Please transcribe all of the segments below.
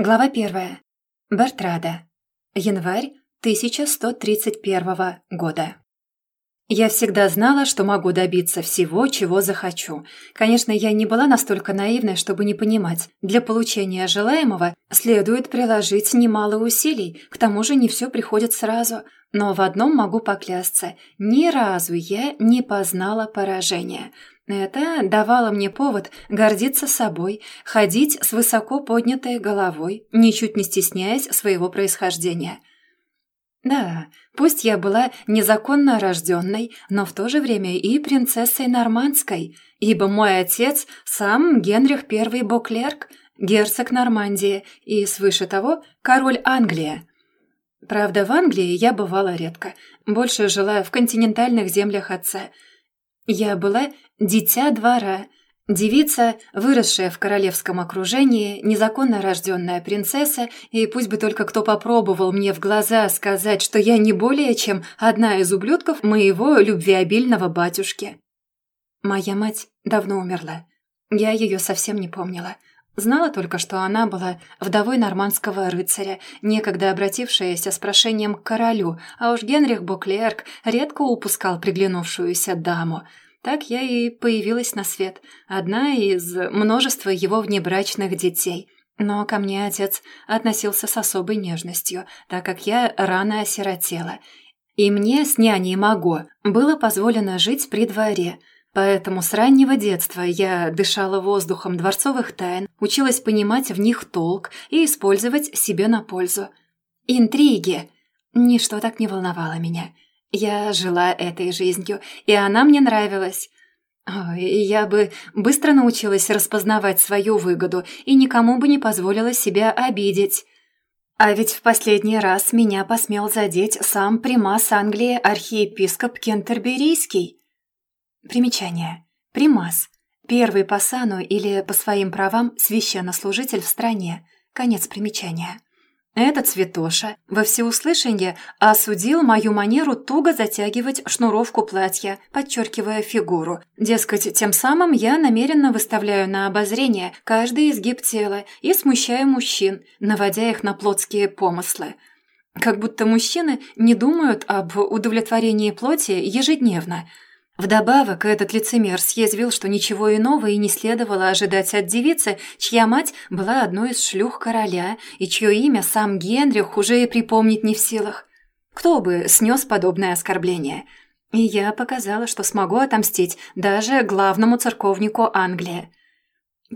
Глава первая. Бертрада. Январь 1131 года. Я всегда знала, что могу добиться всего, чего захочу. Конечно, я не была настолько наивной, чтобы не понимать. Для получения желаемого следует приложить немало усилий, к тому же не все приходит сразу. Но в одном могу поклясться – ни разу я не познала поражения – это давало мне повод гордиться собой, ходить с высоко поднятой головой, ничуть не стесняясь своего происхождения. Да, пусть я была незаконно рожденной, но в то же время и принцессой нормандской, ибо мой отец сам Генрих I Боклерк, герцог Нормандии и, свыше того, король Англии. Правда, в Англии я бывала редко, больше жила в континентальных землях отца – я была дитя двора, девица, выросшая в королевском окружении, незаконно рожденная принцесса, и пусть бы только кто попробовал мне в глаза сказать, что я не более чем одна из ублюдков моего любвеобильного батюшки. Моя мать давно умерла. Я ее совсем не помнила. Знала только, что она была вдовой нормандского рыцаря, некогда обратившаяся с прошением к королю, а уж Генрих Буклерк редко упускал приглянувшуюся даму. Так я и появилась на свет, одна из множества его внебрачных детей. Но ко мне отец относился с особой нежностью, так как я рано осиротела. И мне с няней Маго было позволено жить при дворе – Поэтому с раннего детства я дышала воздухом дворцовых тайн, училась понимать в них толк и использовать себе на пользу. Интриги! Ничто так не волновало меня. Я жила этой жизнью, и она мне нравилась. Ой, я бы быстро научилась распознавать свою выгоду и никому бы не позволила себя обидеть. А ведь в последний раз меня посмел задеть сам примас Англии архиепископ Кентерберийский. Примечание. Примас. Первый по сану или по своим правам священнослужитель в стране. Конец примечания. Этот святоша во всеуслышание осудил мою манеру туго затягивать шнуровку платья, подчеркивая фигуру. Дескать, тем самым я намеренно выставляю на обозрение каждый изгиб тела и смущаю мужчин, наводя их на плотские помыслы. Как будто мужчины не думают об удовлетворении плоти ежедневно – Вдобавок, этот лицемер съязвил, что ничего иного и не следовало ожидать от девицы, чья мать была одной из шлюх короля, и чье имя сам Генрих уже и припомнить не в силах. Кто бы снес подобное оскорбление? И я показала, что смогу отомстить даже главному церковнику Англии.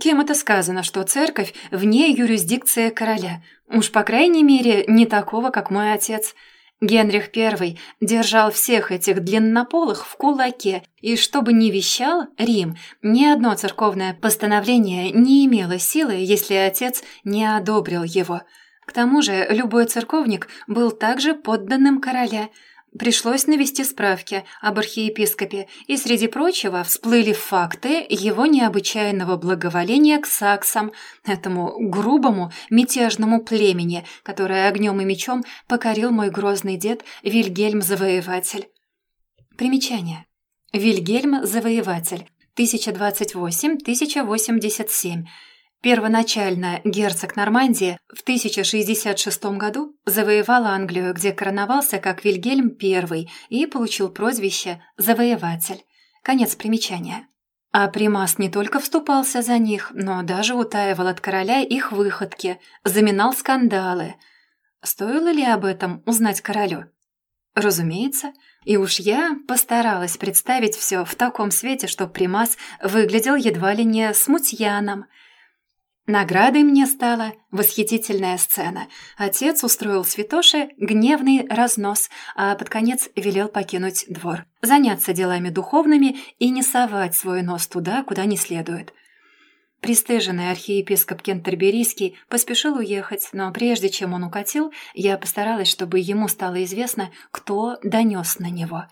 Кем это сказано, что церковь вне юрисдикции короля? Уж, по крайней мере, не такого, как мой отец – Генрих I держал всех этих длиннополых в кулаке, и чтобы не вещал Рим, ни одно церковное постановление не имело силы, если отец не одобрил его. К тому же любой церковник был также подданным короля – Пришлось навести справки об архиепископе, и среди прочего всплыли факты его необычайного благоволения к саксам, этому грубому мятежному племени, которое огнем и мечом покорил мой грозный дед Вильгельм Завоеватель. Примечание. Вильгельм Завоеватель, 1028-1087, Первоначально герцог Нормандии в 1066 году завоевал Англию, где короновался как Вильгельм I и получил прозвище «Завоеватель». Конец примечания. А Примас не только вступался за них, но даже утаивал от короля их выходки, заминал скандалы. Стоило ли об этом узнать королю? Разумеется, и уж я постаралась представить все в таком свете, что Примас выглядел едва ли не смутьяном – Наградой мне стала восхитительная сцена. Отец устроил святоше гневный разнос, а под конец велел покинуть двор, заняться делами духовными и не совать свой нос туда, куда не следует. Престыженный архиепископ Кентерберийский поспешил уехать, но прежде чем он укатил, я постаралась, чтобы ему стало известно, кто донес на него.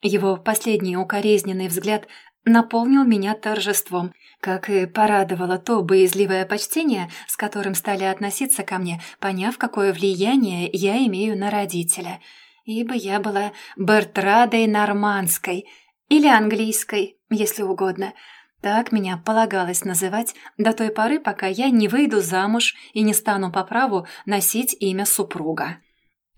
Его последний укоризненный взгляд наполнил меня торжеством, как и порадовало то боязливое почтение, с которым стали относиться ко мне, поняв, какое влияние я имею на родителя. Ибо я была Бертрадой Нормандской, или английской, если угодно. Так меня полагалось называть до той поры, пока я не выйду замуж и не стану по праву носить имя супруга.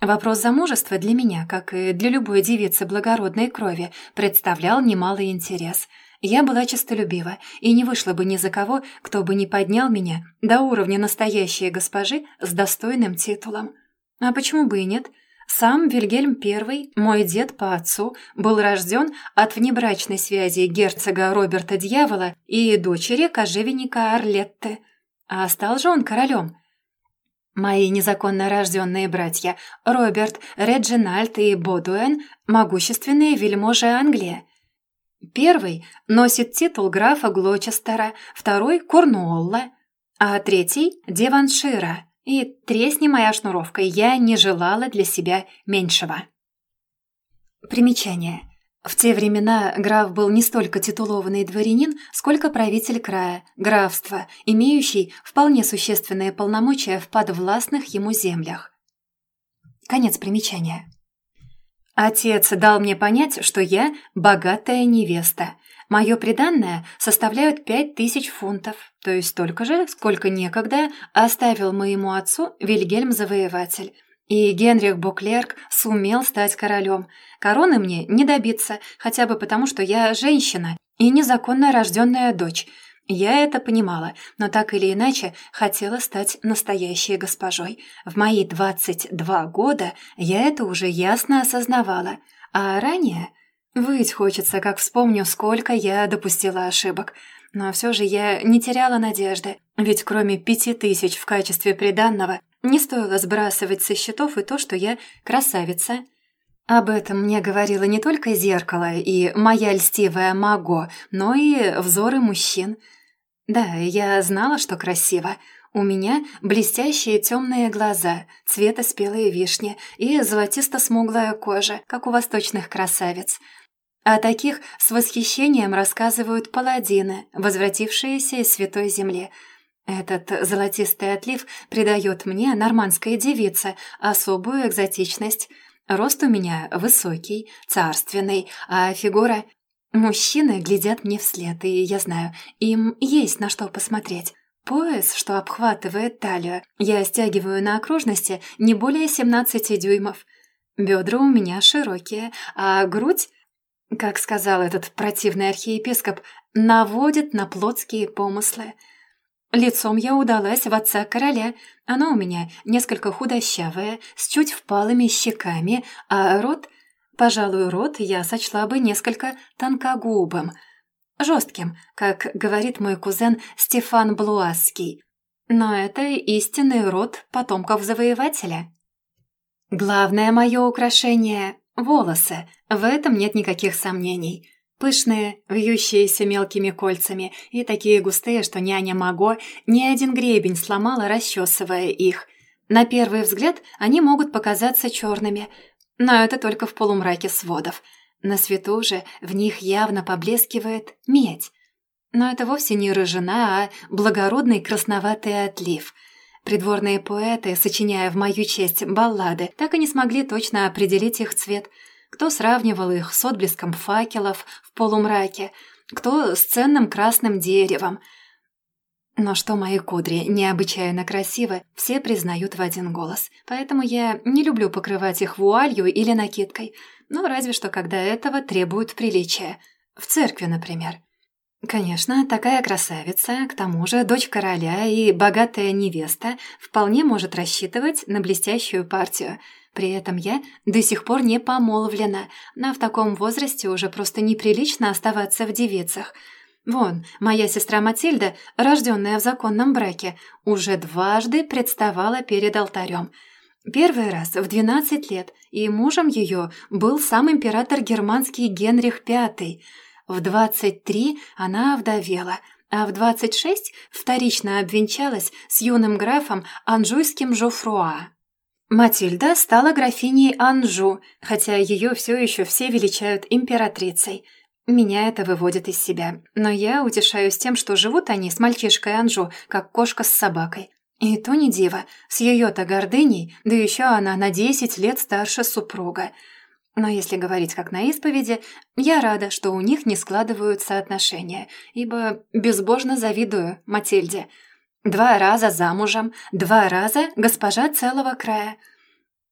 Вопрос замужества для меня, как и для любой девицы благородной крови, представлял немалый интерес. Я была честолюбива и не вышла бы ни за кого, кто бы не поднял меня до уровня настоящей госпожи с достойным титулом. А почему бы и нет – сам Вильгельм I, мой дед по отцу, был рожден от внебрачной связи герцога Роберта Дьявола и дочери кожевенника Арлетты. А стал же он королем. Мои незаконно рожденные братья Роберт, Реджинальд и Бодуэн – могущественные вельможи Англии. Первый носит титул графа Глочестера, второй – Корнуолла, а третий – Деваншира – и тресни моя шнуровка, я не желала для себя меньшего. Примечание. В те времена граф был не столько титулованный дворянин, сколько правитель края, графства, имеющий вполне существенные полномочия в подвластных ему землях. Конец примечания. Отец дал мне понять, что я богатая невеста, Мое приданное составляют пять тысяч фунтов, то есть столько же, сколько некогда оставил моему отцу Вильгельм Завоеватель. И Генрих Буклерк сумел стать королем. Короны мне не добиться, хотя бы потому, что я женщина и незаконно рожденная дочь. Я это понимала, но так или иначе хотела стать настоящей госпожой. В мои 22 года я это уже ясно осознавала, а ранее Выть хочется, как вспомню, сколько я допустила ошибок. Но все же я не теряла надежды, ведь кроме пяти тысяч в качестве приданного не стоило сбрасывать со счетов и то, что я красавица. Об этом мне говорило не только зеркало и моя льстивая Маго, но и взоры мужчин. Да, я знала, что красиво. У меня блестящие темные глаза, цвета спелой вишни и золотисто-смуглая кожа, как у восточных красавиц – о таких с восхищением рассказывают паладины, возвратившиеся из Святой Земли. Этот золотистый отлив придает мне, нормандской девице, особую экзотичность. Рост у меня высокий, царственный, а фигура... Мужчины глядят мне вслед, и я знаю, им есть на что посмотреть. Пояс, что обхватывает талию, я стягиваю на окружности не более 17 дюймов. Бедра у меня широкие, а грудь как сказал этот противный архиепископ, наводит на плотские помыслы. Лицом я удалась в отца короля. Оно у меня несколько худощавое, с чуть впалыми щеками, а рот... Пожалуй, рот я сочла бы несколько тонкогубым, жестким, как говорит мой кузен Стефан Блуасский. Но это истинный род потомков завоевателя. Главное мое украшение Волосы. В этом нет никаких сомнений. Пышные, вьющиеся мелкими кольцами и такие густые, что няня Маго ни один гребень сломала, расчесывая их. На первый взгляд они могут показаться черными, но это только в полумраке сводов. На свету же в них явно поблескивает медь. Но это вовсе не рыжина, а благородный красноватый отлив – Придворные поэты, сочиняя в мою честь баллады, так и не смогли точно определить их цвет. Кто сравнивал их с отблеском факелов в полумраке, кто с ценным красным деревом. Но что мои кудри необычайно красивы, все признают в один голос. Поэтому я не люблю покрывать их вуалью или накидкой. Ну, разве что когда этого требуют приличия. В церкви, например. Конечно, такая красавица, к тому же дочь короля и богатая невеста, вполне может рассчитывать на блестящую партию. При этом я до сих пор не помолвлена, но в таком возрасте уже просто неприлично оставаться в девицах. Вон, моя сестра Матильда, рожденная в законном браке, уже дважды представала перед алтарем. Первый раз в 12 лет, и мужем ее был сам император германский Генрих V – в 23 она овдовела, а в 26 вторично обвенчалась с юным графом Анжуйским Жофруа. Матильда стала графиней Анжу, хотя ее все еще все величают императрицей. Меня это выводит из себя, но я утешаюсь тем, что живут они с мальчишкой Анжу, как кошка с собакой. И то не диво, с ее-то гордыней, да еще она на 10 лет старше супруга – Но если говорить как на исповеди, я рада, что у них не складываются отношения, ибо безбожно завидую Матильде. Два раза замужем, два раза госпожа целого края.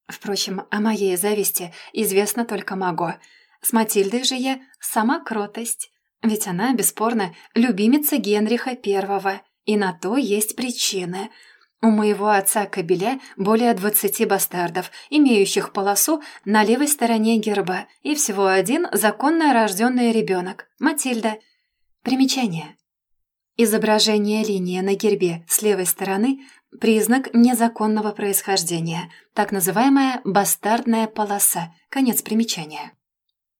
Впрочем, о моей зависти известно только Маго. С Матильдой же я сама кротость. Ведь она, бесспорно, любимица Генриха Первого, и на то есть причины – у моего отца Кабеля более двадцати бастардов, имеющих полосу на левой стороне герба, и всего один законно рожденный ребенок – Матильда. Примечание. Изображение линии на гербе с левой стороны – признак незаконного происхождения, так называемая бастардная полоса, конец примечания.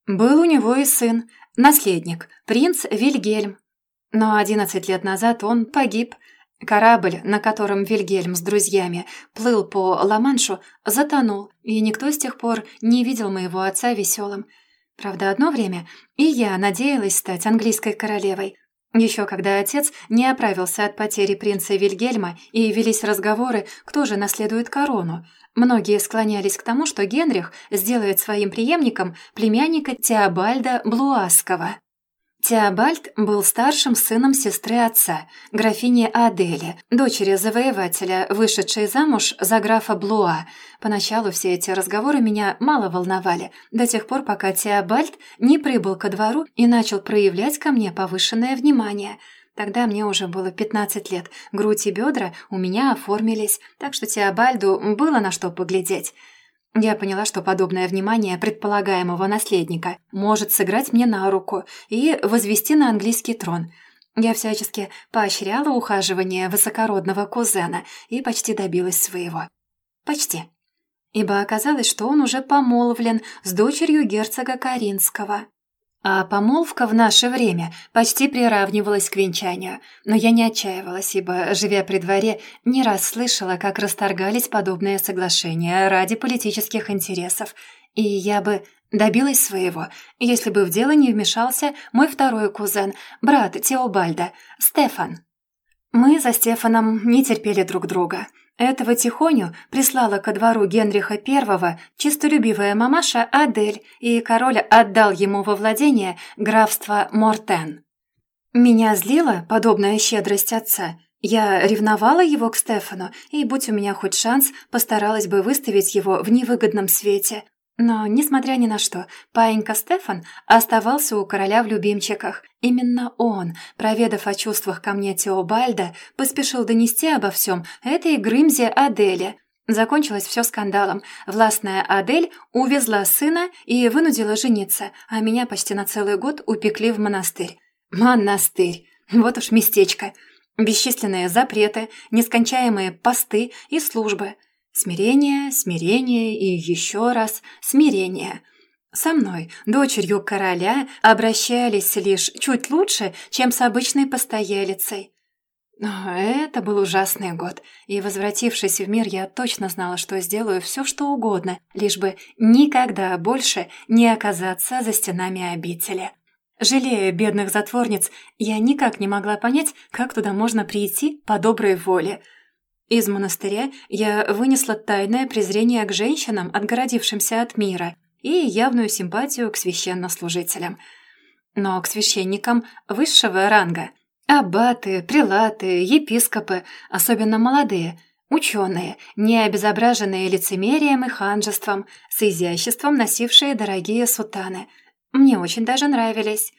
Был у него и сын, наследник, принц Вильгельм. Но одиннадцать лет назад он погиб – Корабль, на котором Вильгельм с друзьями плыл по Ла-Маншу, затонул, и никто с тех пор не видел моего отца веселым. Правда, одно время и я надеялась стать английской королевой. Еще когда отец не оправился от потери принца Вильгельма и велись разговоры, кто же наследует корону, многие склонялись к тому, что Генрих сделает своим преемником племянника Теобальда Блуаского. Теобальд был старшим сыном сестры отца, графини Адели, дочери завоевателя, вышедшей замуж за графа Блуа. Поначалу все эти разговоры меня мало волновали, до тех пор, пока Теобальд не прибыл ко двору и начал проявлять ко мне повышенное внимание. Тогда мне уже было 15 лет, грудь и бедра у меня оформились, так что Теобальду было на что поглядеть. Я поняла, что подобное внимание предполагаемого наследника может сыграть мне на руку и возвести на английский трон. Я всячески поощряла ухаживание высокородного кузена и почти добилась своего. Почти. Ибо оказалось, что он уже помолвлен с дочерью герцога Каринского. А помолвка в наше время почти приравнивалась к венчанию, но я не отчаивалась, ибо, живя при дворе, не раз слышала, как расторгались подобные соглашения ради политических интересов, и я бы добилась своего, если бы в дело не вмешался мой второй кузен, брат Теобальда, Стефан. Мы за Стефаном не терпели друг друга – этого тихоню прислала ко двору Генриха I чистолюбивая мамаша Адель, и король отдал ему во владение графство Мортен. Меня злила подобная щедрость отца. Я ревновала его к Стефану, и, будь у меня хоть шанс, постаралась бы выставить его в невыгодном свете. Но, несмотря ни на что, паинька Стефан оставался у короля в любимчиках. Именно он, проведав о чувствах ко мне Теобальда, поспешил донести обо всем этой Грымзе Аделе. Закончилось все скандалом. Властная Адель увезла сына и вынудила жениться, а меня почти на целый год упекли в монастырь. Монастырь! Вот уж местечко. Бесчисленные запреты, нескончаемые посты и службы – Смирение, смирение и еще раз смирение. Со мной, дочерью короля, обращались лишь чуть лучше, чем с обычной постоялицей. Но это был ужасный год, и, возвратившись в мир, я точно знала, что сделаю все, что угодно, лишь бы никогда больше не оказаться за стенами обители. Жалея бедных затворниц, я никак не могла понять, как туда можно прийти по доброй воле – из монастыря я вынесла тайное презрение к женщинам, отгородившимся от мира, и явную симпатию к священнослужителям. Но к священникам высшего ранга – аббаты, прилаты, епископы, особенно молодые – ученые, не обезображенные лицемерием и ханжеством, с изяществом носившие дорогие сутаны. Мне очень даже нравились.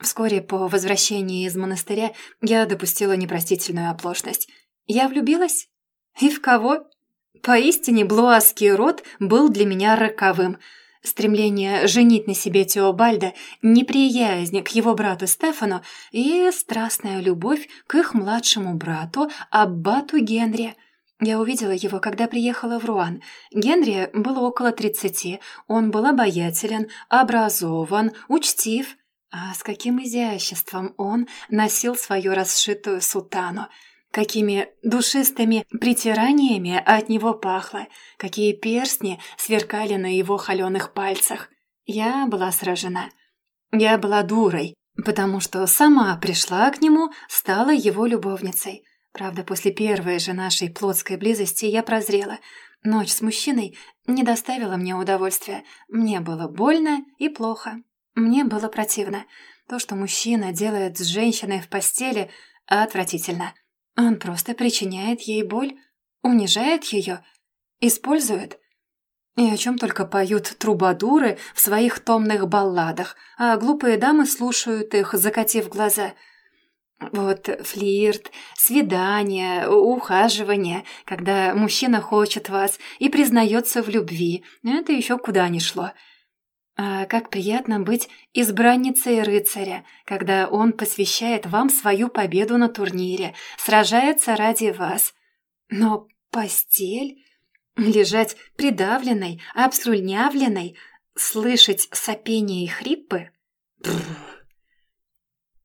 Вскоре по возвращении из монастыря я допустила непростительную оплошность – я влюбилась? И в кого? Поистине блуаский род был для меня роковым. Стремление женить на себе Теобальда, неприязнь к его брату Стефану и страстная любовь к их младшему брату, аббату Генри. Я увидела его, когда приехала в Руан. Генри было около тридцати, он был обаятелен, образован, учтив. А с каким изяществом он носил свою расшитую сутану – какими душистыми притираниями от него пахло, какие перстни сверкали на его холеных пальцах. Я была сражена. Я была дурой, потому что сама пришла к нему, стала его любовницей. Правда, после первой же нашей плотской близости я прозрела. Ночь с мужчиной не доставила мне удовольствия. Мне было больно и плохо. Мне было противно. То, что мужчина делает с женщиной в постели, отвратительно. Он просто причиняет ей боль, унижает ее, использует. И о чем только поют трубадуры в своих томных балладах, а глупые дамы слушают их, закатив глаза – вот флирт, свидание, ухаживание, когда мужчина хочет вас и признается в любви, это еще куда ни шло. А как приятно быть избранницей рыцаря, когда он посвящает вам свою победу на турнире, сражается ради вас. Но постель? Лежать придавленной, обслюнявленной, слышать сопение и хрипы?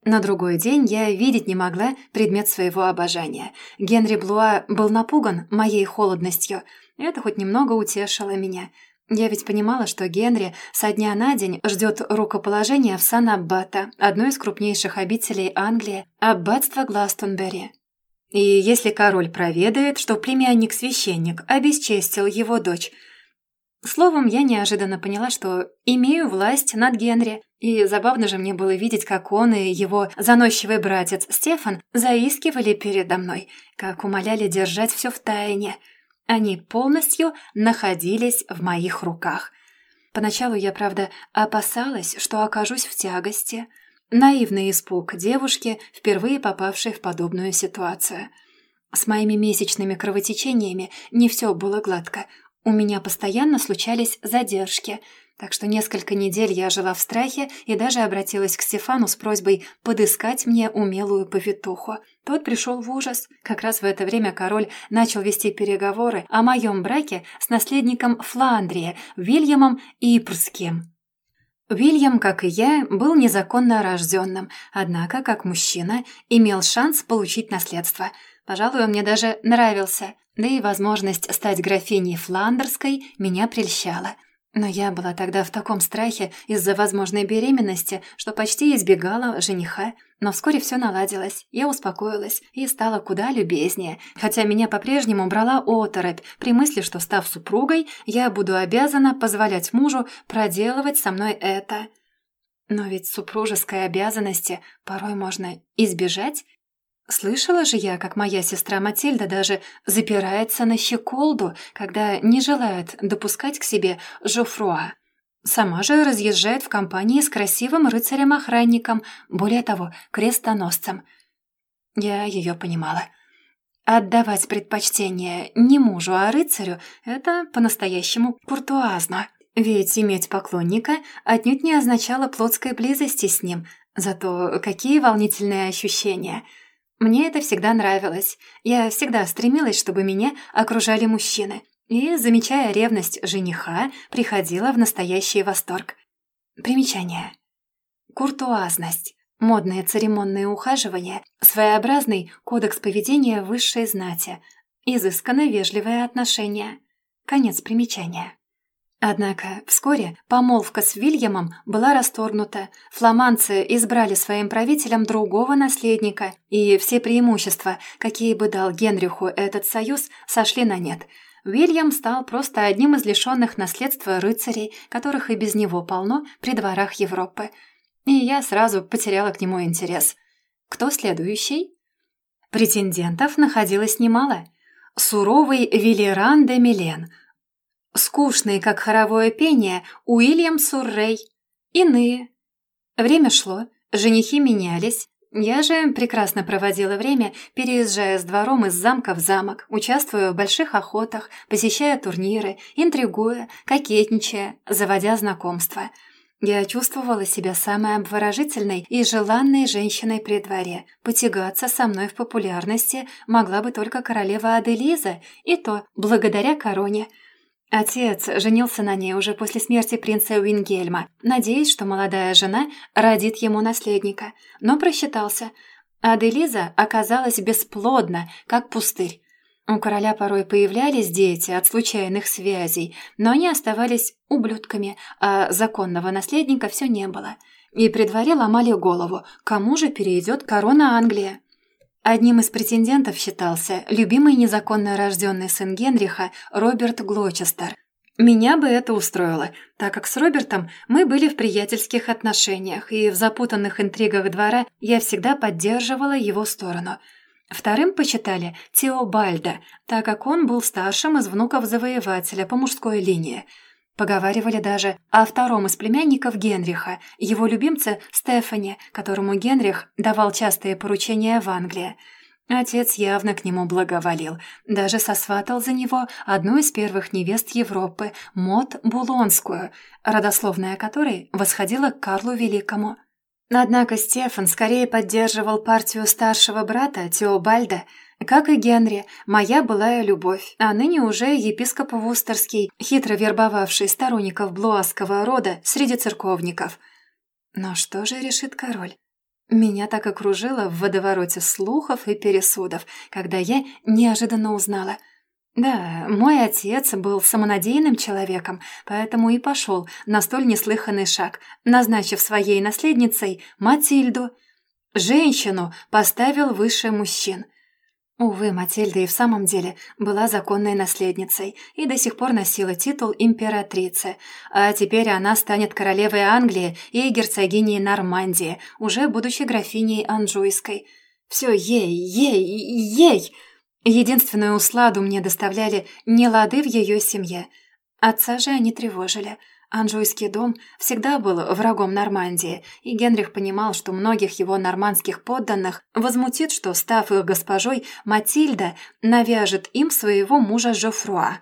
На другой день я видеть не могла предмет своего обожания. Генри Блуа был напуган моей холодностью. Это хоть немного утешило меня. Я ведь понимала, что Генри со дня на день ждет рукоположения в Сан-Аббата, одной из крупнейших обителей Англии, аббатство Гластонберри. И если король проведает, что племянник-священник обесчестил его дочь – Словом, я неожиданно поняла, что имею власть над Генри, и забавно же мне было видеть, как он и его заносчивый братец Стефан заискивали передо мной, как умоляли держать все в тайне. Они полностью находились в моих руках. Поначалу я, правда, опасалась, что окажусь в тягости. Наивный испуг девушки, впервые попавшей в подобную ситуацию. С моими месячными кровотечениями не все было гладко. У меня постоянно случались задержки, так что несколько недель я жила в страхе и даже обратилась к Стефану с просьбой подыскать мне умелую повитуху. Тот пришел в ужас. Как раз в это время король начал вести переговоры о моем браке с наследником Фландрии, Вильямом Ипрским. Вильям, как и я, был незаконно рожденным, однако, как мужчина, имел шанс получить наследство. Пожалуй, он мне даже нравился. Да и возможность стать графиней Фландерской меня прельщала. Но я была тогда в таком страхе из-за возможной беременности, что почти избегала жениха. Но вскоре все наладилось, я успокоилась и стала куда любезнее, хотя меня по-прежнему брала оторопь при мысли, что, став супругой, я буду обязана позволять мужу проделывать со мной это. Но ведь супружеской обязанности порой можно избежать Слышала же я, как моя сестра Матильда даже запирается на щеколду, когда не желает допускать к себе Жофруа. Сама же разъезжает в компании с красивым рыцарем-охранником, более того, крестоносцем. Я ее понимала. Отдавать предпочтение не мужу, а рыцарю — это по-настоящему куртуазно. Ведь иметь поклонника отнюдь не означало плотской близости с ним. Зато какие волнительные ощущения — мне это всегда нравилось. Я всегда стремилась, чтобы меня окружали мужчины. И, замечая ревность жениха, приходила в настоящий восторг. Примечание. Куртуазность. Модное церемонное ухаживание, своеобразный кодекс поведения высшей знати, изысканно вежливое отношение. Конец примечания. Однако вскоре помолвка с Вильямом была расторгнута, фламандцы избрали своим правителем другого наследника, и все преимущества, какие бы дал Генриху этот союз, сошли на нет. Вильям стал просто одним из лишенных наследства рыцарей, которых и без него полно при дворах Европы. И я сразу потеряла к нему интерес. Кто следующий? Претендентов находилось немало. Суровый Виллеран де Милен – Скучный, как хоровое пение, Уильям Суррей. Иные. Время шло, женихи менялись. Я же прекрасно проводила время, переезжая с двором из замка в замок, участвуя в больших охотах, посещая турниры, интригуя, кокетничая, заводя знакомства. Я чувствовала себя самой обворожительной и желанной женщиной при дворе. Потягаться со мной в популярности могла бы только королева Аделиза, и то благодаря короне – Отец женился на ней уже после смерти принца Уингельма, надеясь, что молодая жена родит ему наследника, но просчитался. Аделиза оказалась бесплодна, как пустырь. У короля порой появлялись дети от случайных связей, но они оставались ублюдками, а законного наследника все не было. И при дворе ломали голову, кому же перейдет корона Англии. Одним из претендентов считался любимый незаконно рожденный сын Генриха Роберт Глочестер. Меня бы это устроило, так как с Робертом мы были в приятельских отношениях, и в запутанных интригах двора я всегда поддерживала его сторону. Вторым почитали Теобальда, так как он был старшим из внуков завоевателя по мужской линии – Поговаривали даже о втором из племянников Генриха, его любимце Стефане, которому Генрих давал частые поручения в Англии. Отец явно к нему благоволил, даже сосватал за него одну из первых невест Европы, Мот Булонскую, родословная которой восходила к Карлу Великому. Однако Стефан скорее поддерживал партию старшего брата Теобальда – как и Генри, моя былая любовь, а ныне уже епископ Вустерский, хитро вербовавший сторонников блуасского рода среди церковников. Но что же решит король? Меня так окружило в водовороте слухов и пересудов, когда я неожиданно узнала. Да, мой отец был самонадеянным человеком, поэтому и пошел на столь неслыханный шаг, назначив своей наследницей Матильду. Женщину поставил выше мужчин. Увы, Матильда и в самом деле была законной наследницей и до сих пор носила титул императрицы, а теперь она станет королевой Англии и герцогиней Нормандии, уже будучи графиней Анжуйской. Все ей, ей, ей! Единственную усладу мне доставляли не лады в ее семье. Отца же они тревожили – Анжуйский дом всегда был врагом Нормандии, и Генрих понимал, что многих его нормандских подданных возмутит, что, став их госпожой, Матильда навяжет им своего мужа Жофруа.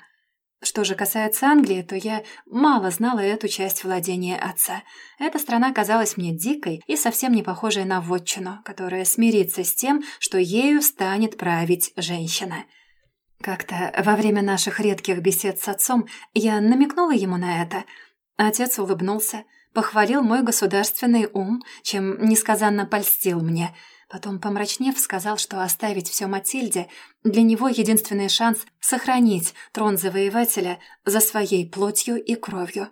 Что же касается Англии, то я мало знала эту часть владения отца. Эта страна казалась мне дикой и совсем не похожей на вотчину, которая смирится с тем, что ею станет править женщина. Как-то во время наших редких бесед с отцом я намекнула ему на это – Отец улыбнулся, похвалил мой государственный ум, чем несказанно польстил мне. Потом, помрачнев, сказал, что оставить все Матильде для него единственный шанс сохранить трон завоевателя за своей плотью и кровью.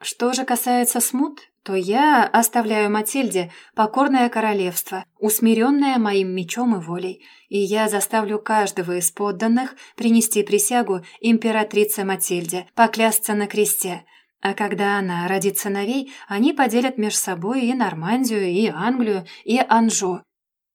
Что же касается смут, то я оставляю Матильде покорное королевство, усмиренное моим мечом и волей, и я заставлю каждого из подданных принести присягу императрице Матильде, поклясться на кресте – а когда она родит сыновей, они поделят между собой и Нормандию, и Англию, и Анжу.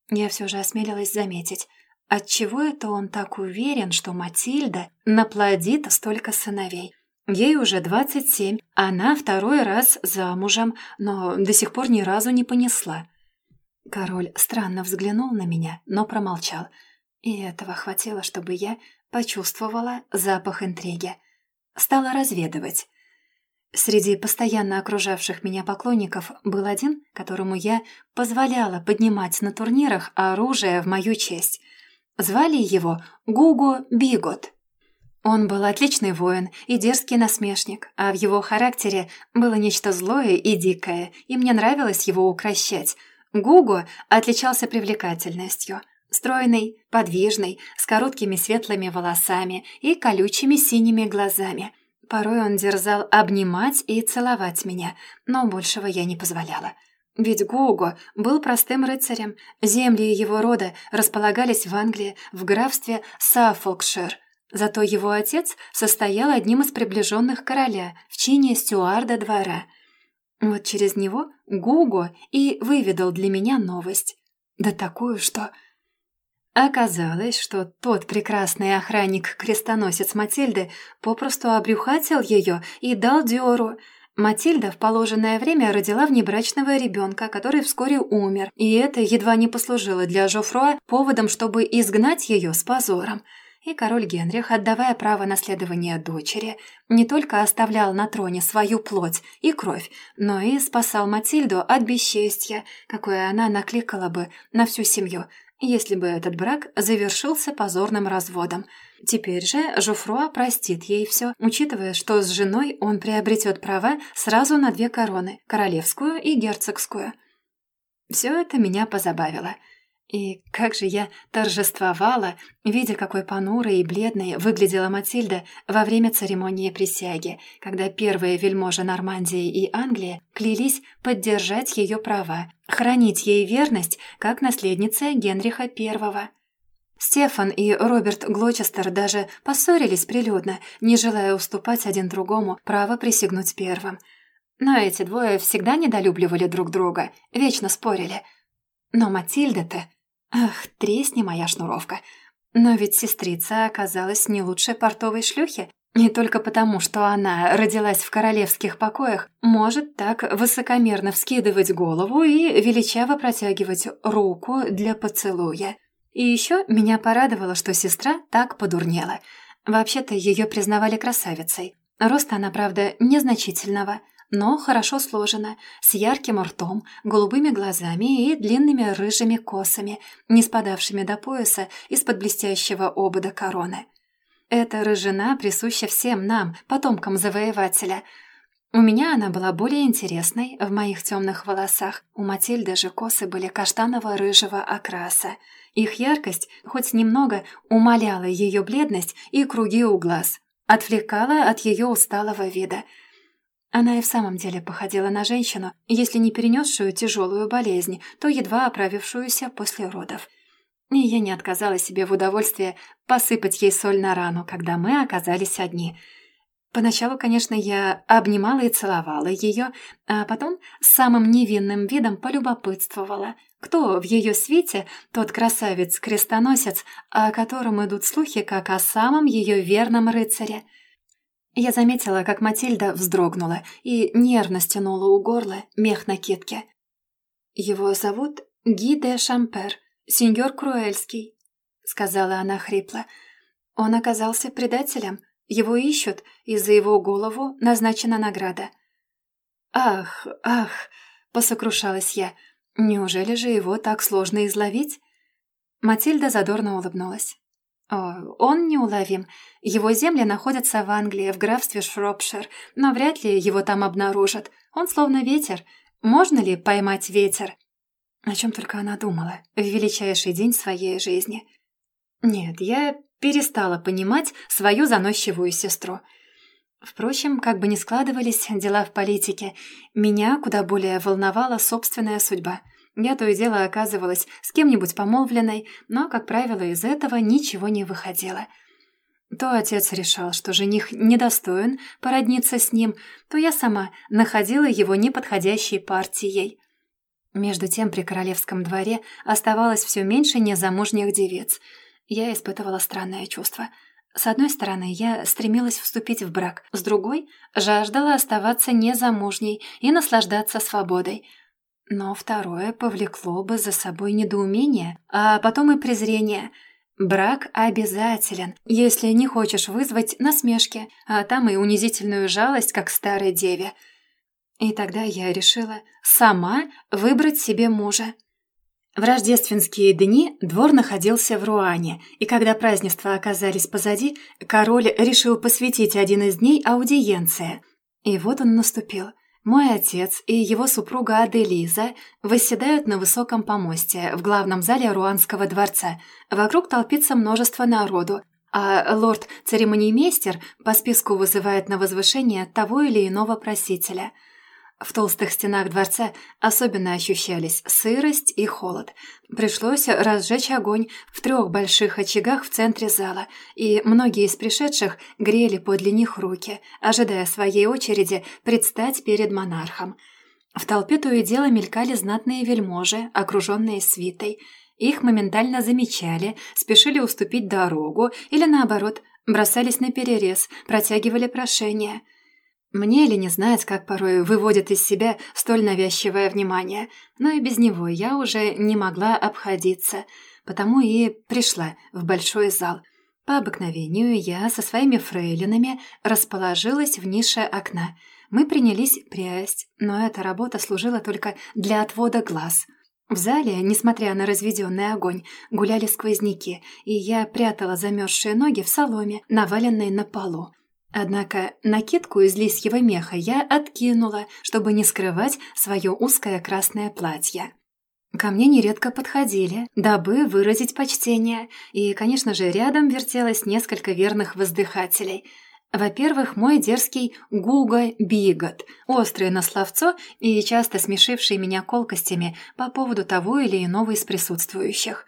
Я все же осмелилась заметить, отчего это он так уверен, что Матильда наплодит столько сыновей. Ей уже двадцать семь, она второй раз замужем, но до сих пор ни разу не понесла. Король странно взглянул на меня, но промолчал. И этого хватило, чтобы я почувствовала запах интриги. Стала разведывать. Среди постоянно окружавших меня поклонников был один, которому я позволяла поднимать на турнирах оружие в мою честь. Звали его Гуго Бигот. Он был отличный воин и дерзкий насмешник, а в его характере было нечто злое и дикое, и мне нравилось его укращать. Гуго отличался привлекательностью – Стройный, подвижный, с короткими светлыми волосами и колючими синими глазами – Порой он дерзал обнимать и целовать меня, но большего я не позволяла. Ведь Гуго был простым рыцарем, земли его рода располагались в Англии, в графстве Саффолкшир. Зато его отец состоял одним из приближенных короля в чине стюарда двора. Вот через него Гуго и выведал для меня новость. Да такую, что Оказалось, что тот прекрасный охранник-крестоносец Матильды попросту обрюхатил ее и дал Диору. Матильда в положенное время родила внебрачного ребенка, который вскоре умер, и это едва не послужило для Жофруа поводом, чтобы изгнать ее с позором. И король Генрих, отдавая право наследования дочери, не только оставлял на троне свою плоть и кровь, но и спасал Матильду от бесчестья, какое она накликала бы на всю семью – если бы этот брак завершился позорным разводом. Теперь же Жуфруа простит ей все, учитывая, что с женой он приобретет права сразу на две короны – королевскую и герцогскую. Все это меня позабавило. И как же я торжествовала, видя, какой понурой и бледной выглядела Матильда во время церемонии присяги, когда первые вельможи Нормандии и Англии клялись поддержать ее права, хранить ей верность как наследница Генриха I. Стефан и Роберт Глочестер даже поссорились прилюдно, не желая уступать один другому право присягнуть первым. Но эти двое всегда недолюбливали друг друга, вечно спорили. Но Матильда-то Ах, тресни моя шнуровка. Но ведь сестрица оказалась не лучшей портовой шлюхи. Не только потому, что она родилась в королевских покоях, может так высокомерно вскидывать голову и величаво протягивать руку для поцелуя. И еще меня порадовало, что сестра так подурнела. Вообще-то ее признавали красавицей. Рост она, правда, незначительного – но хорошо сложена, с ярким ртом, голубыми глазами и длинными рыжими косами, не спадавшими до пояса из-под блестящего обода короны. Эта рыжина присуща всем нам, потомкам завоевателя. У меня она была более интересной в моих темных волосах. У Матильды же косы были каштаново-рыжего окраса. Их яркость хоть немного умаляла ее бледность и круги у глаз, отвлекала от ее усталого вида – она и в самом деле походила на женщину, если не перенесшую тяжелую болезнь, то едва оправившуюся после родов. И я не отказала себе в удовольствии посыпать ей соль на рану, когда мы оказались одни. Поначалу, конечно, я обнимала и целовала ее, а потом самым невинным видом полюбопытствовала, кто в ее свете тот красавец-крестоносец, о котором идут слухи как о самом ее верном рыцаре – я заметила, как Матильда вздрогнула и нервно стянула у горла мех накидки. «Его зовут Ги де Шампер, сеньор Круэльский», — сказала она хрипло. «Он оказался предателем. Его ищут, и за его голову назначена награда». «Ах, ах!» — посокрушалась я. «Неужели же его так сложно изловить?» Матильда задорно улыбнулась. О, он неуловим. Его земли находятся в Англии, в графстве Шропшир, но вряд ли его там обнаружат. Он словно ветер. Можно ли поймать ветер? О чем только она думала в величайший день своей жизни. Нет, я перестала понимать свою заносчивую сестру. Впрочем, как бы ни складывались дела в политике, меня куда более волновала собственная судьба – я то и дело оказывалась с кем-нибудь помолвленной, но, как правило, из этого ничего не выходило. То отец решал, что жених недостоин породниться с ним, то я сама находила его неподходящей партией. Между тем при королевском дворе оставалось все меньше незамужних девиц. Я испытывала странное чувство. С одной стороны, я стремилась вступить в брак, с другой — жаждала оставаться незамужней и наслаждаться свободой — но второе повлекло бы за собой недоумение, а потом и презрение. Брак обязателен, если не хочешь вызвать насмешки, а там и унизительную жалость, как старой деве. И тогда я решила сама выбрать себе мужа. В рождественские дни двор находился в Руане, и когда празднества оказались позади, король решил посвятить один из дней аудиенции. И вот он наступил – мой отец и его супруга Аделиза восседают на высоком помосте в главном зале Руанского дворца. Вокруг толпится множество народу, а лорд-церемониймейстер по списку вызывает на возвышение того или иного просителя – в толстых стенах дворца особенно ощущались сырость и холод. Пришлось разжечь огонь в трех больших очагах в центре зала, и многие из пришедших грели подле них руки, ожидая своей очереди предстать перед монархом. В толпе то и дело мелькали знатные вельможи, окруженные свитой. Их моментально замечали, спешили уступить дорогу или, наоборот, бросались на перерез, протягивали прошения – мне ли не знать, как порой выводит из себя столь навязчивое внимание, но и без него я уже не могла обходиться, потому и пришла в большой зал. По обыкновению я со своими фрейлинами расположилась в нише окна. Мы принялись прясть, но эта работа служила только для отвода глаз. В зале, несмотря на разведенный огонь, гуляли сквозняки, и я прятала замерзшие ноги в соломе, наваленной на полу. Однако накидку из лисьего меха я откинула, чтобы не скрывать свое узкое красное платье. Ко мне нередко подходили, дабы выразить почтение, и, конечно же, рядом вертелось несколько верных воздыхателей. Во-первых, мой дерзкий Гуга Бигот, острый на словцо и часто смешивший меня колкостями по поводу того или иного из присутствующих.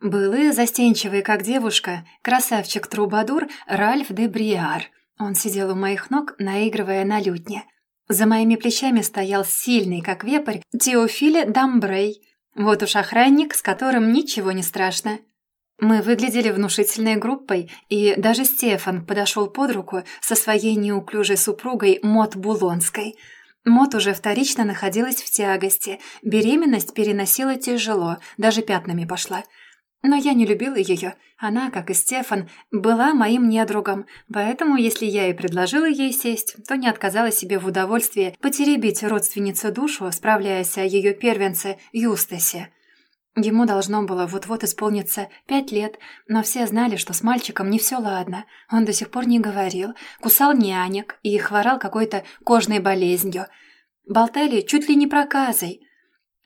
Был и застенчивый, как девушка, красавчик-трубадур Ральф де Бриар. Он сидел у моих ног, наигрывая на лютне. За моими плечами стоял сильный, как вепрь, Теофиле Дамбрей – вот уж охранник, с которым ничего не страшно. Мы выглядели внушительной группой, и даже Стефан подошел под руку со своей неуклюжей супругой Мот Булонской. Мот уже вторично находилась в тягости, беременность переносила тяжело, даже пятнами пошла – но я не любила ее. Она, как и Стефан, была моим недругом, поэтому если я и предложила ей сесть, то не отказала себе в удовольствии потеребить родственницу душу, справляясь о ее первенце Юстасе. Ему должно было вот-вот исполниться пять лет, но все знали, что с мальчиком не все ладно. Он до сих пор не говорил, кусал нянек и хворал какой-то кожной болезнью. Болтали чуть ли не проказой –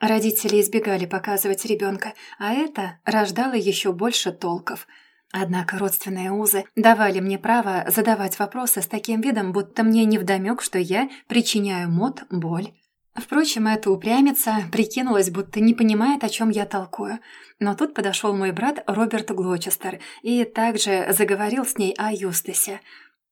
Родители избегали показывать ребенка, а это рождало еще больше толков. Однако родственные узы давали мне право задавать вопросы с таким видом, будто мне невдомек, что я причиняю мод боль. Впрочем, эта упрямица прикинулась, будто не понимает, о чем я толкую. Но тут подошел мой брат Роберт Глочестер и также заговорил с ней о Юстасе.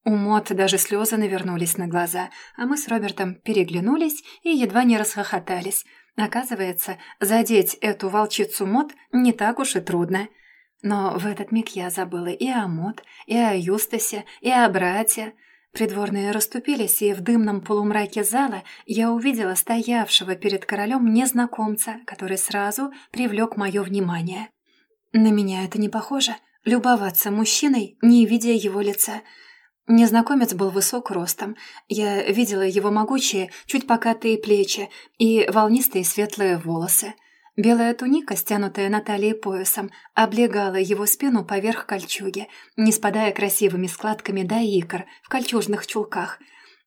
У Мот даже слезы навернулись на глаза, а мы с Робертом переглянулись и едва не расхохотались – Оказывается, задеть эту волчицу Мот не так уж и трудно. Но в этот миг я забыла и о Мот, и о Юстасе, и о брате. Придворные расступились, и в дымном полумраке зала я увидела стоявшего перед королем незнакомца, который сразу привлек мое внимание. На меня это не похоже. Любоваться мужчиной, не видя его лица – Незнакомец был высок ростом. Я видела его могучие, чуть покатые плечи и волнистые светлые волосы. Белая туника, стянутая на талии поясом, облегала его спину поверх кольчуги, не спадая красивыми складками до икр в кольчужных чулках.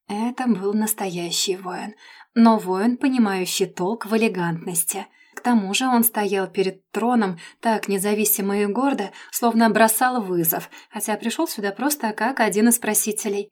Это был настоящий воин, но воин, понимающий толк в элегантности – к тому же он стоял перед троном так независимо и гордо, словно бросал вызов, хотя пришел сюда просто как один из просителей.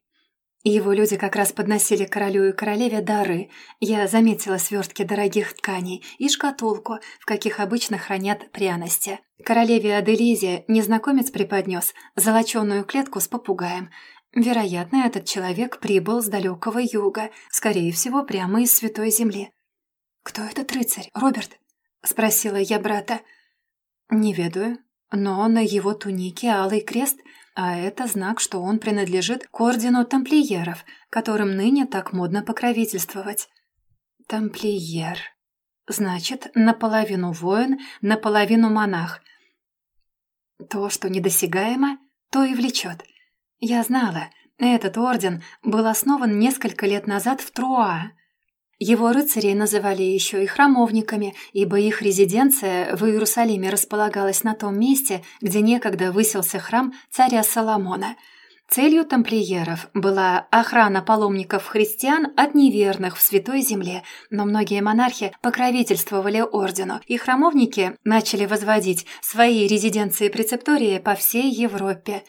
Его люди как раз подносили королю и королеве дары. Я заметила свертки дорогих тканей и шкатулку, в каких обычно хранят пряности. Королеве Аделизе незнакомец преподнес золоченую клетку с попугаем. Вероятно, этот человек прибыл с далекого юга, скорее всего, прямо из Святой Земли. «Кто этот рыцарь, Роберт?» — спросила я брата. «Не ведаю, но на его тунике алый крест, а это знак, что он принадлежит к ордену тамплиеров, которым ныне так модно покровительствовать». «Тамплиер. Значит, наполовину воин, наполовину монах. То, что недосягаемо, то и влечет. Я знала, этот орден был основан несколько лет назад в Труа, его рыцарей называли еще и храмовниками, ибо их резиденция в Иерусалиме располагалась на том месте, где некогда высился храм царя Соломона. Целью тамплиеров была охрана паломников-христиан от неверных в Святой Земле, но многие монархи покровительствовали ордену, и храмовники начали возводить свои резиденции-прецептории по всей Европе.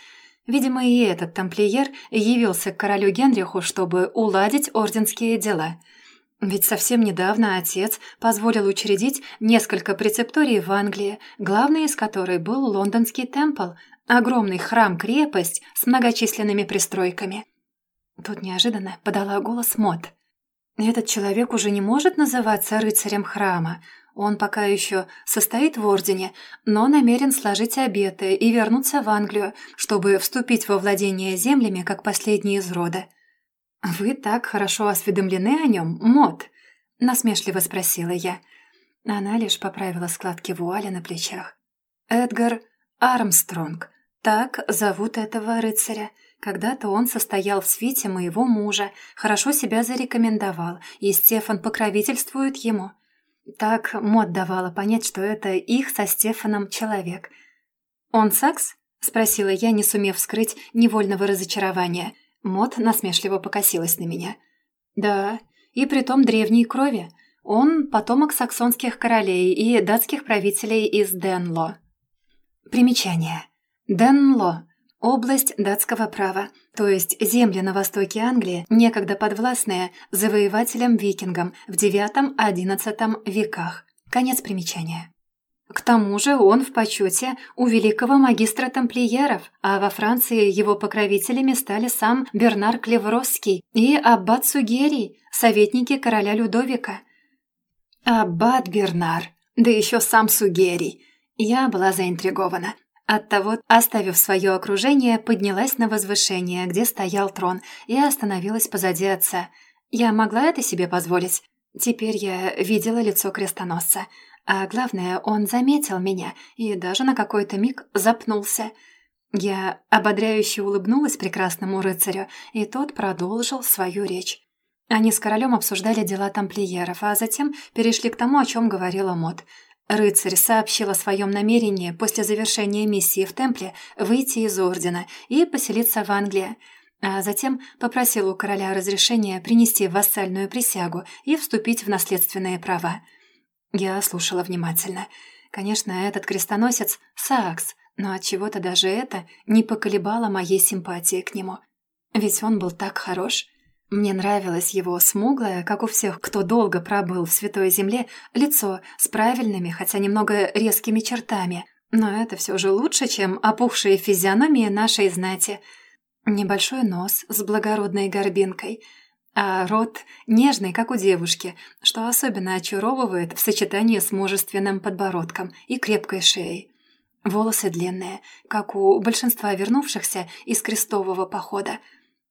Видимо, и этот тамплиер явился к королю Генриху, чтобы уладить орденские дела – ведь совсем недавно отец позволил учредить несколько прецепторий в Англии, главный из которых был лондонский темпл, огромный храм-крепость с многочисленными пристройками. Тут неожиданно подала голос Мот. «Этот человек уже не может называться рыцарем храма. Он пока еще состоит в ордене, но намерен сложить обеты и вернуться в Англию, чтобы вступить во владение землями, как последний из рода. «Вы так хорошо осведомлены о нем, Мот?» — насмешливо спросила я. Она лишь поправила складки вуали на плечах. «Эдгар Армстронг. Так зовут этого рыцаря. Когда-то он состоял в свите моего мужа, хорошо себя зарекомендовал, и Стефан покровительствует ему. Так Мот давала понять, что это их со Стефаном человек. «Он Сакс?» — спросила я, не сумев скрыть невольного разочарования — Мот насмешливо покосилась на меня. «Да, и притом древней крови. Он потомок саксонских королей и датских правителей из Денло. Примечание. Денло – область датского права, то есть земли на востоке Англии, некогда подвластные завоевателям-викингам в IX-XI веках. Конец примечания. К тому же он в почете у великого магистра тамплиеров, а во Франции его покровителями стали сам Бернар Клевросский и аббат Сугерий, советники короля Людовика. Аббат Бернар, да еще сам Сугерий. Я была заинтригована. Оттого, оставив свое окружение, поднялась на возвышение, где стоял трон, и остановилась позади отца. Я могла это себе позволить. Теперь я видела лицо крестоносца. А главное, он заметил меня и даже на какой-то миг запнулся. Я ободряюще улыбнулась прекрасному рыцарю, и тот продолжил свою речь. Они с королем обсуждали дела тамплиеров, а затем перешли к тому, о чем говорила Мот. Рыцарь сообщил о своем намерении после завершения миссии в Темпле выйти из Ордена и поселиться в Англии, а затем попросил у короля разрешения принести вассальную присягу и вступить в наследственные права. Я слушала внимательно. Конечно, этот крестоносец — Саакс, но от чего то даже это не поколебало моей симпатии к нему. Ведь он был так хорош. Мне нравилось его смуглое, как у всех, кто долго пробыл в Святой Земле, лицо с правильными, хотя немного резкими чертами. Но это все же лучше, чем опухшие физиономии нашей знати. Небольшой нос с благородной горбинкой — а рот нежный, как у девушки, что особенно очаровывает в сочетании с мужественным подбородком и крепкой шеей. Волосы длинные, как у большинства вернувшихся из крестового похода.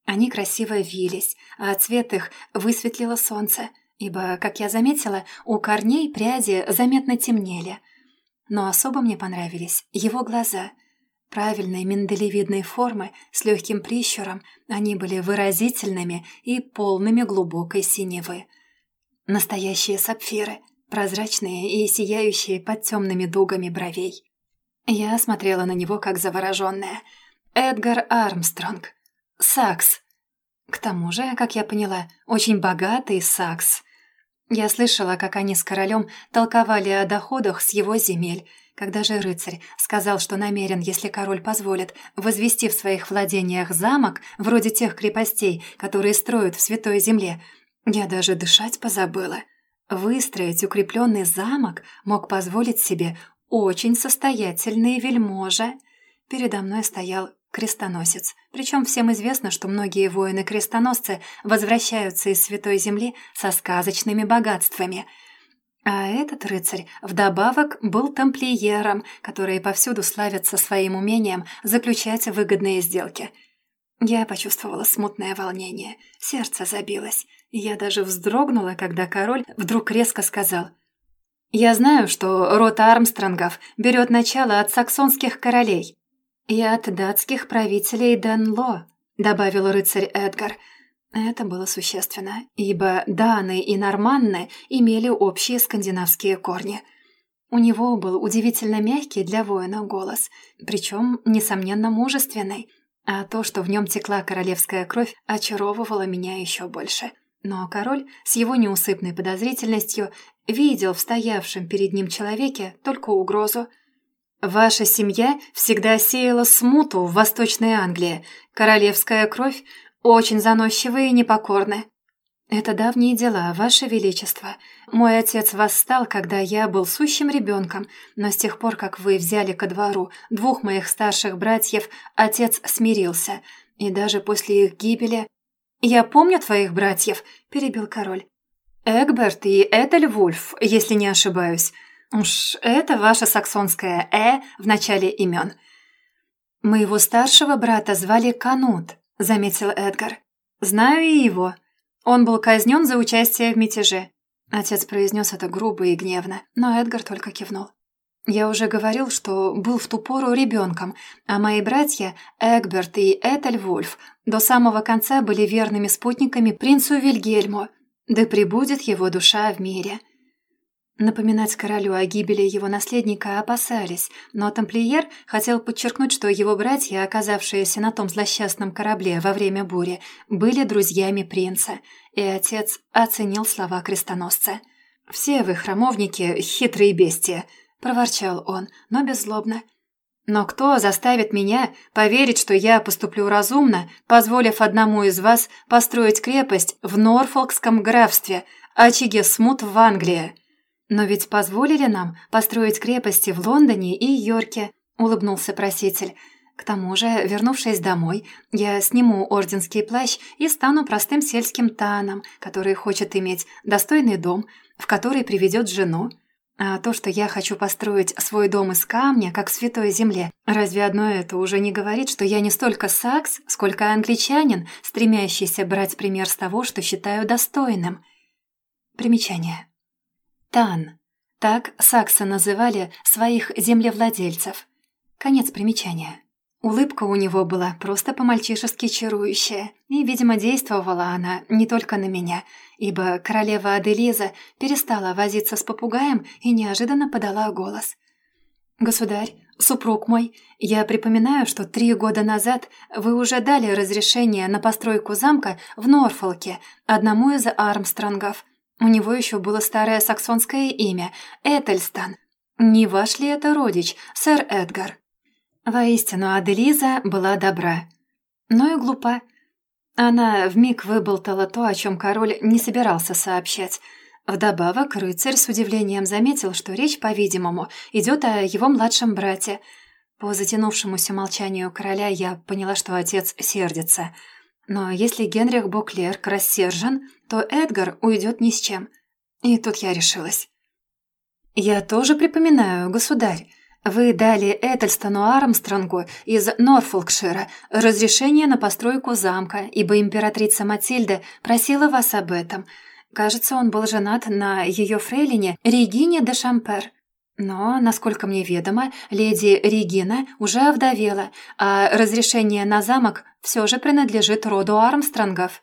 Они красиво вились, а цвет их высветлило солнце, ибо, как я заметила, у корней пряди заметно темнели. Но особо мне понравились его глаза — Правильной миндалевидной формы с легким прищуром, они были выразительными и полными глубокой синевы. Настоящие сапфиры, прозрачные и сияющие под темными дугами бровей. Я смотрела на него как завороженная. Эдгар Армстронг. Сакс. К тому же, как я поняла, очень богатый Сакс. Я слышала, как они с королем толковали о доходах с его земель – когда же рыцарь сказал, что намерен, если король позволит, возвести в своих владениях замок, вроде тех крепостей, которые строят в Святой Земле, я даже дышать позабыла. Выстроить укрепленный замок мог позволить себе очень состоятельный вельможа. Передо мной стоял крестоносец. Причем всем известно, что многие воины-крестоносцы возвращаются из Святой Земли со сказочными богатствами – а этот рыцарь вдобавок был тамплиером, которые повсюду славятся своим умением заключать выгодные сделки. Я почувствовала смутное волнение, сердце забилось, я даже вздрогнула, когда король вдруг резко сказал «Я знаю, что род Армстронгов берет начало от саксонских королей и от датских правителей Денло», — добавил рыцарь Эдгар — это было существенно, ибо Даны и Норманны имели общие скандинавские корни. У него был удивительно мягкий для воина голос, причем, несомненно, мужественный, а то, что в нем текла королевская кровь, очаровывало меня еще больше. Но король с его неусыпной подозрительностью видел в стоявшем перед ним человеке только угрозу. «Ваша семья всегда сеяла смуту в Восточной Англии. Королевская кровь очень заносчивы и непокорны. Это давние дела, Ваше Величество. Мой отец восстал, когда я был сущим ребенком, но с тех пор, как вы взяли ко двору двух моих старших братьев, отец смирился, и даже после их гибели... «Я помню твоих братьев», — перебил король. «Эгберт и Этель Вульф, если не ошибаюсь. Уж это ваше саксонское «э» в начале имен. Моего старшего брата звали Канут, — заметил Эдгар. «Знаю и его. Он был казнен за участие в мятеже». Отец произнес это грубо и гневно, но Эдгар только кивнул. «Я уже говорил, что был в ту пору ребенком, а мои братья Эгберт и Этель Вульф до самого конца были верными спутниками принцу Вильгельму. Да пребудет его душа в мире». Напоминать королю о гибели его наследника опасались, но тамплиер хотел подчеркнуть, что его братья, оказавшиеся на том злосчастном корабле во время бури, были друзьями принца, и отец оценил слова крестоносца. «Все вы, храмовники, хитрые бестия», — проворчал он, но беззлобно. «Но кто заставит меня поверить, что я поступлю разумно, позволив одному из вас построить крепость в Норфолкском графстве, очаге смут в Англии?» «Но ведь позволили нам построить крепости в Лондоне и Йорке», — улыбнулся проситель. «К тому же, вернувшись домой, я сниму орденский плащ и стану простым сельским таном, который хочет иметь достойный дом, в который приведет жену. А то, что я хочу построить свой дом из камня, как в святой земле, разве одно это уже не говорит, что я не столько сакс, сколько англичанин, стремящийся брать пример с того, что считаю достойным?» Примечание. Тан. Так саксы называли своих землевладельцев. Конец примечания. Улыбка у него была просто по-мальчишески чарующая, и, видимо, действовала она не только на меня, ибо королева Аделиза перестала возиться с попугаем и неожиданно подала голос. «Государь, супруг мой, я припоминаю, что три года назад вы уже дали разрешение на постройку замка в Норфолке одному из Армстронгов». У него еще было старое саксонское имя – Этельстан. Не ваш ли это родич, сэр Эдгар? Воистину, Аделиза была добра. Но и глупа. Она вмиг выболтала то, о чем король не собирался сообщать. Вдобавок, рыцарь с удивлением заметил, что речь, по-видимому, идет о его младшем брате. По затянувшемуся молчанию короля я поняла, что отец сердится – но если Генрих Буклерк рассержен, то Эдгар уйдет ни с чем. И тут я решилась. «Я тоже припоминаю, государь. Вы дали Этельстону Армстронгу из Норфолкшира разрешение на постройку замка, ибо императрица Матильда просила вас об этом. Кажется, он был женат на ее фрейлине Регине де Шампер. Но, насколько мне ведомо, леди Регина уже овдовела, а разрешение на замок все же принадлежит роду Армстронгов.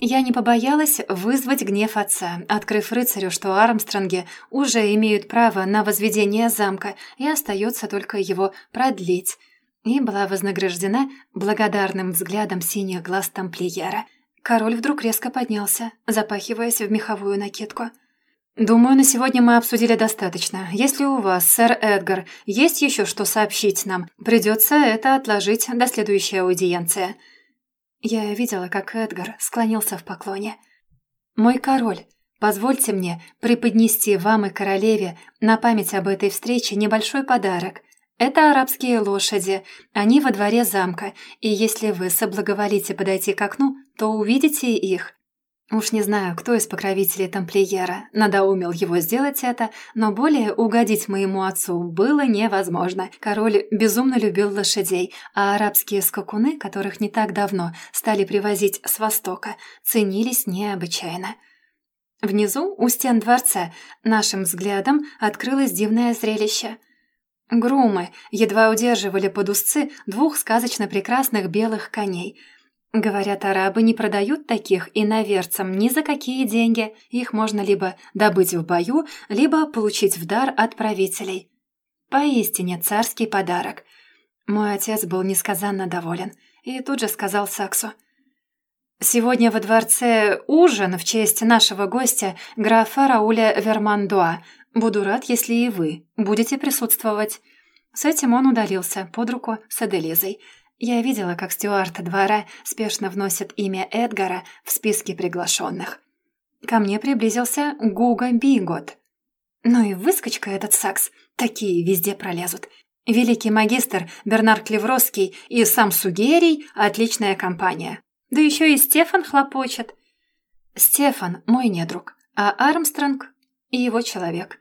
Я не побоялась вызвать гнев отца, открыв рыцарю, что Армстронги уже имеют право на возведение замка, и остается только его продлить. И была вознаграждена благодарным взглядом синих глаз тамплиера. Король вдруг резко поднялся, запахиваясь в меховую накидку – «Думаю, на сегодня мы обсудили достаточно. Если у вас, сэр Эдгар, есть еще что сообщить нам, придется это отложить до следующей аудиенции». Я видела, как Эдгар склонился в поклоне. «Мой король, позвольте мне преподнести вам и королеве на память об этой встрече небольшой подарок. Это арабские лошади, они во дворе замка, и если вы соблаговолите подойти к окну, то увидите их. Уж не знаю, кто из покровителей тамплиера надоумил его сделать это, но более угодить моему отцу было невозможно. Король безумно любил лошадей, а арабские скакуны, которых не так давно стали привозить с Востока, ценились необычайно. Внизу, у стен дворца, нашим взглядом открылось дивное зрелище. Грумы едва удерживали под узцы двух сказочно прекрасных белых коней – Говорят, арабы не продают таких иноверцам ни за какие деньги. Их можно либо добыть в бою, либо получить в дар от правителей. Поистине царский подарок. Мой отец был несказанно доволен и тут же сказал Саксу. «Сегодня во дворце ужин в честь нашего гостя, графа Рауля Вермандуа. Буду рад, если и вы будете присутствовать». С этим он удалился под руку с Аделизой – я видела, как стюарт двора спешно вносит имя Эдгара в списки приглашенных. Ко мне приблизился Гуга Бигот. Ну и выскочка этот сакс, такие везде пролезут. Великий магистр Бернар Клевроский и сам Сугерий – отличная компания. Да еще и Стефан хлопочет. Стефан – мой недруг, а Армстронг – и его человек.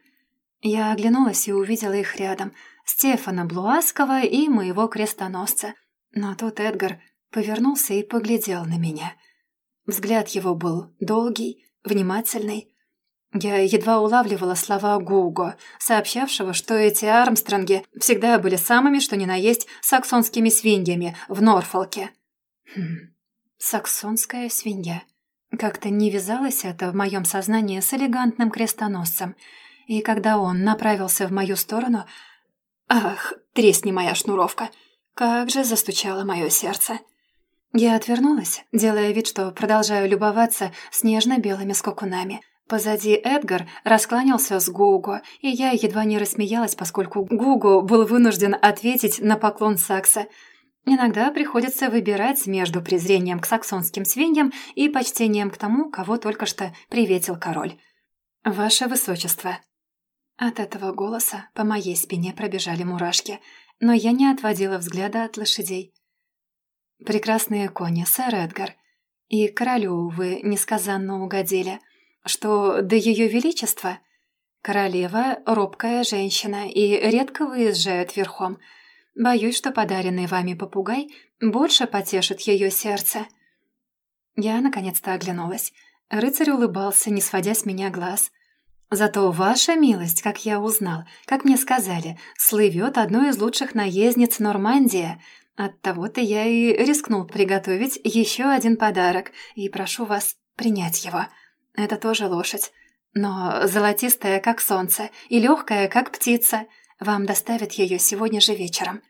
Я оглянулась и увидела их рядом – Стефана Блуаскова и моего крестоносца – но тут Эдгар повернулся и поглядел на меня. Взгляд его был долгий, внимательный. Я едва улавливала слова Гуго, сообщавшего, что эти Армстронги всегда были самыми, что ни на есть, саксонскими свиньями в Норфолке. Хм, саксонская свинья. Как-то не вязалось это в моем сознании с элегантным крестоносцем. И когда он направился в мою сторону... Ах, тресни моя шнуровка! — как же застучало мое сердце. Я отвернулась, делая вид, что продолжаю любоваться снежно-белыми скокунами. Позади Эдгар раскланялся с Гуго, и я едва не рассмеялась, поскольку Гуго был вынужден ответить на поклон Сакса. Иногда приходится выбирать между презрением к саксонским свиньям и почтением к тому, кого только что приветил король. «Ваше высочество». От этого голоса по моей спине пробежали мурашки, но я не отводила взгляда от лошадей. «Прекрасные кони, сэр Эдгар. И королю вы несказанно угодили. Что до ее величества? Королева — робкая женщина и редко выезжает верхом. Боюсь, что подаренный вами попугай больше потешит ее сердце». Я наконец-то оглянулась. Рыцарь улыбался, не сводя с меня глаз. «Зато ваша милость, как я узнал, как мне сказали, слывет одной из лучших наездниц Нормандии. Оттого-то я и рискнул приготовить еще один подарок, и прошу вас принять его. Это тоже лошадь, но золотистая, как солнце, и легкая, как птица. Вам доставят ее сегодня же вечером».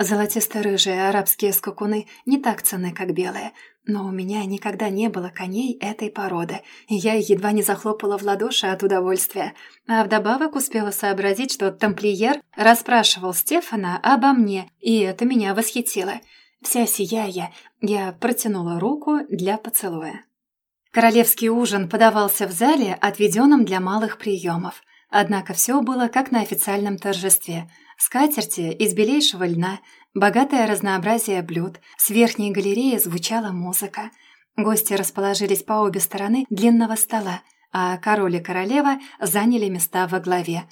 Золотисто-рыжие арабские скакуны не так ценны, как белые, но у меня никогда не было коней этой породы, и я едва не захлопала в ладоши от удовольствия. А вдобавок успела сообразить, что тамплиер расспрашивал Стефана обо мне, и это меня восхитило. Вся сияя, я протянула руку для поцелуя. Королевский ужин подавался в зале, отведенном для малых приемов. Однако все было как на официальном торжестве – Скатерти из белейшего льна, богатое разнообразие блюд, с верхней галереи звучала музыка. Гости расположились по обе стороны длинного стола, а король и королева заняли места во главе.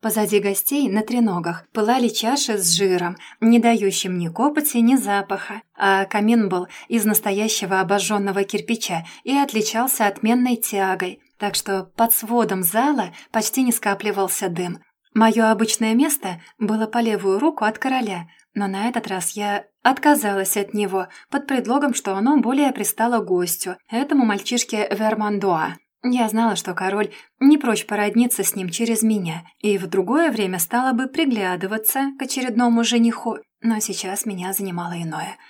Позади гостей на треногах пылали чаши с жиром, не дающим ни копоти, ни запаха, а камин был из настоящего обожженного кирпича и отличался отменной тягой, так что под сводом зала почти не скапливался дым. Мое обычное место было по левую руку от короля, но на этот раз я отказалась от него под предлогом, что оно более пристало гостю, этому мальчишке Вермандуа. Я знала, что король не прочь породниться с ним через меня, и в другое время стала бы приглядываться к очередному жениху, но сейчас меня занимало иное —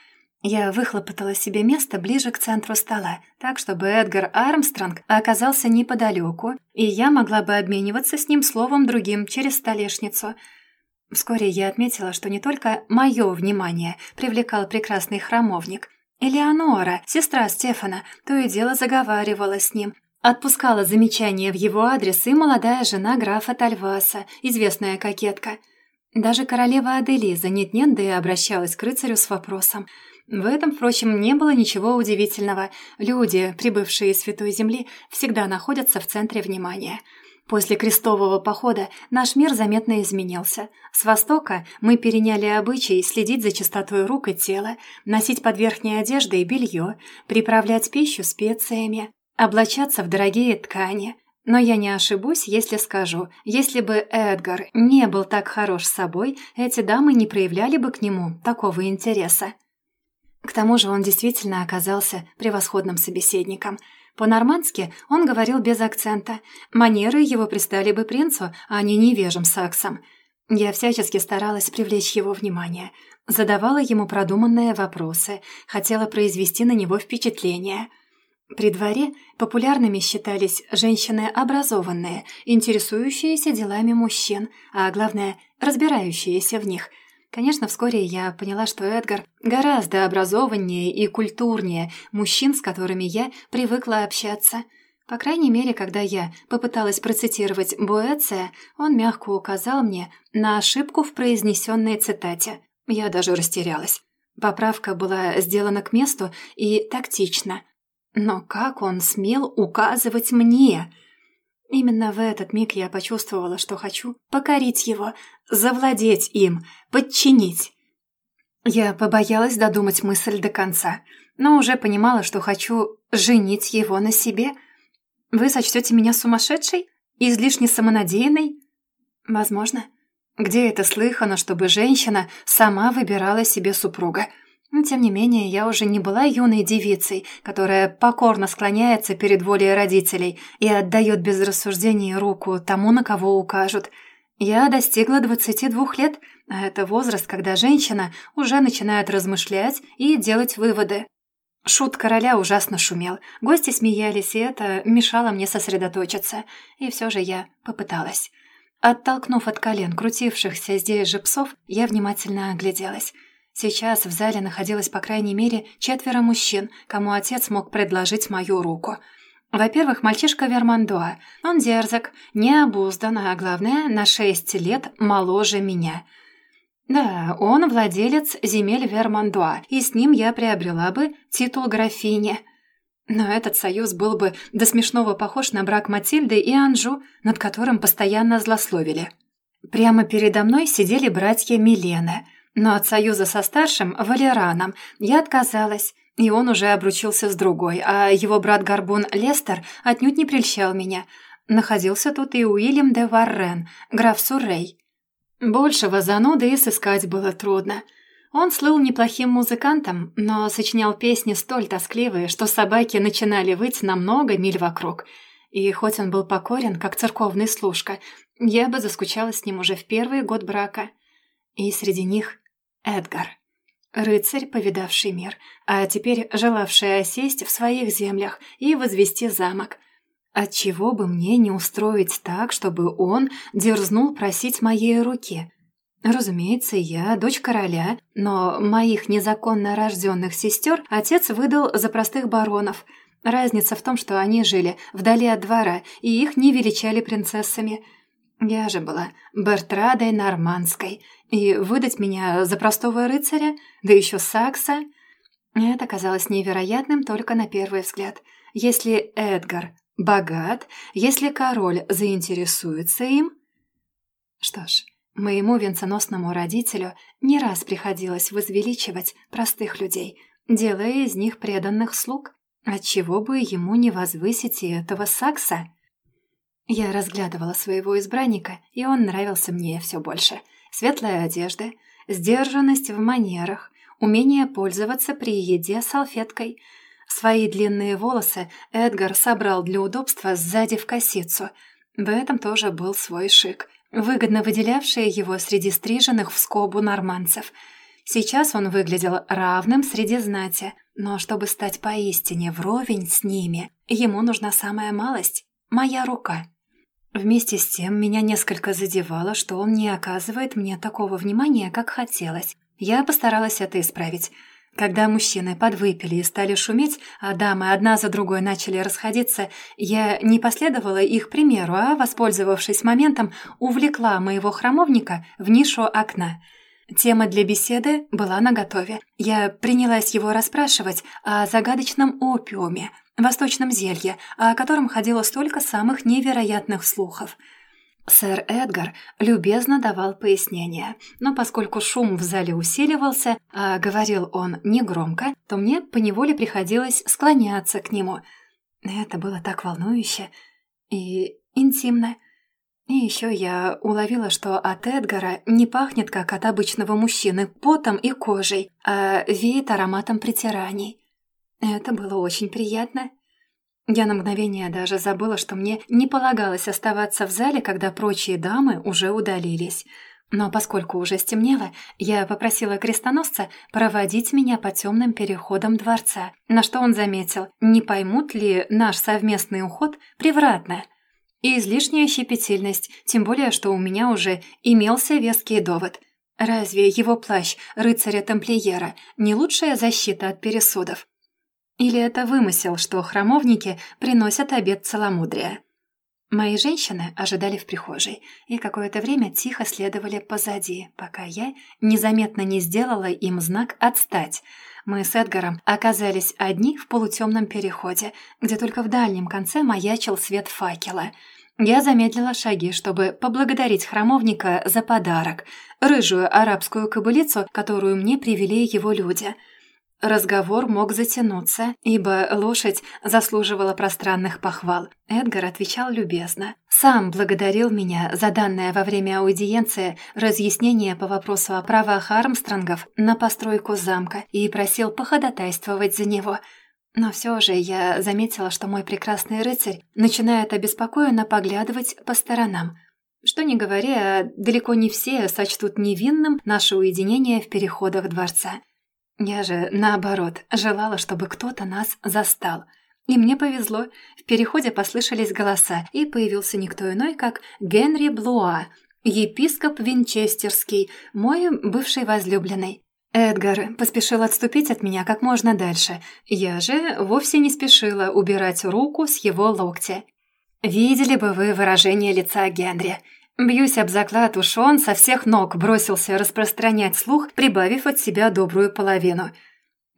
я выхлопотала себе место ближе к центру стола, так, чтобы Эдгар Армстронг оказался неподалеку, и я могла бы обмениваться с ним словом другим через столешницу. Вскоре я отметила, что не только мое внимание привлекал прекрасный храмовник. Элеонора, сестра Стефана, то и дело заговаривала с ним, отпускала замечания в его адрес и молодая жена графа Тальваса, известная кокетка. Даже королева Аделиза нет-нет, и обращалась к рыцарю с вопросом – в этом, впрочем, не было ничего удивительного. Люди, прибывшие из Святой Земли, всегда находятся в центре внимания. После крестового похода наш мир заметно изменился. С востока мы переняли обычай следить за чистотой рук и тела, носить под верхней одеждой белье, приправлять пищу специями, облачаться в дорогие ткани. Но я не ошибусь, если скажу, если бы Эдгар не был так хорош собой, эти дамы не проявляли бы к нему такого интереса. К тому же он действительно оказался превосходным собеседником. По-нормандски он говорил без акцента. Манеры его пристали бы принцу, а не невежим саксам. Я всячески старалась привлечь его внимание. Задавала ему продуманные вопросы, хотела произвести на него впечатление. При дворе популярными считались женщины образованные, интересующиеся делами мужчин, а главное, разбирающиеся в них – Конечно, вскоре я поняла, что Эдгар гораздо образованнее и культурнее мужчин, с которыми я привыкла общаться. По крайней мере, когда я попыталась процитировать Боэция, он мягко указал мне на ошибку в произнесенной цитате. Я даже растерялась. Поправка была сделана к месту и тактично. Но как он смел указывать мне? Именно в этот миг я почувствовала, что хочу покорить его, завладеть им, подчинить. Я побоялась додумать мысль до конца, но уже понимала, что хочу женить его на себе. Вы сочтете меня сумасшедшей? Излишне самонадеянной? Возможно. Где это слыхано, чтобы женщина сама выбирала себе супруга? Тем не менее, я уже не была юной девицей, которая покорно склоняется перед волей родителей и отдает без рассуждений руку тому, на кого укажут. Я достигла 22 лет, а это возраст, когда женщина уже начинает размышлять и делать выводы. Шут короля ужасно шумел. Гости смеялись, и это мешало мне сосредоточиться. И все же я попыталась. Оттолкнув от колен крутившихся здесь же псов, я внимательно огляделась. Сейчас в зале находилось по крайней мере четверо мужчин, кому отец мог предложить мою руку. Во-первых, мальчишка Вермандоа. Он дерзок, необуздан, а главное, на шесть лет моложе меня — да, он владелец земель Вермандуа, и с ним я приобрела бы титул графини. Но этот союз был бы до смешного похож на брак Матильды и Анжу, над которым постоянно злословили. Прямо передо мной сидели братья Милена, но от союза со старшим, Валераном, я отказалась, и он уже обручился с другой, а его брат Горбун Лестер отнюдь не прельщал меня. Находился тут и Уильям де Варрен, граф Суррей. Большего зануды и сыскать было трудно. Он слыл неплохим музыкантом, но сочинял песни столь тоскливые, что собаки начинали выть на много миль вокруг. И хоть он был покорен, как церковный служка, я бы заскучала с ним уже в первый год брака. И среди них Эдгар. Рыцарь, повидавший мир, а теперь желавший осесть в своих землях и возвести замок – Отчего бы мне не устроить так, чтобы он дерзнул просить моей руки? Разумеется, я дочь короля, но моих незаконно рожденных сестер отец выдал за простых баронов. Разница в том, что они жили вдали от двора, и их не величали принцессами. Я же была Бертрадой Нормандской, и выдать меня за простого рыцаря, да еще Сакса, это казалось невероятным только на первый взгляд. Если Эдгар Богат, если король заинтересуется им? Что ж, моему венценосному родителю не раз приходилось возвеличивать простых людей, делая из них преданных слуг. Отчего бы ему не возвысить и этого сакса? Я разглядывала своего избранника, и он нравился мне все больше. Светлая одежда, сдержанность в манерах, умение пользоваться при еде салфеткой — Свои длинные волосы Эдгар собрал для удобства сзади в косицу. В этом тоже был свой шик, выгодно выделявший его среди стриженных в скобу норманцев. Сейчас он выглядел равным среди знати, но чтобы стать поистине вровень с ними, ему нужна самая малость — моя рука. Вместе с тем меня несколько задевало, что он не оказывает мне такого внимания, как хотелось. Я постаралась это исправить — когда мужчины подвыпили и стали шуметь, а дамы одна за другой начали расходиться, я не последовала их примеру, а, воспользовавшись моментом, увлекла моего храмовника в нишу окна. Тема для беседы была наготове. Я принялась его расспрашивать о загадочном опиуме, восточном зелье, о котором ходило столько самых невероятных слухов – Сэр Эдгар любезно давал пояснения, но поскольку шум в зале усиливался, а говорил он негромко, то мне поневоле приходилось склоняться к нему. Это было так волнующе и интимно. И еще я уловила, что от Эдгара не пахнет, как от обычного мужчины, потом и кожей, а веет ароматом притираний. Это было очень приятно. Я на мгновение даже забыла, что мне не полагалось оставаться в зале, когда прочие дамы уже удалились. Но поскольку уже стемнело, я попросила крестоносца проводить меня по темным переходам дворца, на что он заметил, не поймут ли наш совместный уход превратно. И излишняя щепетильность, тем более, что у меня уже имелся веский довод. Разве его плащ рыцаря-тамплиера не лучшая защита от пересудов? Или это вымысел, что храмовники приносят обед целомудрия? Мои женщины ожидали в прихожей и какое-то время тихо следовали позади, пока я незаметно не сделала им знак «отстать». Мы с Эдгаром оказались одни в полутемном переходе, где только в дальнем конце маячил свет факела. Я замедлила шаги, чтобы поблагодарить храмовника за подарок — рыжую арабскую кобылицу, которую мне привели его люди — Разговор мог затянуться, ибо лошадь заслуживала пространных похвал. Эдгар отвечал любезно. Сам благодарил меня за данное во время аудиенции разъяснение по вопросу о правах Армстронгов на постройку замка и просил походатайствовать за него. Но все же я заметила, что мой прекрасный рыцарь начинает обеспокоенно поглядывать по сторонам. Что не говоря, далеко не все сочтут невинным наше уединение в переходах дворца. Я же, наоборот, желала, чтобы кто-то нас застал. И мне повезло. В переходе послышались голоса, и появился никто иной, как Генри Блуа, епископ Винчестерский, мой бывший возлюбленный. Эдгар поспешил отступить от меня как можно дальше. Я же вовсе не спешила убирать руку с его локтя. Видели бы вы выражение лица Генри. Бьюсь об заклад, уж он со всех ног бросился распространять слух, прибавив от себя добрую половину.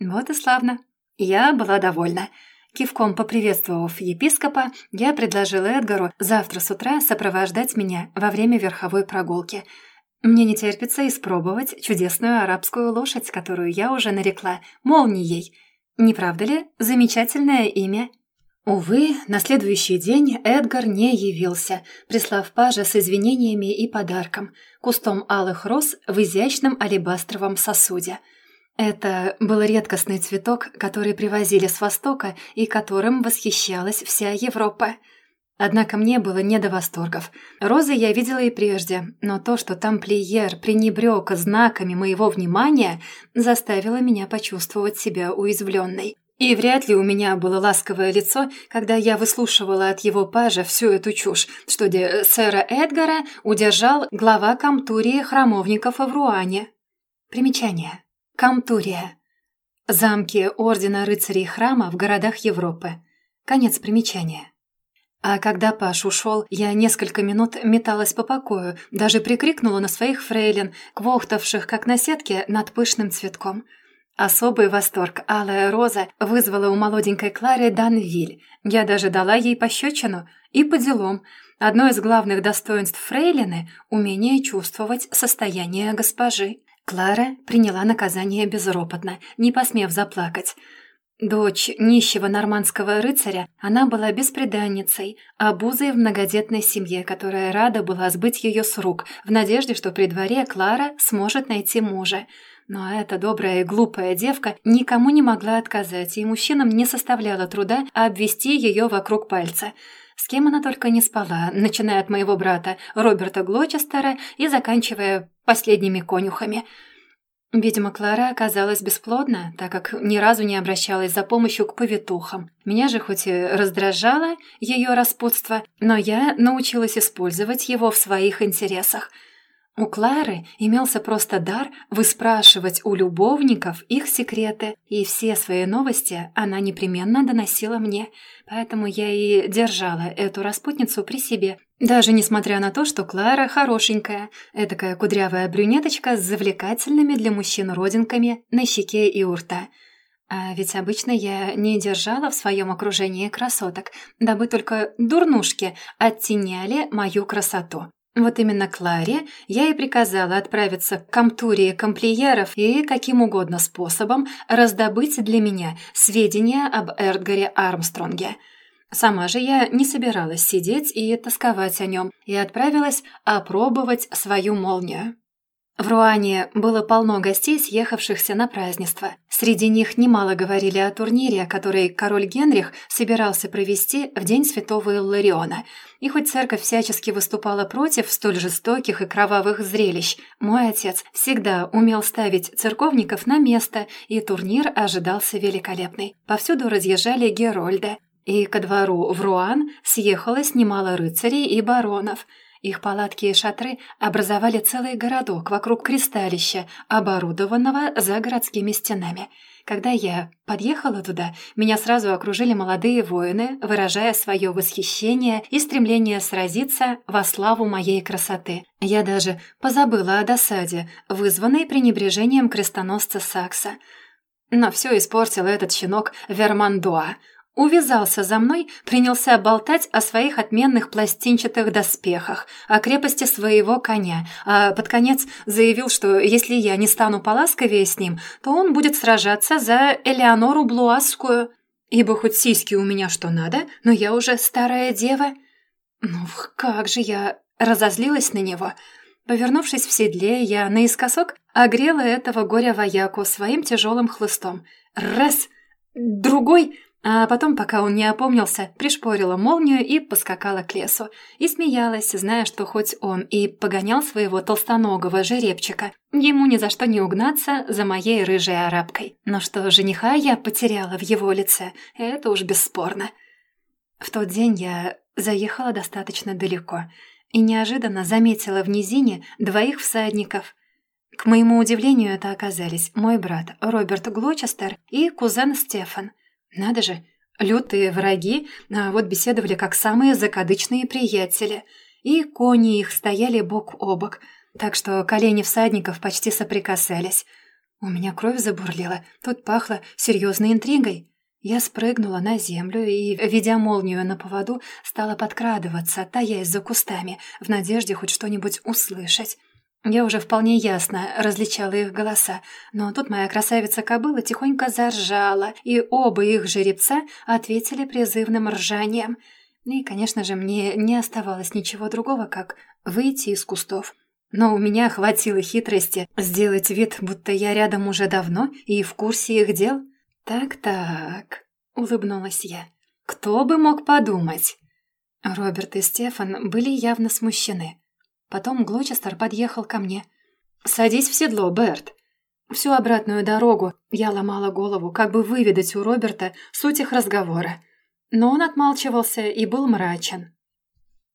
Вот и славно. Я была довольна. Кивком поприветствовав епископа, я предложила Эдгару завтра с утра сопровождать меня во время верховой прогулки. Мне не терпится испробовать чудесную арабскую лошадь, которую я уже нарекла молнией. Не правда ли? Замечательное имя. Увы, на следующий день Эдгар не явился, прислав пажа с извинениями и подарком, кустом алых роз в изящном алебастровом сосуде. Это был редкостный цветок, который привозили с Востока и которым восхищалась вся Европа. Однако мне было не до восторгов. Розы я видела и прежде, но то, что там Плиер пренебрег знаками моего внимания, заставило меня почувствовать себя уязвленной. И вряд ли у меня было ласковое лицо, когда я выслушивала от его пажа всю эту чушь, что де сэра Эдгара удержал глава Камтурии храмовников в Руане. Примечание. Камтурия. Замки Ордена Рыцарей Храма в городах Европы. Конец примечания. А когда Паш ушел, я несколько минут металась по покою, даже прикрикнула на своих фрейлин, квохтавших, как на сетке, над пышным цветком – Особый восторг алая роза вызвала у молоденькой Клары Данвиль. Я даже дала ей пощечину. И по делам. Одно из главных достоинств фрейлины – умение чувствовать состояние госпожи. Клара приняла наказание безропотно, не посмев заплакать. Дочь нищего нормандского рыцаря, она была беспреданницей, обузой в многодетной семье, которая рада была сбыть ее с рук, в надежде, что при дворе Клара сможет найти мужа. Но эта добрая и глупая девка никому не могла отказать, и мужчинам не составляло труда обвести ее вокруг пальца. С кем она только не спала, начиная от моего брата Роберта Глочестера и заканчивая последними конюхами. Видимо, Клара оказалась бесплодна, так как ни разу не обращалась за помощью к повитухам. Меня же хоть и раздражало ее распутство, но я научилась использовать его в своих интересах – у Клары имелся просто дар выспрашивать у любовников их секреты, и все свои новости она непременно доносила мне, поэтому я и держала эту распутницу при себе, даже несмотря на то, что Клара хорошенькая, этакая кудрявая брюнеточка с завлекательными для мужчин родинками на щеке и у рта. А ведь обычно я не держала в своем окружении красоток, дабы только дурнушки оттеняли мою красоту. Вот именно Кларе я и приказала отправиться к Камтурии комплиеров и каким угодно способом раздобыть для меня сведения об Эрдгаре Армстронге. Сама же я не собиралась сидеть и тосковать о нем, и отправилась опробовать свою молнию. В Руане было полно гостей, съехавшихся на празднество. Среди них немало говорили о турнире, который король Генрих собирался провести в день святого Иллариона. И хоть церковь всячески выступала против столь жестоких и кровавых зрелищ, мой отец всегда умел ставить церковников на место, и турнир ожидался великолепный. Повсюду разъезжали герольды. И ко двору в Руан съехалось немало рыцарей и баронов – их палатки и шатры образовали целый городок вокруг кристалища, оборудованного за городскими стенами. Когда я подъехала туда, меня сразу окружили молодые воины, выражая свое восхищение и стремление сразиться во славу моей красоты. Я даже позабыла о досаде, вызванной пренебрежением крестоносца Сакса. Но все испортил этот щенок Вермандуа — Увязался за мной, принялся болтать о своих отменных пластинчатых доспехах, о крепости своего коня, а под конец заявил, что если я не стану поласковее с ним, то он будет сражаться за Элеонору Блуасскую. Ибо хоть сиськи у меня что надо, но я уже старая дева. Ну, как же я разозлилась на него. Повернувшись в седле, я наискосок огрела этого горя-вояку своим тяжелым хлыстом. Раз, другой — А потом, пока он не опомнился, пришпорила молнию и поскакала к лесу. И смеялась, зная, что хоть он и погонял своего толстоногого жеребчика, ему ни за что не угнаться за моей рыжей арабкой. Но что жениха я потеряла в его лице, это уж бесспорно. В тот день я заехала достаточно далеко и неожиданно заметила в низине двоих всадников. К моему удивлению, это оказались мой брат Роберт Глочестер и кузен Стефан – надо же, лютые враги, а вот беседовали как самые закадычные приятели. И кони их стояли бок о бок, так что колени всадников почти соприкасались. У меня кровь забурлила, тут пахло серьезной интригой. Я спрыгнула на землю и, ведя молнию на поводу, стала подкрадываться, таясь за кустами, в надежде хоть что-нибудь услышать. Я уже вполне ясно различала их голоса, но тут моя красавица-кобыла тихонько заржала, и оба их жеребца ответили призывным ржанием. И, конечно же, мне не оставалось ничего другого, как выйти из кустов. Но у меня хватило хитрости сделать вид, будто я рядом уже давно и в курсе их дел. «Так-так», — улыбнулась я. «Кто бы мог подумать?» Роберт и Стефан были явно смущены. Потом Глочестер подъехал ко мне. «Садись в седло, Берт». Всю обратную дорогу я ломала голову, как бы выведать у Роберта суть их разговора. Но он отмалчивался и был мрачен.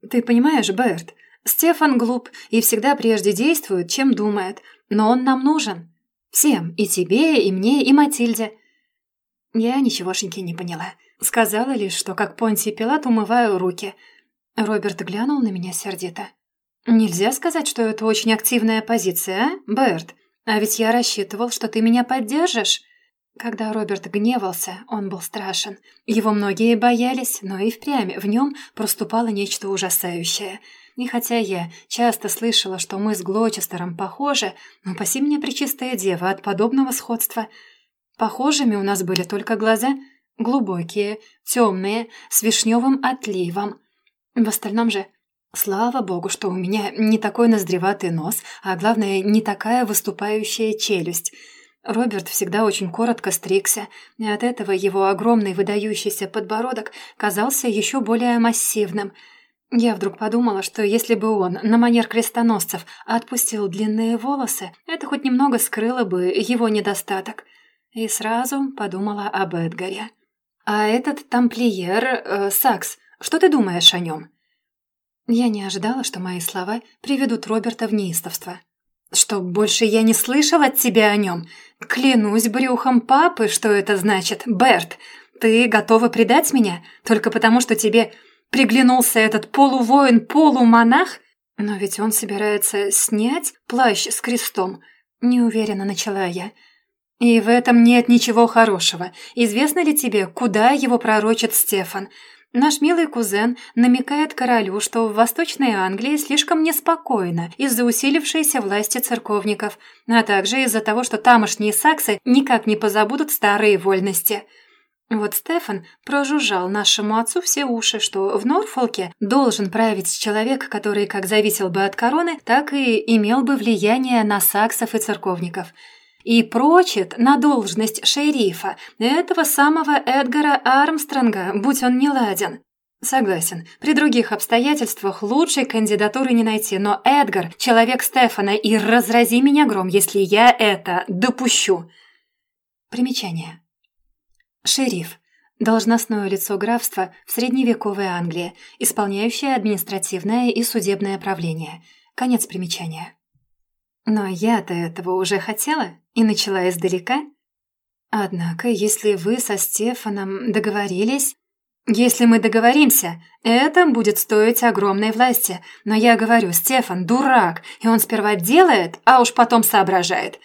«Ты понимаешь, Берт, Стефан глуп и всегда прежде действует, чем думает, но он нам нужен. Всем, и тебе, и мне, и Матильде». Я ничегошеньки не поняла. Сказала лишь, что как Понтий Пилат умываю руки. Роберт глянул на меня сердито. «Нельзя сказать, что это очень активная позиция, а, Берт? А ведь я рассчитывал, что ты меня поддержишь». Когда Роберт гневался, он был страшен. Его многие боялись, но и впрямь в нем проступало нечто ужасающее. И хотя я часто слышала, что мы с Глочестером похожи, но паси мне причистая дева от подобного сходства. Похожими у нас были только глаза, глубокие, темные, с вишневым отливом. В остальном же Слава богу, что у меня не такой ноздреватый нос, а главное, не такая выступающая челюсть. Роберт всегда очень коротко стригся, и от этого его огромный выдающийся подбородок казался еще более массивным. Я вдруг подумала, что если бы он на манер крестоносцев отпустил длинные волосы, это хоть немного скрыло бы его недостаток. И сразу подумала об Эдгаре. «А этот тамплиер, э, Сакс, что ты думаешь о нем?» Я не ожидала, что мои слова приведут Роберта в неистовство. «Что больше я не слышал от тебя о нем? Клянусь брюхом папы, что это значит. Берт, ты готова предать меня только потому, что тебе приглянулся этот полувоин-полумонах? Но ведь он собирается снять плащ с крестом. Неуверенно начала я. И в этом нет ничего хорошего. Известно ли тебе, куда его пророчит Стефан? Наш милый кузен намекает королю, что в Восточной Англии слишком неспокойно из-за усилившейся власти церковников, а также из-за того, что тамошние саксы никак не позабудут старые вольности. Вот Стефан прожужжал нашему отцу все уши, что в Норфолке должен править человек, который как зависел бы от короны, так и имел бы влияние на саксов и церковников – и прочит на должность шерифа этого самого Эдгара Армстронга, будь он не ладен. Согласен, при других обстоятельствах лучшей кандидатуры не найти, но Эдгар — человек Стефана, и разрази меня гром, если я это допущу. Примечание. Шериф — должностное лицо графства в средневековой Англии, исполняющее административное и судебное правление. Конец примечания. Но я-то этого уже хотела и начала издалека. Однако, если вы со Стефаном договорились... Если мы договоримся, это будет стоить огромной власти. Но я говорю, Стефан дурак, и он сперва делает, а уж потом соображает.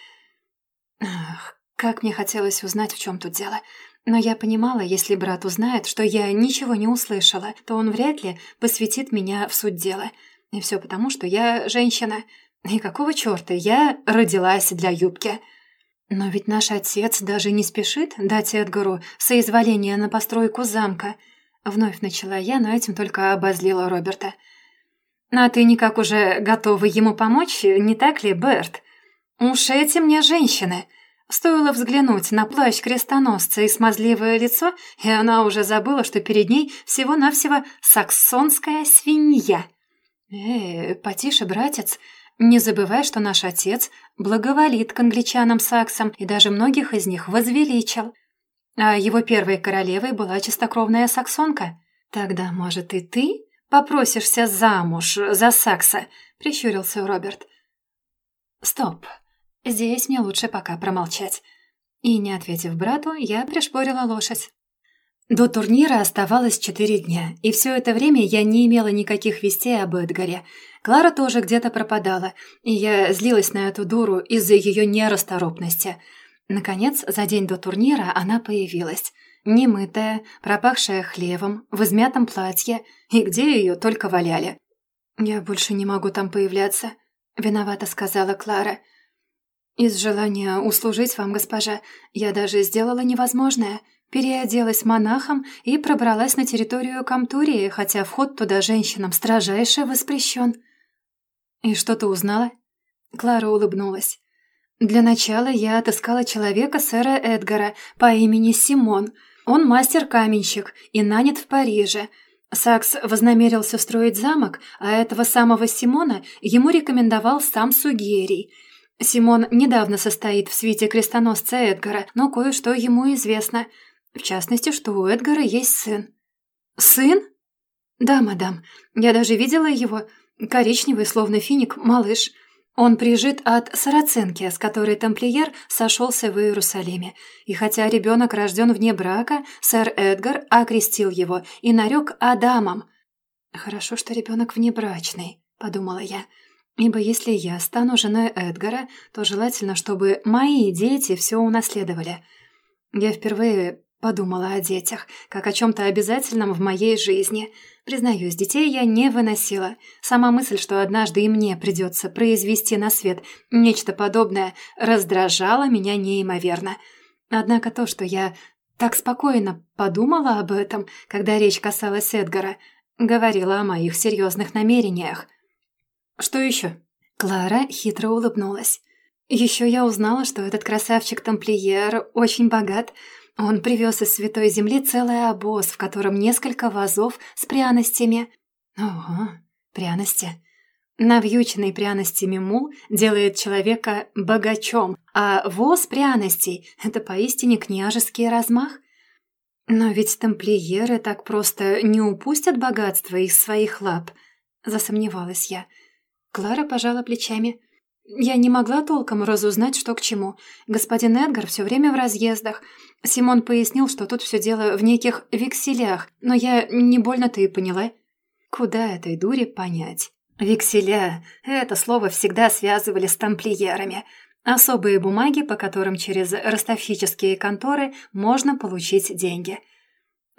Ах, как мне хотелось узнать, в чем тут дело. Но я понимала, если брат узнает, что я ничего не услышала, то он вряд ли посвятит меня в суть дела. И все потому, что я женщина. И какого черта я родилась для юбки? Но ведь наш отец даже не спешит дать Эдгару соизволение на постройку замка. Вновь начала я, но этим только обозлила Роберта. А ты никак уже готова ему помочь, не так ли, Берт? Уж эти мне женщины. Стоило взглянуть на плащ крестоносца и смазливое лицо, и она уже забыла, что перед ней всего-навсего саксонская свинья. «Э, потише, братец. Не забывай, что наш отец благоволит к англичанам-саксам и даже многих из них возвеличил. А его первой королевой была чистокровная саксонка. Тогда, может, и ты попросишься замуж за сакса?» — прищурился Роберт. «Стоп. Здесь мне лучше пока промолчать». И, не ответив брату, я пришпорила лошадь. До турнира оставалось четыре дня, и все это время я не имела никаких вестей об Эдгаре. Клара тоже где-то пропадала, и я злилась на эту дуру из-за ее нерасторопности. Наконец, за день до турнира она появилась. Немытая, пропахшая хлевом, в измятом платье, и где ее только валяли. «Я больше не могу там появляться», — виновата сказала Клара. «Из желания услужить вам, госпожа, я даже сделала невозможное — Переоделась монахом и пробралась на территорию Камтурии, хотя вход туда женщинам строжайше воспрещен. «И что ты узнала?» Клара улыбнулась. «Для начала я отыскала человека сэра Эдгара по имени Симон. Он мастер-каменщик и нанят в Париже. Сакс вознамерился строить замок, а этого самого Симона ему рекомендовал сам Сугерий. Симон недавно состоит в свите крестоносца Эдгара, но кое-что ему известно — в частности, что у Эдгара есть сын. Сын? Да, мадам. Я даже видела его. Коричневый, словно финик, малыш. Он прижит от сарацинки, с которой тамплиер сошелся в Иерусалиме. И хотя ребенок рожден вне брака, сэр Эдгар окрестил его и нарек Адамом. «Хорошо, что ребенок внебрачный», — подумала я. «Ибо если я стану женой Эдгара, то желательно, чтобы мои дети все унаследовали». Я впервые Подумала о детях, как о чем-то обязательном в моей жизни. Признаюсь, детей я не выносила. Сама мысль, что однажды и мне придется произвести на свет нечто подобное, раздражала меня неимоверно. Однако то, что я так спокойно подумала об этом, когда речь касалась Эдгара, говорила о моих серьезных намерениях. «Что еще?» Клара хитро улыбнулась. «Еще я узнала, что этот красавчик-тамплиер очень богат». Он привез из Святой Земли целый обоз, в котором несколько вазов с пряностями. Ого, пряности. Навьюченный пряностями мул делает человека богачом, а воз пряностей — это поистине княжеский размах. Но ведь тамплиеры так просто не упустят богатство из своих лап, засомневалась я. Клара пожала плечами. Я не могла толком разузнать, что к чему. Господин Эдгар все время в разъездах. Симон пояснил, что тут все дело в неких векселях, но я не больно-то и поняла. Куда этой дуре понять? Векселя — это слово всегда связывали с тамплиерами. Особые бумаги, по которым через ростовщические конторы можно получить деньги.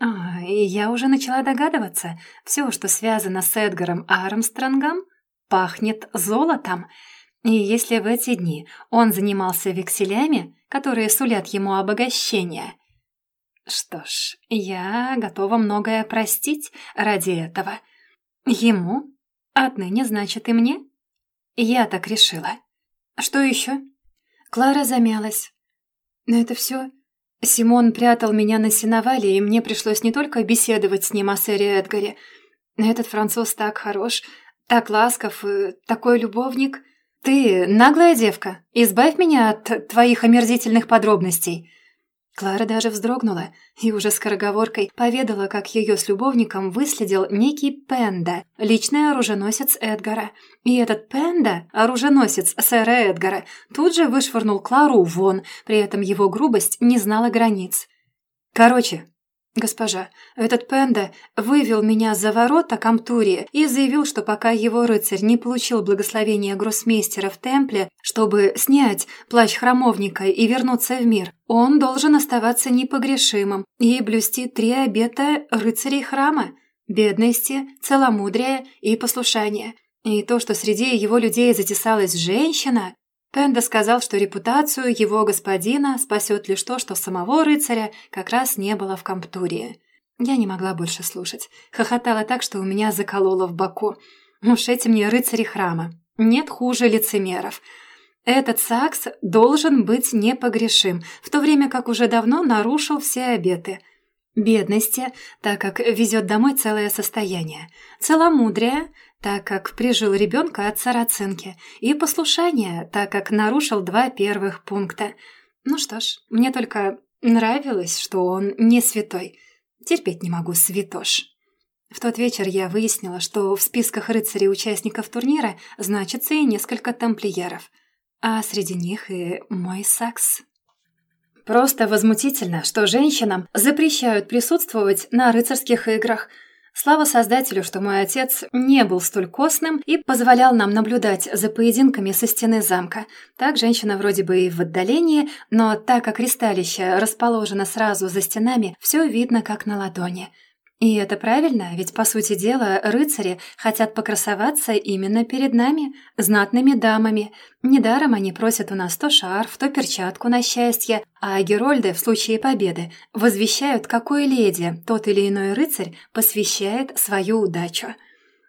А, и я уже начала догадываться. Все, что связано с Эдгаром Армстронгом, пахнет золотом — и если в эти дни он занимался векселями, которые сулят ему обогащение... Что ж, я готова многое простить ради этого. Ему? Отныне значит и мне? Я так решила. Что еще? Клара замялась. Но это все... Симон прятал меня на сеновале, и мне пришлось не только беседовать с ним о сэре Эдгаре. Этот француз так хорош, так ласков, и такой любовник. «Ты наглая девка, избавь меня от твоих омерзительных подробностей». Клара даже вздрогнула и уже скороговоркой поведала, как ее с любовником выследил некий Пенда, личный оруженосец Эдгара. И этот Пенда, оруженосец сэра Эдгара, тут же вышвырнул Клару вон, при этом его грубость не знала границ. «Короче, «Госпожа, этот Пенда вывел меня за ворота Камтурии и заявил, что пока его рыцарь не получил благословения гроссмейстера в темпле, чтобы снять плащ храмовника и вернуться в мир, он должен оставаться непогрешимым и блюсти три обета рыцарей храма – бедности, целомудрия и послушания. И то, что среди его людей затесалась женщина, Пенда сказал, что репутацию его господина спасет лишь то, что самого рыцаря как раз не было в Камптурии. Я не могла больше слушать. Хохотала так, что у меня закололо в боку. Уж эти мне рыцари храма. Нет хуже лицемеров. Этот сакс должен быть непогрешим, в то время как уже давно нарушил все обеты. Бедности, так как везет домой целое состояние. Целомудрие, так как прижил ребенка от сарацинки. И послушание, так как нарушил два первых пункта. Ну что ж, мне только нравилось, что он не святой. Терпеть не могу святош. В тот вечер я выяснила, что в списках рыцарей-участников турнира значится и несколько тамплиеров, а среди них и мой сакс. Просто возмутительно, что женщинам запрещают присутствовать на рыцарских играх. Слава создателю, что мой отец не был столь костным и позволял нам наблюдать за поединками со стены замка. Так женщина вроде бы и в отдалении, но так как ристалище расположено сразу за стенами, все видно как на ладони – и это правильно, ведь, по сути дела, рыцари хотят покрасоваться именно перед нами, знатными дамами. Недаром они просят у нас то шарф, то перчатку на счастье, а герольды в случае победы возвещают, какой леди тот или иной рыцарь посвящает свою удачу.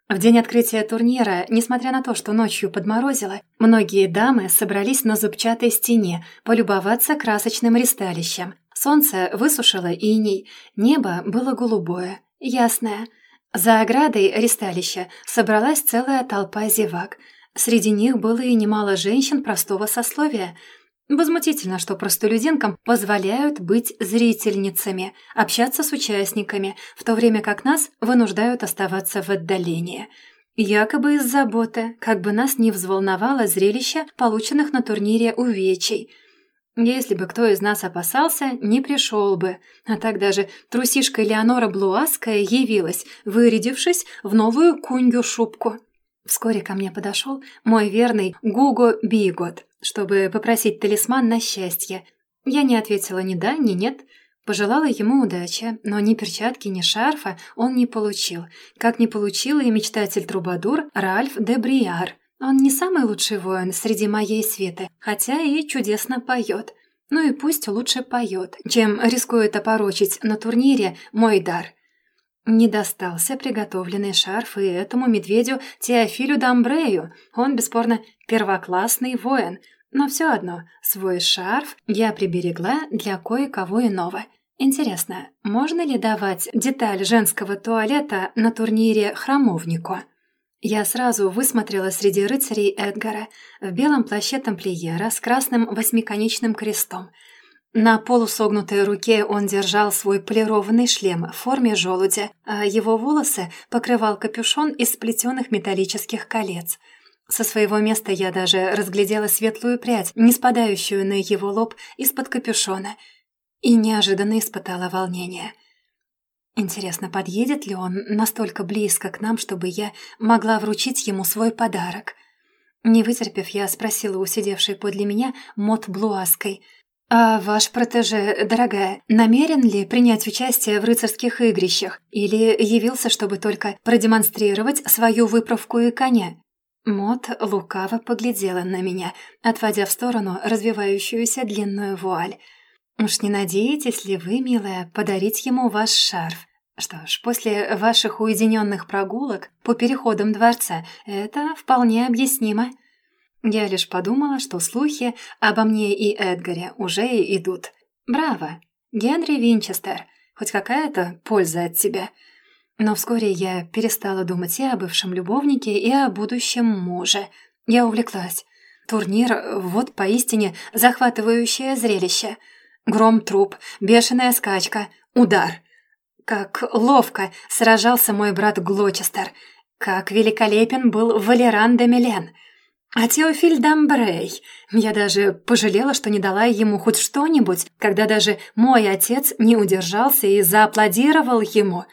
В день открытия турнира, несмотря на то, что ночью подморозило, многие дамы собрались на зубчатой стене полюбоваться красочным ристалищем. Солнце высушило иней, небо было голубое, ясное. За оградой ристалища собралась целая толпа зевак. Среди них было и немало женщин простого сословия. Возмутительно, что простолюдинкам позволяют быть зрительницами, общаться с участниками, в то время как нас вынуждают оставаться в отдалении. Якобы из заботы, как бы нас не взволновало зрелище полученных на турнире увечий – если бы кто из нас опасался, не пришел бы. А так даже трусишка Леонора Блуаская явилась, вырядившись в новую кунью шубку. Вскоре ко мне подошел мой верный Гуго Бигот, чтобы попросить талисман на счастье. Я не ответила ни да, ни нет. Пожелала ему удачи, но ни перчатки, ни шарфа он не получил. Как не получил и мечтатель-трубадур Ральф де Бриар, он не самый лучший воин среди моей светы, хотя и чудесно поет. Ну и пусть лучше поет, чем рискует опорочить на турнире мой дар. Не достался приготовленный шарф и этому медведю Теофилю Дамбрею. Он, бесспорно, первоклассный воин. Но все одно, свой шарф я приберегла для кое-кого иного. Интересно, можно ли давать деталь женского туалета на турнире храмовнику? Я сразу высмотрела среди рыцарей Эдгара в белом плаще тамплиера с красным восьмиконечным крестом. На полусогнутой руке он держал свой полированный шлем в форме желудя, а его волосы покрывал капюшон из сплетенных металлических колец. Со своего места я даже разглядела светлую прядь, не спадающую на его лоб из-под капюшона, и неожиданно испытала волнение — Интересно, подъедет ли он настолько близко к нам, чтобы я могла вручить ему свой подарок? Не вытерпев, я спросила у сидевшей подле меня Мот Блуаской. «А ваш протеже, дорогая, намерен ли принять участие в рыцарских игрищах или явился, чтобы только продемонстрировать свою выправку и коня?» Мот лукаво поглядела на меня, отводя в сторону развивающуюся длинную вуаль. «Уж не надеетесь ли вы, милая, подарить ему ваш шарф? Что ж, после ваших уединенных прогулок по переходам дворца это вполне объяснимо. Я лишь подумала, что слухи обо мне и Эдгаре уже идут. Браво, Генри Винчестер, хоть какая-то польза от тебя. Но вскоре я перестала думать и о бывшем любовнике, и о будущем муже. Я увлеклась. Турнир — вот поистине захватывающее зрелище. Гром труп, бешеная скачка, удар — как ловко сражался мой брат Глочестер, как великолепен был Валеран де Мелен. А Теофиль Дамбрей, я даже пожалела, что не дала ему хоть что-нибудь, когда даже мой отец не удержался и зааплодировал ему.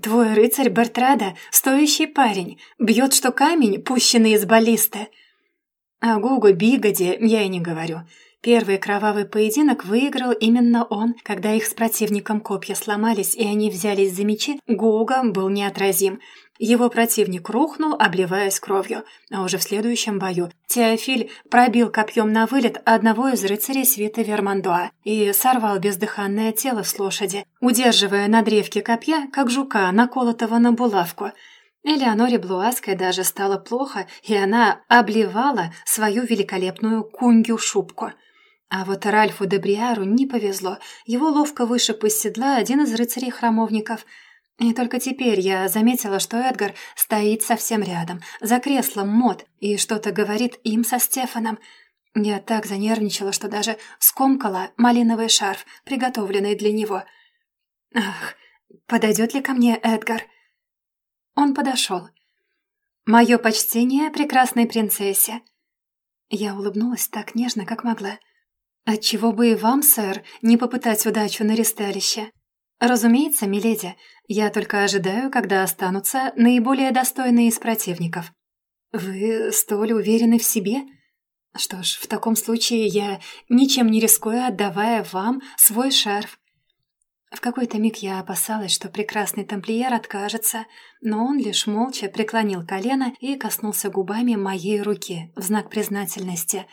Твой рыцарь Бертрада — стоящий парень, бьет что камень, пущенный из баллисты. О Гугу Бигоде я и не говорю — Первый кровавый поединок выиграл именно он. Когда их с противником копья сломались и они взялись за мечи, Гуга был неотразим. Его противник рухнул, обливаясь кровью. А уже в следующем бою Теофиль пробил копьем на вылет одного из рыцарей свита Вермандуа и сорвал бездыханное тело с лошади, удерживая на древке копья, как жука, наколотого на булавку. Элеоноре Блуаской даже стало плохо, и она обливала свою великолепную кунгю-шубку. А вот Ральфу де Бриару не повезло. Его ловко вышиб из седла один из рыцарей-храмовников. И только теперь я заметила, что Эдгар стоит совсем рядом, за креслом мод, и что-то говорит им со Стефаном. Я так занервничала, что даже скомкала малиновый шарф, приготовленный для него. Ах, подойдет ли ко мне Эдгар? Он подошел. «Мое почтение прекрасной принцессе!» Я улыбнулась так нежно, как могла. «Отчего бы и вам, сэр, не попытать удачу на ресталище?» «Разумеется, миледи, я только ожидаю, когда останутся наиболее достойные из противников». «Вы столь уверены в себе?» «Что ж, в таком случае я ничем не рискую, отдавая вам свой шарф. В какой-то миг я опасалась, что прекрасный тамплиер откажется, но он лишь молча преклонил колено и коснулся губами моей руки в знак признательности.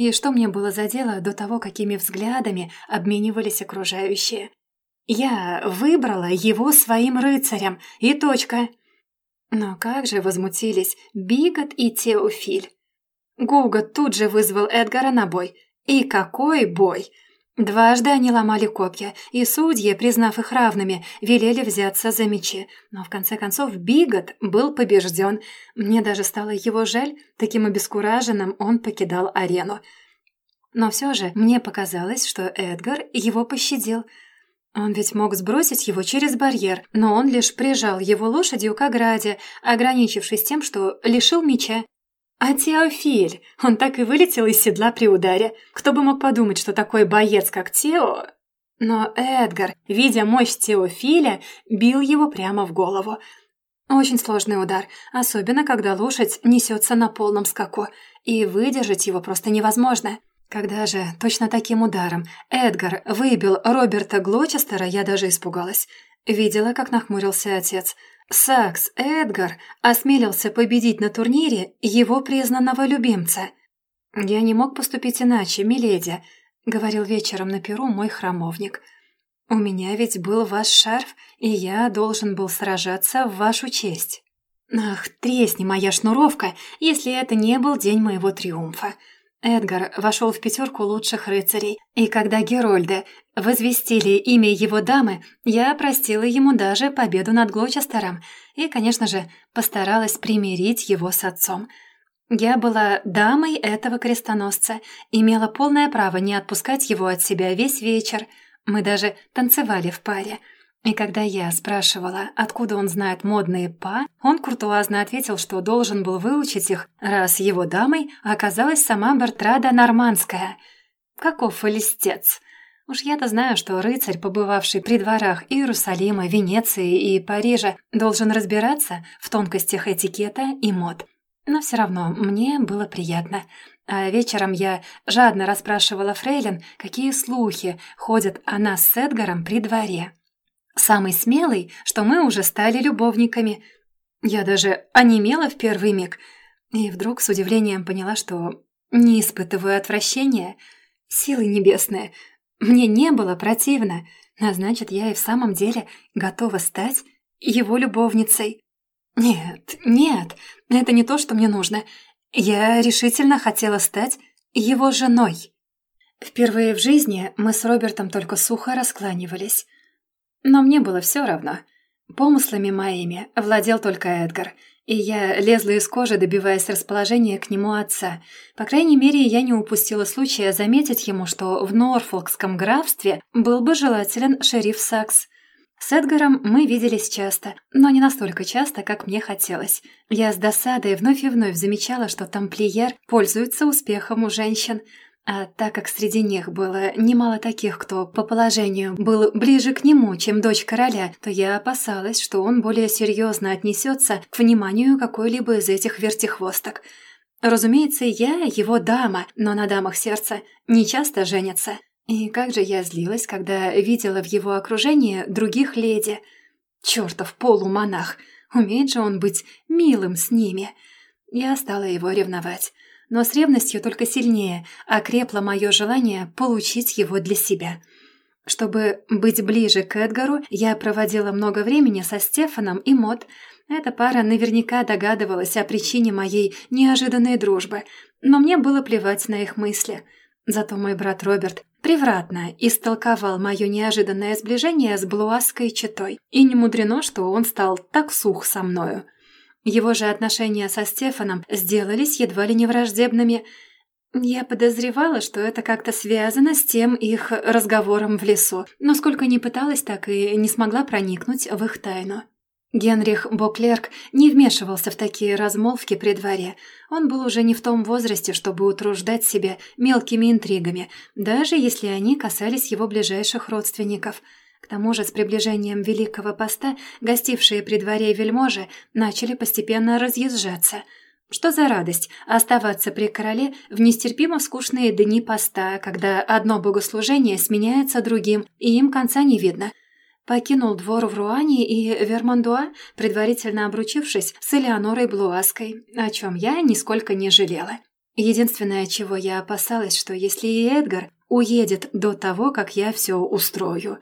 И что мне было за дело до того, какими взглядами обменивались окружающие? Я выбрала его своим рыцарем, и точка. Но как же возмутились Бигот и Теофиль. Гуга тут же вызвал Эдгара на бой. И какой бой! Дважды они ломали копья, и судьи, признав их равными, велели взяться за мечи. Но в конце концов Бигот был побежден. Мне даже стало его жаль, таким обескураженным он покидал арену. Но все же мне показалось, что Эдгар его пощадил. Он ведь мог сбросить его через барьер, но он лишь прижал его лошадью к ограде, ограничившись тем, что лишил меча. А Теофиль, он так и вылетел из седла при ударе. Кто бы мог подумать, что такой боец, как Тео... Но Эдгар, видя мощь Теофиля, бил его прямо в голову. Очень сложный удар, особенно когда лошадь несется на полном скаку, и выдержать его просто невозможно. Когда же точно таким ударом Эдгар выбил Роберта Глочестера, я даже испугалась. Видела, как нахмурился отец – Сакс Эдгар осмелился победить на турнире его признанного любимца. «Я не мог поступить иначе, миледи», — говорил вечером на перу мой храмовник. «У меня ведь был ваш шарф, и я должен был сражаться в вашу честь». «Ах, тресни моя шнуровка, если это не был день моего триумфа!» Эдгар вошел в пятерку лучших рыцарей, и когда Герольды возвестили имя его дамы, я простила ему даже победу над Глочестером и, конечно же, постаралась примирить его с отцом. Я была дамой этого крестоносца, имела полное право не отпускать его от себя весь вечер. Мы даже танцевали в паре — и когда я спрашивала, откуда он знает модные па, он куртуазно ответил, что должен был выучить их, раз его дамой оказалась сама Бертрада Нормандская. Каков листец! Уж я-то знаю, что рыцарь, побывавший при дворах Иерусалима, Венеции и Парижа, должен разбираться в тонкостях этикета и мод. Но все равно мне было приятно. А вечером я жадно расспрашивала Фрейлин, какие слухи ходят о нас с Эдгаром при дворе. Самый смелый, что мы уже стали любовниками. Я даже онемела в первый миг. И вдруг с удивлением поняла, что не испытываю отвращения. Силы небесные. Мне не было противно. А значит, я и в самом деле готова стать его любовницей. Нет, нет, это не то, что мне нужно. Я решительно хотела стать его женой. Впервые в жизни мы с Робертом только сухо раскланивались. Но мне было все равно. Помыслами моими владел только Эдгар, и я лезла из кожи, добиваясь расположения к нему отца. По крайней мере, я не упустила случая заметить ему, что в Норфолкском графстве был бы желателен шериф Сакс. С Эдгаром мы виделись часто, но не настолько часто, как мне хотелось. Я с досадой вновь и вновь замечала, что тамплиер пользуется успехом у женщин – а так как среди них было немало таких, кто по положению был ближе к нему, чем дочь короля, то я опасалась, что он более серьезно отнесется к вниманию какой-либо из этих вертихвосток. Разумеется, я его дама, но на дамах сердца не часто женятся. И как же я злилась, когда видела в его окружении других леди. Чертов полумонах! Умеет же он быть милым с ними. Я стала его ревновать но с ревностью только сильнее окрепло мое желание получить его для себя. Чтобы быть ближе к Эдгару, я проводила много времени со Стефаном и Мод. Эта пара наверняка догадывалась о причине моей неожиданной дружбы, но мне было плевать на их мысли. Зато мой брат Роберт превратно истолковал мое неожиданное сближение с блуасской четой, и не мудрено, что он стал так сух со мною. Его же отношения со Стефаном сделались едва ли не враждебными – я подозревала, что это как-то связано с тем их разговором в лесу, но сколько ни пыталась, так и не смогла проникнуть в их тайну. Генрих Боклерк не вмешивался в такие размолвки при дворе. Он был уже не в том возрасте, чтобы утруждать себя мелкими интригами, даже если они касались его ближайших родственников. К тому же с приближением Великого Поста гостившие при дворе вельможи начали постепенно разъезжаться – что за радость оставаться при короле в нестерпимо скучные дни поста, когда одно богослужение сменяется другим, и им конца не видно. Покинул двор в Руане и Вермандуа, предварительно обручившись с Элеонорой Блуаской, о чем я нисколько не жалела. Единственное, чего я опасалась, что если и Эдгар уедет до того, как я все устрою.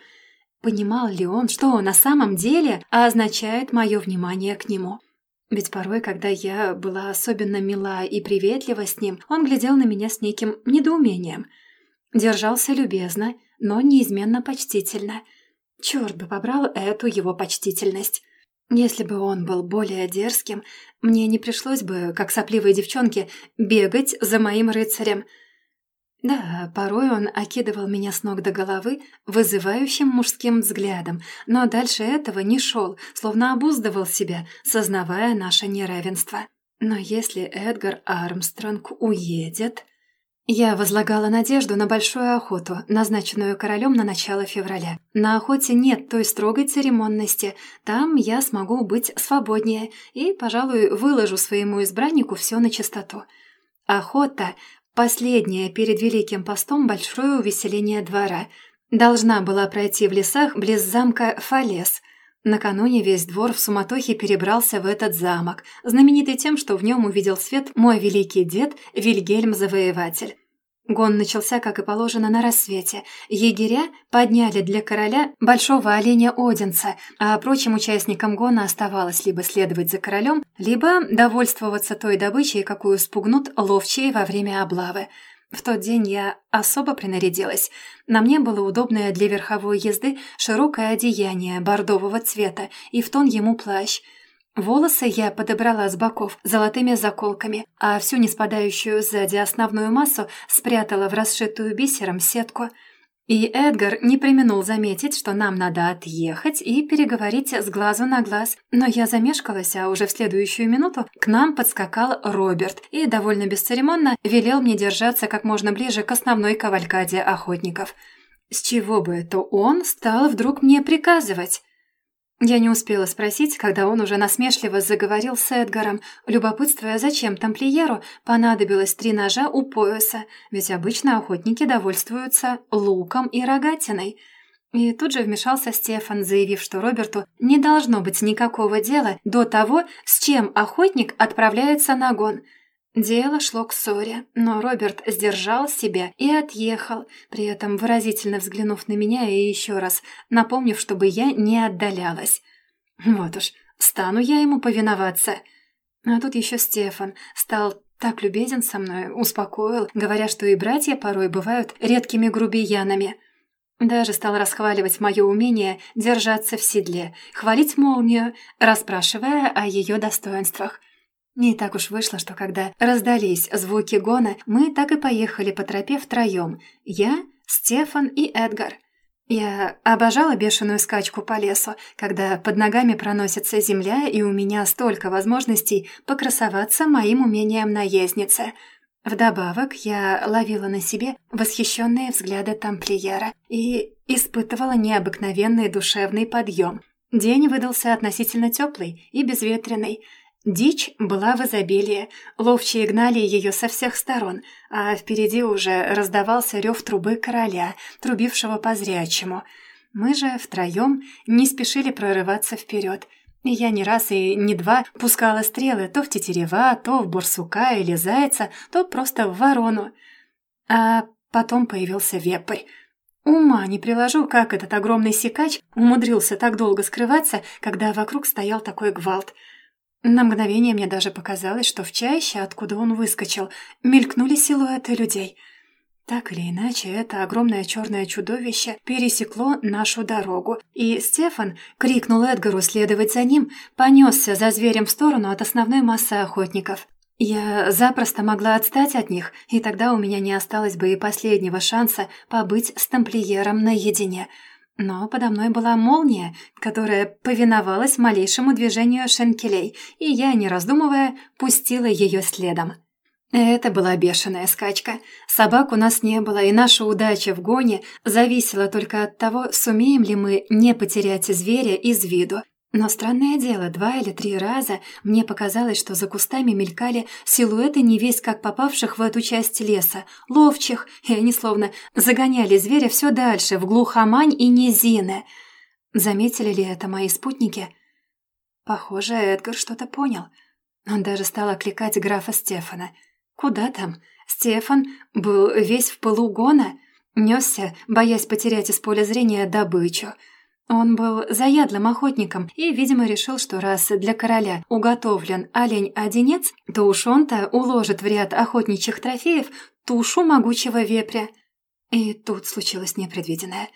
Понимал ли он, что на самом деле означает мое внимание к нему? Ведь порой, когда я была особенно мила и приветлива с ним, он глядел на меня с неким недоумением. Держался любезно, но неизменно почтительно. Черт бы побрал эту его почтительность. Если бы он был более дерзким, мне не пришлось бы, как сопливой девчонке, бегать за моим рыцарем — да, порой он окидывал меня с ног до головы вызывающим мужским взглядом, но дальше этого не шел, словно обуздывал себя, сознавая наше неравенство. Но если Эдгар Армстронг уедет... Я возлагала надежду на большую охоту, назначенную королем на начало февраля. На охоте нет той строгой церемонности, там я смогу быть свободнее и, пожалуй, выложу своему избраннику все на чистоту. Охота Последнее перед Великим постом большое увеселение двора. Должна была пройти в лесах близ замка Фалес. Накануне весь двор в суматохе перебрался в этот замок, знаменитый тем, что в нем увидел свет мой великий дед Вильгельм Завоеватель. Гон начался, как и положено, на рассвете. Егеря подняли для короля большого оленя Одинца, а прочим участникам гона оставалось либо следовать за королем, либо довольствоваться той добычей, какую спугнут ловчие во время облавы. В тот день я особо принарядилась. На мне было удобное для верховой езды широкое одеяние бордового цвета и в тон ему плащ – Волосы я подобрала с боков золотыми заколками, а всю неспадающую сзади основную массу спрятала в расшитую бисером сетку. И Эдгар не применул заметить, что нам надо отъехать и переговорить с глазу на глаз. Но я замешкалась, а уже в следующую минуту к нам подскакал Роберт и довольно бесцеремонно велел мне держаться как можно ближе к основной кавалькаде охотников. С чего бы это он стал вдруг мне приказывать? Я не успела спросить, когда он уже насмешливо заговорил с Эдгаром, любопытствуя, зачем тамплиеру понадобилось три ножа у пояса, ведь обычно охотники довольствуются луком и рогатиной. И тут же вмешался Стефан, заявив, что Роберту не должно быть никакого дела до того, с чем охотник отправляется на гон – Дело шло к ссоре, но Роберт сдержал себя и отъехал, при этом выразительно взглянув на меня и еще раз напомнив, чтобы я не отдалялась. Вот уж, стану я ему повиноваться. А тут еще Стефан стал так любезен со мной, успокоил, говоря, что и братья порой бывают редкими грубиянами. Даже стал расхваливать мое умение держаться в седле, хвалить молнию, расспрашивая о ее достоинствах. Не так уж вышло, что когда раздались звуки гона, мы так и поехали по тропе втроем. Я, Стефан и Эдгар. Я обожала бешеную скачку по лесу, когда под ногами проносится земля, и у меня столько возможностей покрасоваться моим умением наездницы. Вдобавок, я ловила на себе восхищенные взгляды тамплиера и испытывала необыкновенный душевный подъем. День выдался относительно теплый и безветренный – Дичь была в изобилии, ловчие гнали ее со всех сторон, а впереди уже раздавался рев трубы короля, трубившего по зрячему. Мы же втроем не спешили прорываться вперед. Я не раз и не два пускала стрелы то в тетерева, то в бурсука или зайца, то просто в ворону. А потом появился вепрь. Ума не приложу, как этот огромный секач умудрился так долго скрываться, когда вокруг стоял такой гвалт. На мгновение мне даже показалось, что в чаще, откуда он выскочил, мелькнули силуэты людей. Так или иначе, это огромное черное чудовище пересекло нашу дорогу, и Стефан крикнул Эдгару следовать за ним, понесся за зверем в сторону от основной массы охотников. Я запросто могла отстать от них, и тогда у меня не осталось бы и последнего шанса побыть с тамплиером наедине. Но подо мной была молния, которая повиновалась малейшему движению шенкелей, и я, не раздумывая, пустила ее следом. Это была бешеная скачка. Собак у нас не было, и наша удача в гоне зависела только от того, сумеем ли мы не потерять зверя из виду. Но странное дело, два или три раза мне показалось, что за кустами мелькали силуэты невесть как попавших в эту часть леса, ловчих, и они словно загоняли зверя все дальше, в глухомань и низины. Заметили ли это мои спутники? Похоже, Эдгар что-то понял. Он даже стал окликать графа Стефана. Куда там? Стефан был весь в пылу гона, несся, боясь потерять из поля зрения добычу — он был заядлым охотником и, видимо, решил, что раз для короля уготовлен олень-одинец, то уж он-то уложит в ряд охотничьих трофеев тушу могучего вепря. И тут случилось непредвиденное.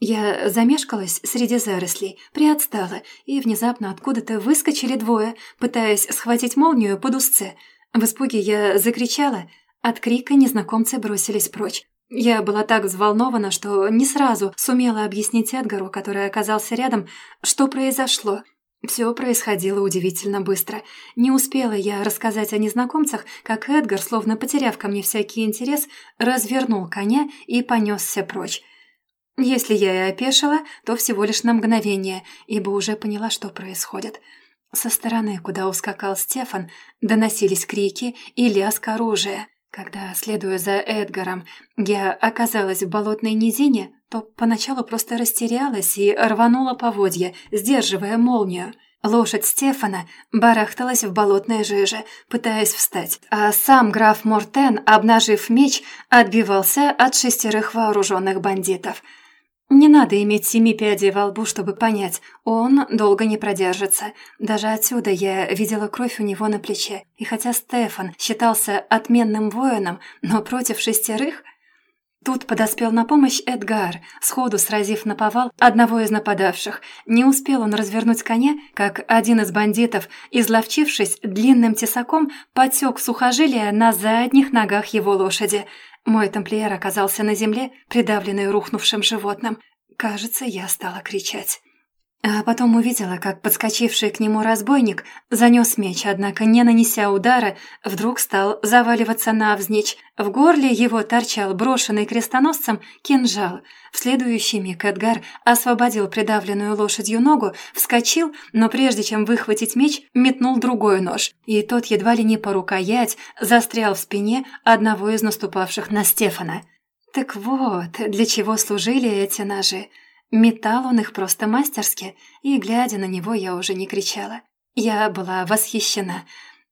Я замешкалась среди зарослей, приотстала, и внезапно откуда-то выскочили двое, пытаясь схватить молнию под узце. В испуге я закричала. От крика незнакомцы бросились прочь. Я была так взволнована, что не сразу сумела объяснить Эдгару, который оказался рядом, что произошло. Все происходило удивительно быстро. Не успела я рассказать о незнакомцах, как Эдгар, словно потеряв ко мне всякий интерес, развернул коня и понесся прочь. Если я и опешила, то всего лишь на мгновение, ибо уже поняла, что происходит. Со стороны, куда ускакал Стефан, доносились крики и лязг оружия. Когда, следуя за Эдгаром, я оказалась в болотной низине, то поначалу просто растерялась и рванула поводья, сдерживая молнию. Лошадь Стефана барахталась в болотной жиже, пытаясь встать, а сам граф Мортен, обнажив меч, отбивался от шестерых вооруженных бандитов – не надо иметь семи пядей во лбу, чтобы понять, он долго не продержится. Даже отсюда я видела кровь у него на плече. И хотя Стефан считался отменным воином, но против шестерых... Тут подоспел на помощь Эдгар, сходу сразив на повал одного из нападавших. Не успел он развернуть коня, как один из бандитов, изловчившись длинным тесаком, подсек сухожилия на задних ногах его лошади – мой тамплиер оказался на земле, придавленный рухнувшим животным. Кажется, я стала кричать. А потом увидела, как подскочивший к нему разбойник занес меч, однако, не нанеся удара, вдруг стал заваливаться навзничь. В горле его торчал брошенный крестоносцем кинжал. В следующий миг Эдгар освободил придавленную лошадью ногу, вскочил, но прежде чем выхватить меч, метнул другой нож, и тот едва ли не по рукоять застрял в спине одного из наступавших на Стефана. Так вот, для чего служили эти ножи. Метал он их просто мастерски, и, глядя на него, я уже не кричала. Я была восхищена,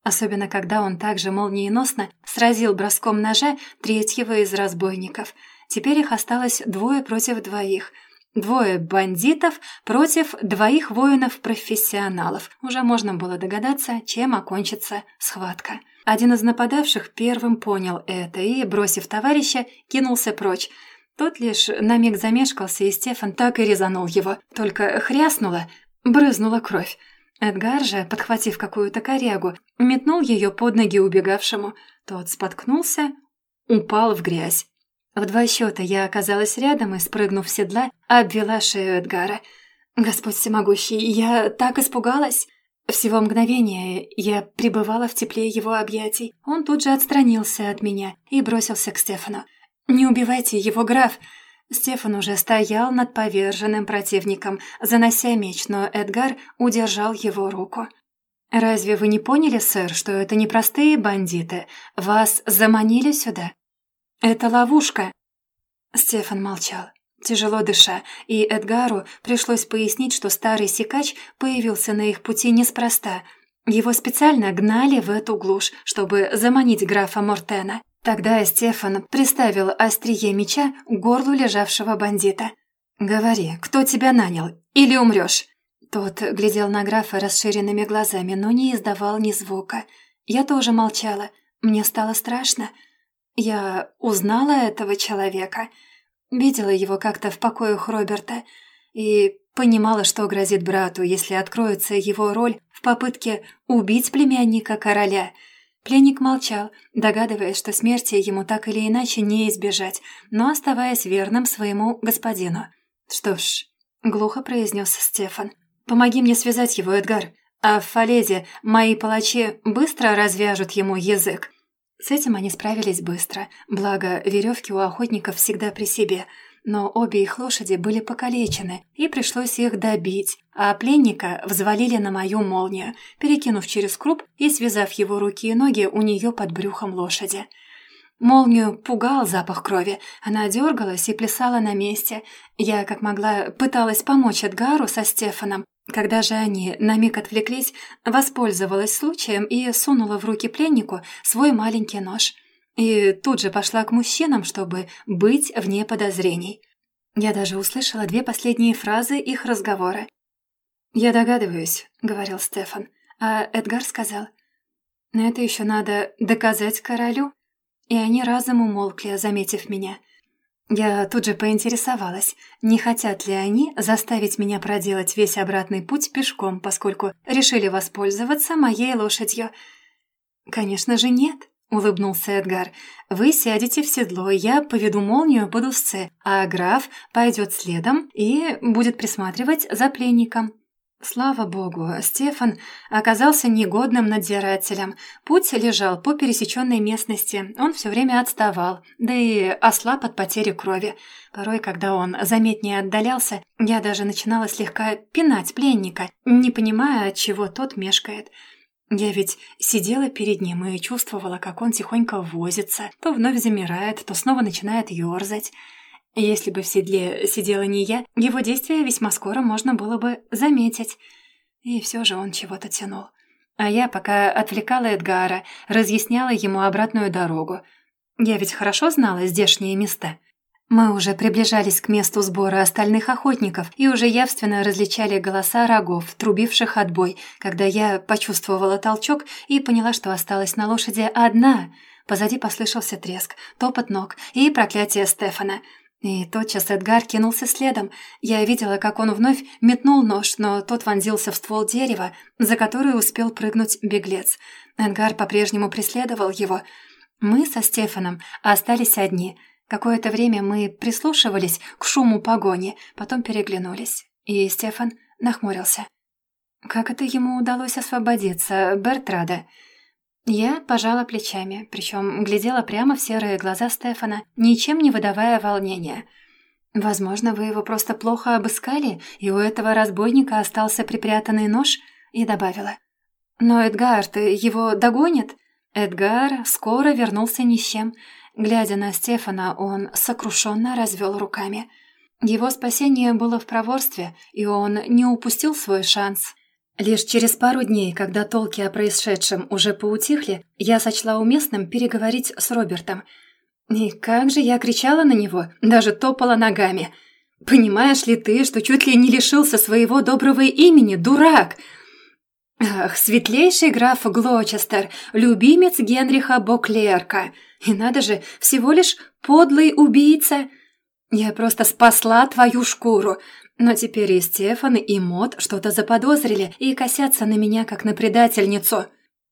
особенно когда он также молниеносно сразил броском ножа третьего из разбойников. Теперь их осталось двое против двоих. Двое бандитов против двоих воинов-профессионалов. Уже можно было догадаться, чем окончится схватка. Один из нападавших первым понял это и, бросив товарища, кинулся прочь. Тот лишь на миг замешкался, и Стефан так и резанул его. Только хряснула, брызнула кровь. Эдгар же, подхватив какую-то корягу, метнул ее под ноги убегавшему. Тот споткнулся, упал в грязь. В два счета я оказалась рядом и, спрыгнув с седла, обвела шею Эдгара. «Господь всемогущий, я так испугалась!» Всего мгновения я пребывала в тепле его объятий. Он тут же отстранился от меня и бросился к Стефану. «Не убивайте его, граф!» Стефан уже стоял над поверженным противником, занося меч, но Эдгар удержал его руку. «Разве вы не поняли, сэр, что это не простые бандиты? Вас заманили сюда?» «Это ловушка!» Стефан молчал, тяжело дыша, и Эдгару пришлось пояснить, что старый сикач появился на их пути неспроста. Его специально гнали в эту глушь, чтобы заманить графа Мортена. Тогда Стефан приставил острие меча к горлу лежавшего бандита. «Говори, кто тебя нанял? Или умрешь?» Тот глядел на графа расширенными глазами, но не издавал ни звука. Я тоже молчала. Мне стало страшно. Я узнала этого человека. Видела его как-то в покоях Роберта. И понимала, что грозит брату, если откроется его роль в попытке убить племянника короля. Пленник молчал, догадываясь, что смерти ему так или иначе не избежать, но оставаясь верным своему господину. «Что ж», — глухо произнес Стефан, — Помоги мне связать его, Эдгар. А в Фалезе мои палачи быстро развяжут ему язык». С этим они справились быстро, благо веревки у охотников всегда при себе, но обе их лошади были покалечены, и пришлось их добить, а пленника взвалили на мою молнию, перекинув через круп и связав его руки и ноги у нее под брюхом лошади. Молнию пугал запах крови. Она дергалась и плясала на месте. Я, как могла, пыталась помочь Эдгару со Стефаном, когда же они на миг отвлеклись, воспользовалась случаем и сунула в руки пленнику свой маленький нож. И тут же пошла к мужчинам, чтобы быть вне подозрений. Я даже услышала две последние фразы их разговора. «Я догадываюсь», — говорил Стефан, а Эдгар сказал, «Но это еще надо доказать королю». И они разом умолкли, заметив меня — я тут же поинтересовалась, не хотят ли они заставить меня проделать весь обратный путь пешком, поскольку решили воспользоваться моей лошадью. «Конечно же нет», — улыбнулся Эдгар. «Вы сядете в седло, я поведу молнию под узцы, а граф пойдет следом и будет присматривать за пленником». Слава богу, Стефан оказался негодным надзирателем. Путь лежал по пересеченной местности, он все время отставал, да и ослаб от потери крови. Порой, когда он заметнее отдалялся, я даже начинала слегка пинать пленника, не понимая, от чего тот мешкает. Я ведь сидела перед ним и чувствовала, как он тихонько возится, то вновь замирает, то снова начинает ерзать. Если бы в седле сидела не я, его действия весьма скоро можно было бы заметить. И все же он чего-то тянул. А я пока отвлекала Эдгара, разъясняла ему обратную дорогу. Я ведь хорошо знала здешние места. Мы уже приближались к месту сбора остальных охотников и уже явственно различали голоса рогов, трубивших отбой, когда я почувствовала толчок и поняла, что осталась на лошади одна. Позади послышался треск, топот ног и проклятие Стефана — и тотчас Эдгар кинулся следом. Я видела, как он вновь метнул нож, но тот вонзился в ствол дерева, за который успел прыгнуть беглец. Эдгар по-прежнему преследовал его. Мы со Стефаном остались одни. Какое-то время мы прислушивались к шуму погони, потом переглянулись. И Стефан нахмурился. Как это ему удалось освободиться, Бертрада? Я пожала плечами, причем глядела прямо в серые глаза Стефана, ничем не выдавая волнения. «Возможно, вы его просто плохо обыскали, и у этого разбойника остался припрятанный нож?» И добавила. «Но Эдгард его догонит?» Эдгар скоро вернулся ни с чем. Глядя на Стефана, он сокрушенно развел руками. Его спасение было в проворстве, и он не упустил свой шанс. Лишь через пару дней, когда толки о происшедшем уже поутихли, я сочла уместным переговорить с Робертом. И как же я кричала на него, даже топала ногами. «Понимаешь ли ты, что чуть ли не лишился своего доброго имени, дурак?» «Ах, светлейший граф Глочестер, любимец Генриха Боклерка. И надо же, всего лишь подлый убийца. Я просто спасла твою шкуру. Но теперь и Стефан, и Мот что-то заподозрили и косятся на меня, как на предательницу.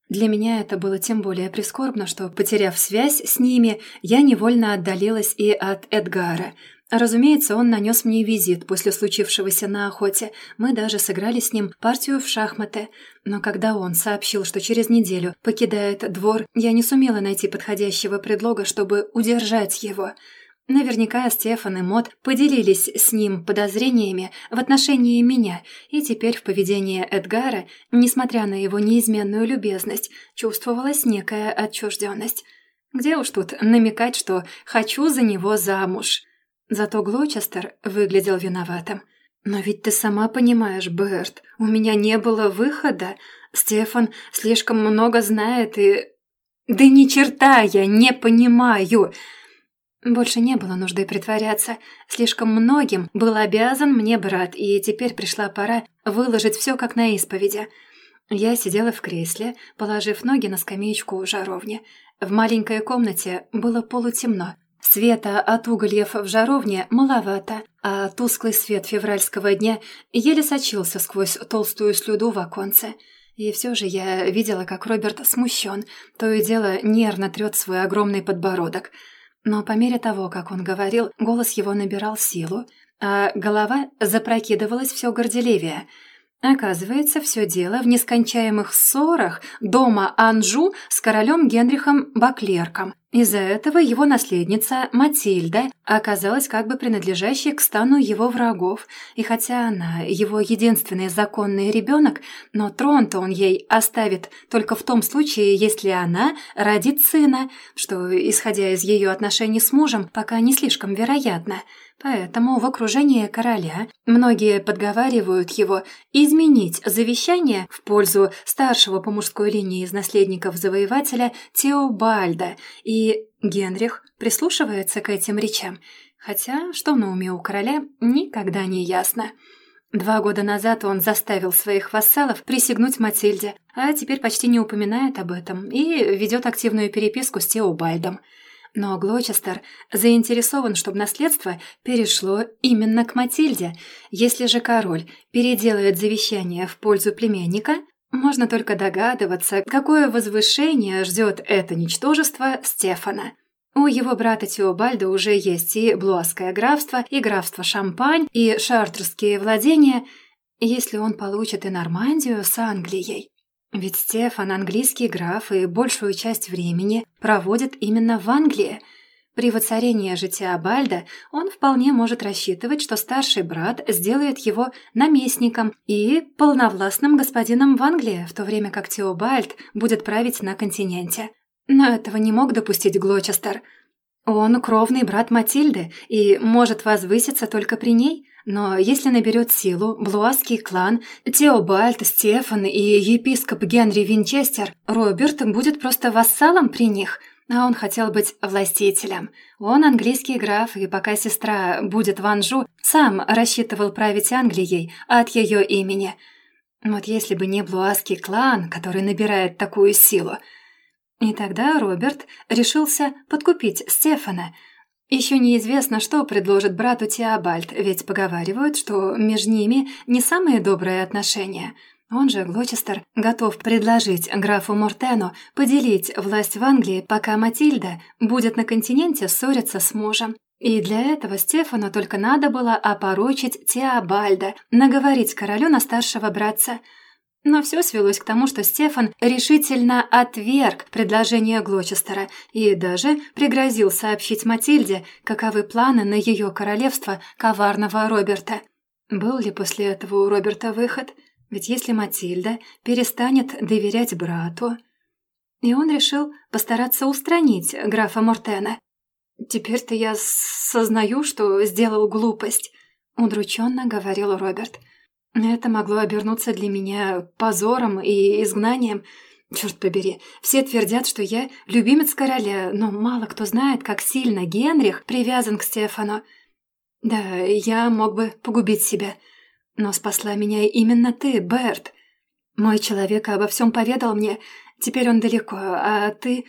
Для меня это было тем более прискорбно, что, потеряв связь с ними, я невольно отдалилась и от Эдгара. Разумеется, он нанес мне визит после случившегося на охоте. Мы даже сыграли с ним партию в шахматы. Но когда он сообщил, что через неделю покидает двор, я не сумела найти подходящего предлога, чтобы удержать его – Наверняка Стефан и Мот поделились с ним подозрениями в отношении меня, и теперь в поведении Эдгара, несмотря на его неизменную любезность, чувствовалась некая отчужденность. Где уж тут намекать, что «хочу за него замуж». Зато Глочестер выглядел виноватым. «Но ведь ты сама понимаешь, Берт, у меня не было выхода. Стефан слишком много знает и Да ни черта я не понимаю!» Больше не было нужды притворяться. Слишком многим был обязан мне брат, и теперь пришла пора выложить все как на исповеди. Я сидела в кресле, положив ноги на скамеечку у жаровни. В маленькой комнате было полутемно. Света от угольев в жаровне маловато, а тусклый свет февральского дня еле сочился сквозь толстую слюду в оконце. И все же я видела, как Роберт смущен, то и дело нервно трет свой огромный подбородок – но по мере того, как он говорил, голос его набирал силу, а голова запрокидывалась все горделивее. Оказывается, все дело в нескончаемых ссорах дома Анжу с королем Генрихом Баклерком. Из-за этого его наследница Матильда оказалась как бы принадлежащей к стану его врагов, и хотя она его единственный законный ребенок, но трон-то он ей оставит только в том случае, если она родит сына, что, исходя из ее отношений с мужем, пока не слишком вероятно – Поэтому в окружении короля многие подговаривают его изменить завещание в пользу старшего по мужской линии из наследников завоевателя Теобальда, и Генрих прислушивается к этим речам, хотя что на уме у короля никогда не ясно. Два года назад он заставил своих вассалов присягнуть Матильде, а теперь почти не упоминает об этом и ведет активную переписку с Теобальдом – но Глочестер заинтересован, чтобы наследство перешло именно к Матильде. Если же король переделает завещание в пользу племянника, можно только догадываться, какое возвышение ждет это ничтожество Стефана. У его брата Теобальда уже есть и Блуасское графство, и графство Шампань, и шартерские владения, если он получит и Нормандию с Англией. Ведь Стефан английский граф и большую часть времени проводит именно в Англии. При воцарении же Теобальда он вполне может рассчитывать, что старший брат сделает его наместником и полновластным господином в Англии, в то время как Теобальд будет править на континенте. Но этого не мог допустить Глочестер. Он кровный брат Матильды и может возвыситься только при ней – но если наберет силу блуаский клан, Теобальд, Стефан и епископ Генри Винчестер, Роберт будет просто вассалом при них, а он хотел быть властителем. Он английский граф, и пока сестра будет в Анжу, сам рассчитывал править Англией от ее имени. Вот если бы не блуаский клан, который набирает такую силу. И тогда Роберт решился подкупить Стефана – еще неизвестно, что предложит брату Теобальд, ведь поговаривают, что между ними не самые добрые отношения. Он же, Глочестер, готов предложить графу Мортену поделить власть в Англии, пока Матильда будет на континенте ссориться с мужем. И для этого Стефану только надо было опорочить Теобальда, наговорить королю на старшего братца – но все свелось к тому, что Стефан решительно отверг предложение Глочестера и даже пригрозил сообщить Матильде, каковы планы на ее королевство коварного Роберта. Был ли после этого у Роберта выход? Ведь если Матильда перестанет доверять брату... И он решил постараться устранить графа Мортена. «Теперь-то я сознаю, что сделал глупость», — удрученно говорил Роберт. — это могло обернуться для меня позором и изгнанием. Черт побери, все твердят, что я любимец короля, но мало кто знает, как сильно Генрих привязан к Стефану. Да, я мог бы погубить себя, но спасла меня именно ты, Берт. Мой человек обо всем поведал мне, теперь он далеко, а ты...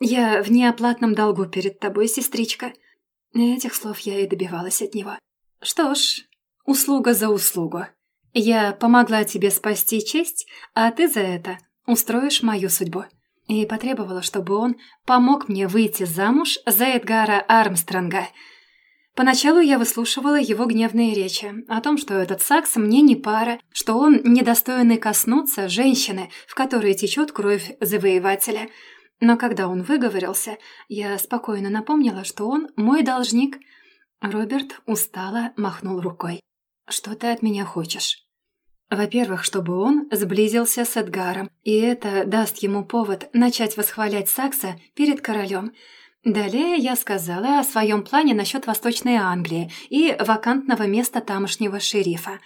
Я в неоплатном долгу перед тобой, сестричка. Этих слов я и добивалась от него. Что ж, услуга за услугу. Я помогла тебе спасти честь, а ты за это устроишь мою судьбу». И потребовала, чтобы он помог мне выйти замуж за Эдгара Армстронга. Поначалу я выслушивала его гневные речи о том, что этот Сакс мне не пара, что он недостойный коснуться женщины, в которой течет кровь завоевателя. Но когда он выговорился, я спокойно напомнила, что он мой должник. Роберт устало махнул рукой. «Что ты от меня хочешь?» Во-первых, чтобы он сблизился с Эдгаром, и это даст ему повод начать восхвалять Сакса перед королем. Далее я сказала о своем плане насчет Восточной Англии и вакантного места тамошнего шерифа.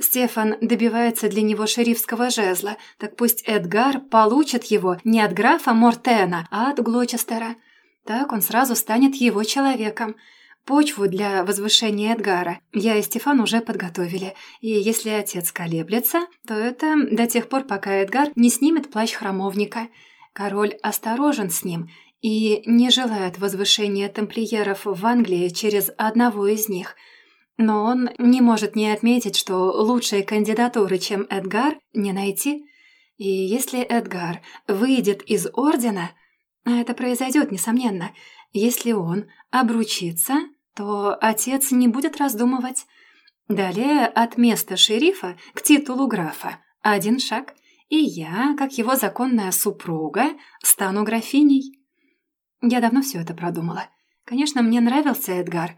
Стефан добивается для него шерифского жезла, так пусть Эдгар получит его не от графа Мортена, а от Глочестера. Так он сразу станет его человеком. Почву для возвышения Эдгара я и Стефан уже подготовили, и если отец колеблется, то это до тех пор, пока Эдгар не снимет плащ храмовника. Король осторожен с ним и не желает возвышения тамплиеров в Англии через одного из них. Но он не может не отметить, что лучшей кандидатуры, чем Эдгар, не найти. И если Эдгар выйдет из Ордена, а это произойдет, несомненно, если он обручится, то отец не будет раздумывать. Далее от места шерифа к титулу графа один шаг, и я, как его законная супруга, стану графиней. Я давно все это продумала. Конечно, мне нравился Эдгар,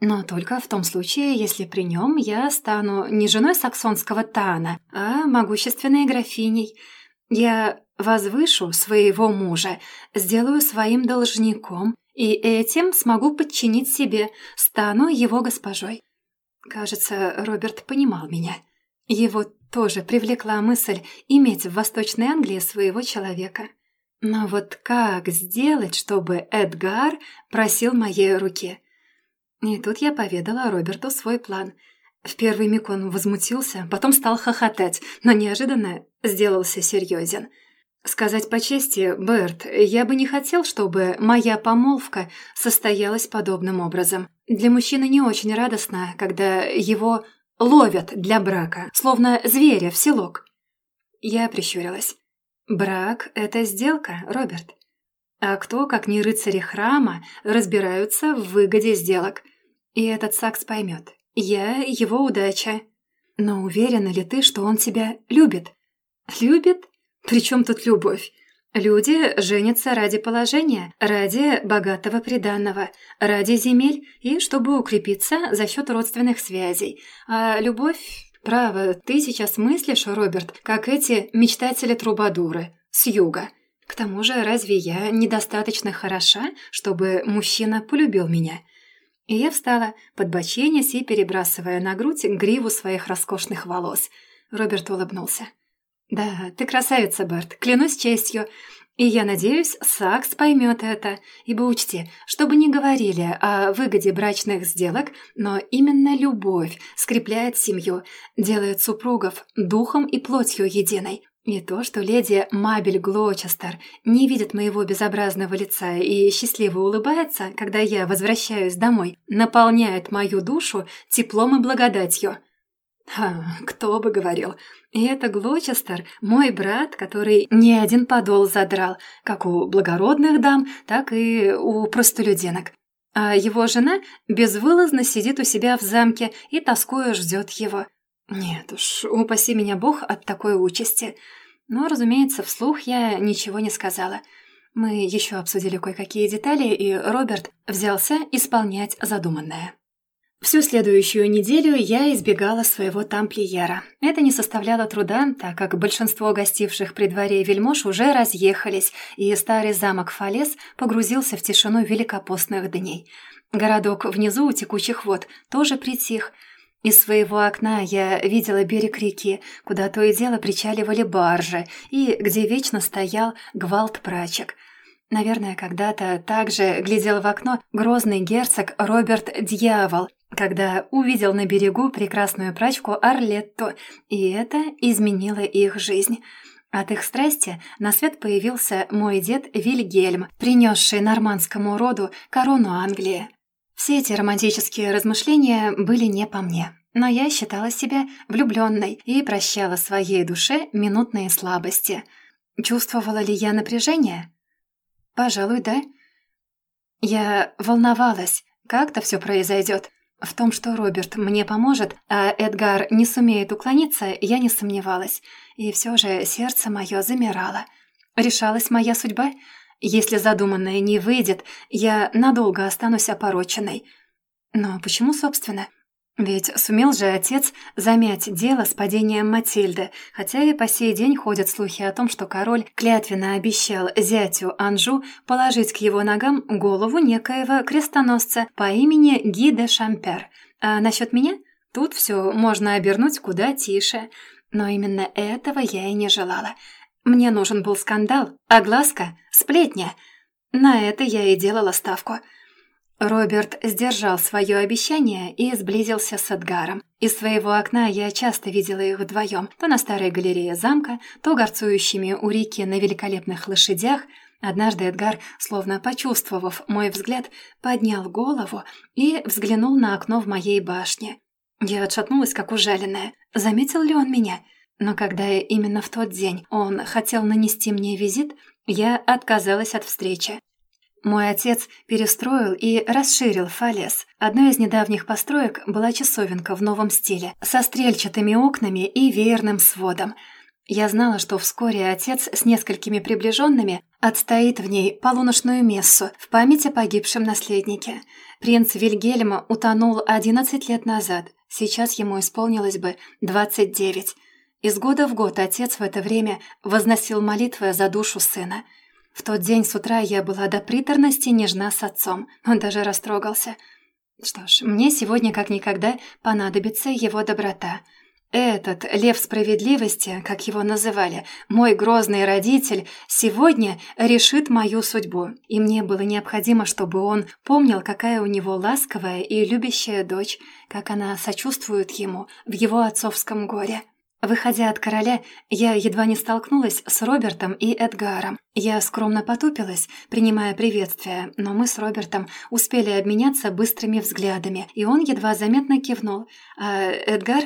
но только в том случае, если при нем я стану не женой саксонского Тана, а могущественной графиней. Я возвышу своего мужа, сделаю своим должником, и этим смогу подчинить себе, стану его госпожой. Кажется, Роберт понимал меня. Его тоже привлекла мысль иметь в Восточной Англии своего человека. Но вот как сделать, чтобы Эдгар просил моей руки? И тут я поведала Роберту свой план. В первый миг он возмутился, потом стал хохотать, но неожиданно сделался серьезен – Сказать по чести, Берт, я бы не хотел, чтобы моя помолвка состоялась подобным образом. Для мужчины не очень радостно, когда его ловят для брака, словно зверя в селок. Я прищурилась. Брак — это сделка, Роберт. А кто, как не рыцари храма, разбираются в выгоде сделок? И этот Сакс поймет. Я — его удача. Но уверена ли ты, что он тебя любит? Любит? При чем тут любовь? Люди женятся ради положения, ради богатого приданного, ради земель и чтобы укрепиться за счет родственных связей. А любовь... Право, ты сейчас мыслишь, Роберт, как эти мечтатели-трубадуры с юга. К тому же, разве я недостаточно хороша, чтобы мужчина полюбил меня?» И я встала, подбоченясь и перебрасывая на грудь гриву своих роскошных волос. Роберт улыбнулся. «Да, ты красавица, Берт, клянусь честью. И я надеюсь, Сакс поймет это, ибо учти, чтобы не говорили о выгоде брачных сделок, но именно любовь скрепляет семью, делает супругов духом и плотью единой. И то, что леди Мабель Глочестер не видит моего безобразного лица и счастливо улыбается, когда я возвращаюсь домой, наполняет мою душу теплом и благодатью. Ха, кто бы говорил. И это Глочестер, мой брат, который не один подол задрал, как у благородных дам, так и у простолюдинок. А его жена безвылазно сидит у себя в замке и тоскуя ждет его. Нет уж, упаси меня бог от такой участи. Но, разумеется, вслух я ничего не сказала. Мы еще обсудили кое-какие детали, и Роберт взялся исполнять задуманное. Всю следующую неделю я избегала своего тамплиера. Это не составляло труда, так как большинство гостивших при дворе вельмож уже разъехались, и старый замок Фалес погрузился в тишину великопостных дней. Городок внизу у текучих вод тоже притих. Из своего окна я видела берег реки, куда то и дело причаливали баржи, и где вечно стоял гвалт прачек – Наверное, когда-то также глядел в окно грозный герцог Роберт Дьявол, когда увидел на берегу прекрасную прачку Арлетту, и это изменило их жизнь. От их страсти на свет появился мой дед Вильгельм, принесший нормандскому роду корону Англии. Все эти романтические размышления были не по мне, но я считала себя влюбленной и прощала своей душе минутные слабости. Чувствовала ли я напряжение? Пожалуй, да. Я волновалась, как-то все произойдет. В том, что Роберт мне поможет, а Эдгар не сумеет уклониться, я не сомневалась. И все же сердце мое замирало. Решалась моя судьба? Если задуманное не выйдет, я надолго останусь опороченной. Но почему, собственно? Ведь сумел же отец замять дело с падением Матильды, хотя и по сей день ходят слухи о том, что король клятвенно обещал зятю Анжу положить к его ногам голову некоего крестоносца по имени Ги де Шампер. А насчет меня? Тут все можно обернуть куда тише. Но именно этого я и не желала. Мне нужен был скандал, огласка, сплетня. На это я и делала ставку. Роберт сдержал свое обещание и сблизился с Эдгаром. Из своего окна я часто видела их вдвоем, то на старой галерее замка, то горцующими у реки на великолепных лошадях. Однажды Эдгар, словно почувствовав мой взгляд, поднял голову и взглянул на окно в моей башне. Я отшатнулась, как ужаленная. Заметил ли он меня? Но когда именно в тот день он хотел нанести мне визит, я отказалась от встречи. Мой отец перестроил и расширил Фалес. Одной из недавних построек была часовенка в новом стиле, со стрельчатыми окнами и веерным сводом. Я знала, что вскоре отец с несколькими приближенными отстоит в ней полуношную мессу в память о погибшем наследнике. Принц Вильгельм утонул 11 лет назад, сейчас ему исполнилось бы 29. Из года в год отец в это время возносил молитвы за душу сына – в тот день с утра я была до приторности нежна с отцом. Он даже растрогался. Что ж, мне сегодня как никогда понадобится его доброта. Этот лев справедливости, как его называли, мой грозный родитель, сегодня решит мою судьбу. И мне было необходимо, чтобы он помнил, какая у него ласковая и любящая дочь, как она сочувствует ему в его отцовском горе. Выходя от короля, я едва не столкнулась с Робертом и Эдгаром. Я скромно потупилась, принимая приветствие, но мы с Робертом успели обменяться быстрыми взглядами, и он едва заметно кивнул. А Эдгар...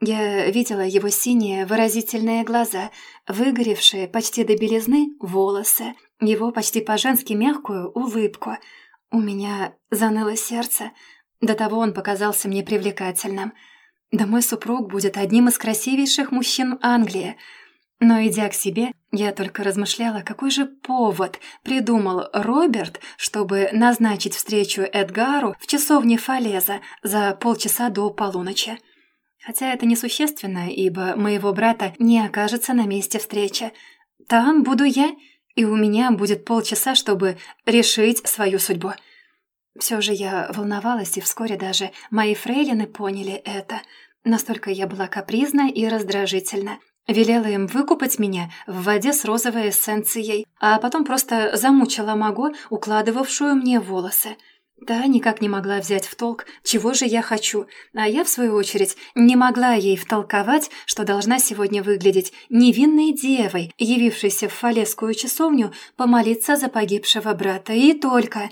Я видела его синие выразительные глаза, выгоревшие почти до белизны волосы, его почти по-женски мягкую улыбку. У меня заныло сердце. До того он показался мне привлекательным — да мой супруг будет одним из красивейших мужчин Англии. Но, идя к себе, я только размышляла, какой же повод придумал Роберт, чтобы назначить встречу Эдгару в часовне Фалеза за полчаса до полуночи. Хотя это несущественно, ибо моего брата не окажется на месте встречи. Там буду я, и у меня будет полчаса, чтобы решить свою судьбу. Все же я волновалась, и вскоре даже мои фрейлины поняли это. Настолько я была капризна и раздражительна. Велела им выкупать меня в воде с розовой эссенцией, а потом просто замучила Маго, укладывавшую мне волосы. Та никак не могла взять в толк, чего же я хочу, а я, в свою очередь, не могла ей втолковать, что должна сегодня выглядеть невинной девой, явившейся в фалесскую часовню помолиться за погибшего брата, и только...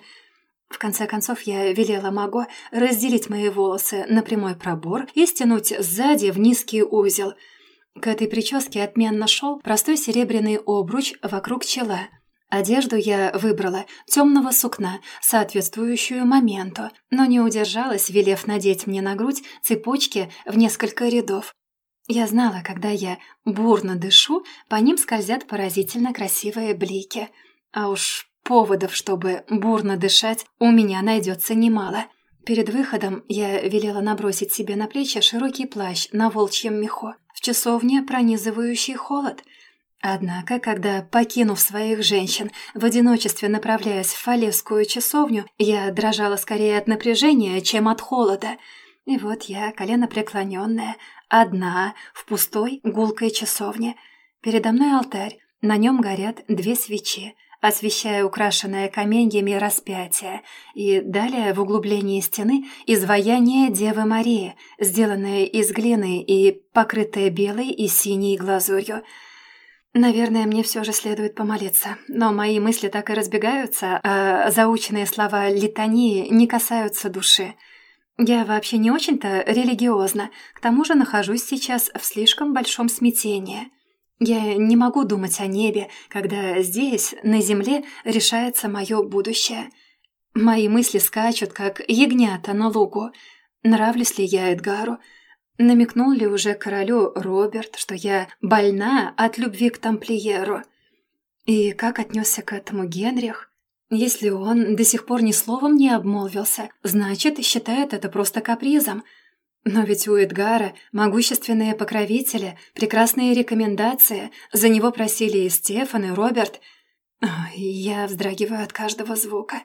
В конце концов, я велела Маго разделить мои волосы на прямой пробор и стянуть сзади в низкий узел. К этой прическе отменно шел простой серебряный обруч вокруг чела. Одежду я выбрала темного сукна, соответствующую моменту, но не удержалась, велев надеть мне на грудь цепочки в несколько рядов. Я знала, когда я бурно дышу, по ним скользят поразительно красивые блики. А уж Поводов, чтобы бурно дышать, у меня найдется немало. Перед выходом я велела набросить себе на плечи широкий плащ на волчьем меху, в часовне пронизывающий холод. Однако, когда, покинув своих женщин, в одиночестве направляясь в Фалевскую часовню, я дрожала скорее от напряжения, чем от холода. И вот я, колено преклоненная, одна, в пустой гулкой часовне. Передо мной алтарь, на нем горят две свечи — освещая украшенное каменьями распятие, и далее в углублении стены изваяние Девы Марии, сделанное из глины и покрытое белой и синей глазурью. Наверное, мне все же следует помолиться, но мои мысли так и разбегаются, а заученные слова литании не касаются души. Я вообще не очень-то религиозна, к тому же нахожусь сейчас в слишком большом смятении. Я не могу думать о небе, когда здесь, на земле, решается мое будущее. Мои мысли скачут, как ягнята на лугу. Нравлюсь ли я Эдгару? Намекнул ли уже королю Роберт, что я больна от любви к тамплиеру? И как отнесся к этому Генрих? Если он до сих пор ни словом не обмолвился, значит, считает это просто капризом – но ведь у Эдгара могущественные покровители, прекрасные рекомендации, за него просили и Стефан, и Роберт. Я вздрагиваю от каждого звука.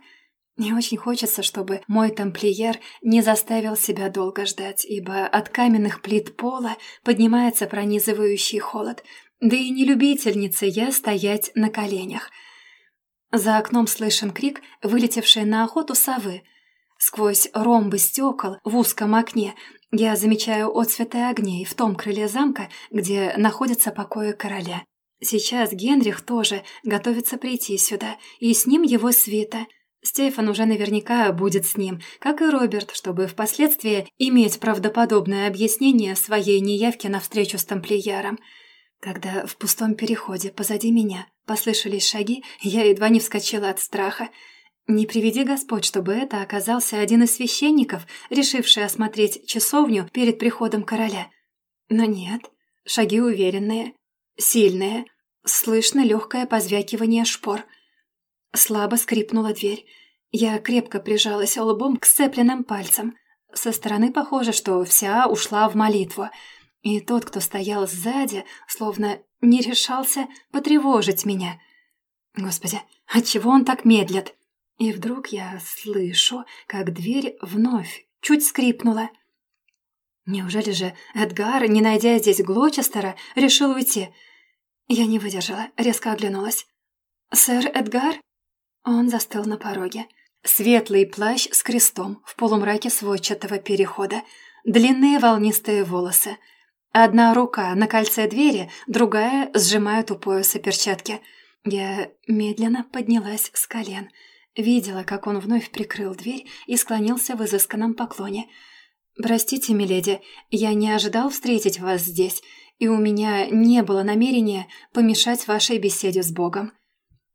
Не очень хочется, чтобы мой тамплиер не заставил себя долго ждать, ибо от каменных плит пола поднимается пронизывающий холод. Да и не любительница я стоять на коленях. За окном слышен крик, вылетевший на охоту совы. Сквозь ромбы стекол в узком окне я замечаю отцветы огней в том крыле замка, где находятся покои короля. Сейчас Генрих тоже готовится прийти сюда, и с ним его свита. Стефан уже наверняка будет с ним, как и Роберт, чтобы впоследствии иметь правдоподобное объяснение своей неявки на встречу с тамплиером. Когда в пустом переходе позади меня послышались шаги, я едва не вскочила от страха. Не приведи Господь, чтобы это оказался один из священников, решивший осмотреть часовню перед приходом короля. Но нет, шаги уверенные, сильные, слышно легкое позвякивание шпор. Слабо скрипнула дверь. Я крепко прижалась лбом к сцепленным пальцам. Со стороны похоже, что вся ушла в молитву. И тот, кто стоял сзади, словно не решался потревожить меня. Господи, отчего он так медлит? И вдруг я слышу, как дверь вновь чуть скрипнула. Неужели же Эдгар, не найдя здесь Глочестера, решил уйти? Я не выдержала, резко оглянулась. «Сэр Эдгар?» Он застыл на пороге. Светлый плащ с крестом в полумраке сводчатого перехода, длинные волнистые волосы. Одна рука на кольце двери, другая сжимает у пояса перчатки. Я медленно поднялась с колен. Видела, как он вновь прикрыл дверь и склонился в изысканном поклоне. «Простите, миледи, я не ожидал встретить вас здесь и у меня не было намерения помешать вашей беседе с Богом.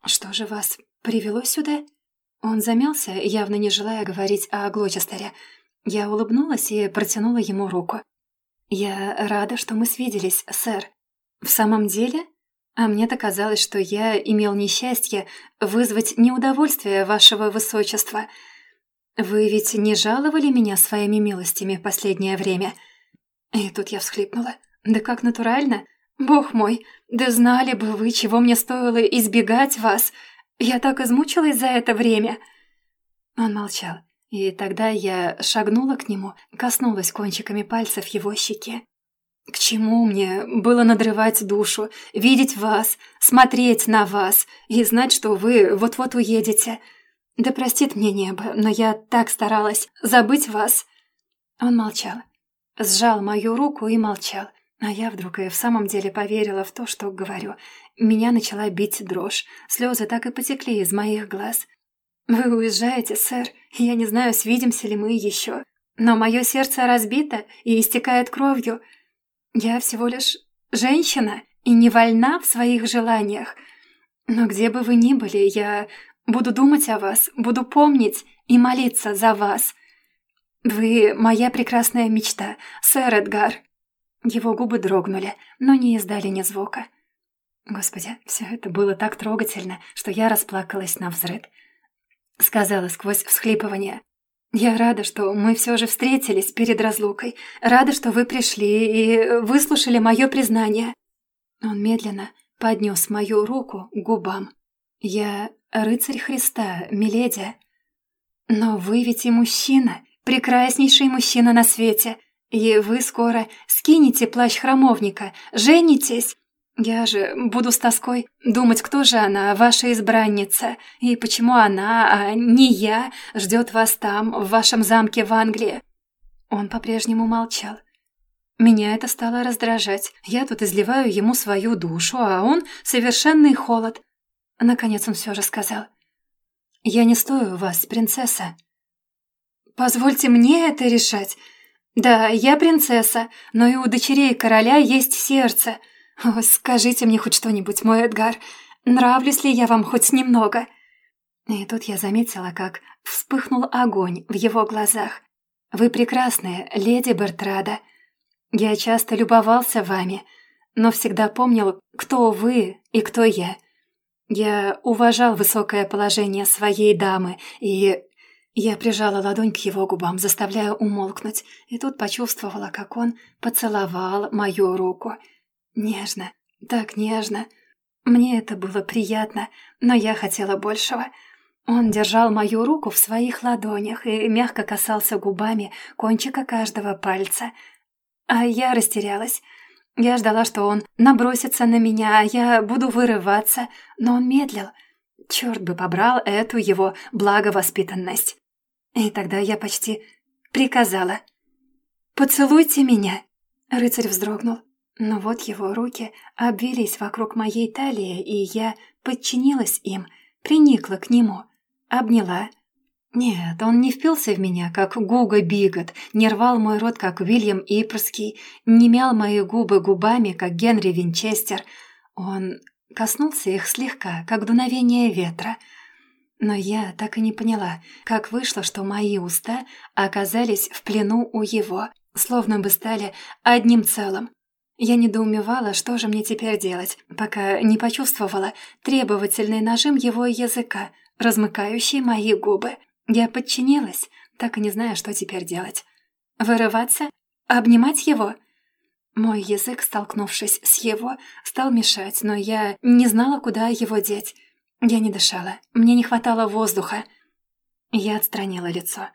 Что же вас привело сюда?» Он замялся, явно не желая говорить о Глочестере. Я улыбнулась и протянула ему руку. «Я рада, что мы свиделись, сэр. В самом деле? А мне-то казалось, что я имел несчастье вызвать неудовольствие вашего высочества. Вы ведь не жаловали меня своими милостями последнее время?» И тут я всхлипнула. Да как натурально. Бог мой, да знали бы вы, чего мне стоило избегать вас. Я так измучилась за это время. Он молчал, и тогда я шагнула к нему, коснулась кончиками пальцев его щеки. К чему мне было надрывать душу, видеть вас, смотреть на вас и знать, что вы вот-вот уедете? Да простит мне небо, но я так старалась забыть вас. Он молчал, сжал мою руку и молчал. А я вдруг и в самом деле поверила в то, что говорю. Меня начала бить дрожь. Слезы так и потекли из моих глаз. «Вы уезжаете, сэр. Я не знаю, свидимся ли мы еще. Но мое сердце разбито и истекает кровью. Я всего лишь женщина и не вольна в своих желаниях. Но где бы вы ни были, я буду думать о вас, буду помнить и молиться за вас. Вы моя прекрасная мечта, сэр Эдгар». Его губы дрогнули, но не издали ни звука. Господи, все это было так трогательно, что я расплакалась на взрыд. Сказала сквозь всхлипывание. «Я рада, что мы все же встретились перед разлукой. Рада, что вы пришли и выслушали мое признание». Он медленно поднес мою руку к губам. «Я рыцарь Христа, миледи. Но вы ведь и мужчина, прекраснейший мужчина на свете. И вы скоро скинете плащ храмовника, женитесь. Я же буду с тоской думать, кто же она, ваша избранница, и почему она, а не я, ждет вас там, в вашем замке в Англии». Он по-прежнему молчал. Меня это стало раздражать. Я тут изливаю ему свою душу, а он — совершенный холод. Наконец он все же сказал. «Я не стою вас, принцесса». «Позвольте мне это решать. «Да, я принцесса, но и у дочерей короля есть сердце. О, скажите мне хоть что-нибудь, мой Эдгар, нравлюсь ли я вам хоть немного?» И тут я заметила, как вспыхнул огонь в его глазах. «Вы прекрасная, леди Бертрада. Я часто любовался вами, но всегда помнил, кто вы и кто я. Я уважал высокое положение своей дамы и я прижала ладонь к его губам, заставляя умолкнуть, и тут почувствовала, как он поцеловал мою руку. Нежно, так нежно. Мне это было приятно, но я хотела большего. Он держал мою руку в своих ладонях и мягко касался губами кончика каждого пальца. А я растерялась. Я ждала, что он набросится на меня, а я буду вырываться, но он медлил. Черт бы побрал эту его благовоспитанность. И тогда я почти приказала. «Поцелуйте меня!» Рыцарь вздрогнул. Но вот его руки обвились вокруг моей талии, и я подчинилась им, приникла к нему — Обняла. Нет, он не впился в меня, как Гуга Бигот, не рвал мой рот, как Уильям Иперский, не мял мои губы губами, как Генри Винчестер. Он коснулся их слегка, как дуновение ветра. Но я так и не поняла, как вышло, что мои уста оказались в плену у его, словно бы стали одним целым. Я недоумевала, что же мне теперь делать, пока не почувствовала требовательный нажим его языка — размыкающий мои губы. Я подчинилась, так и не зная, что теперь делать. Вырываться? Обнимать его? Мой язык, столкнувшись с его, стал мешать, но я не знала, куда его деть. Я не дышала, мне не хватало воздуха. Я отстранила лицо.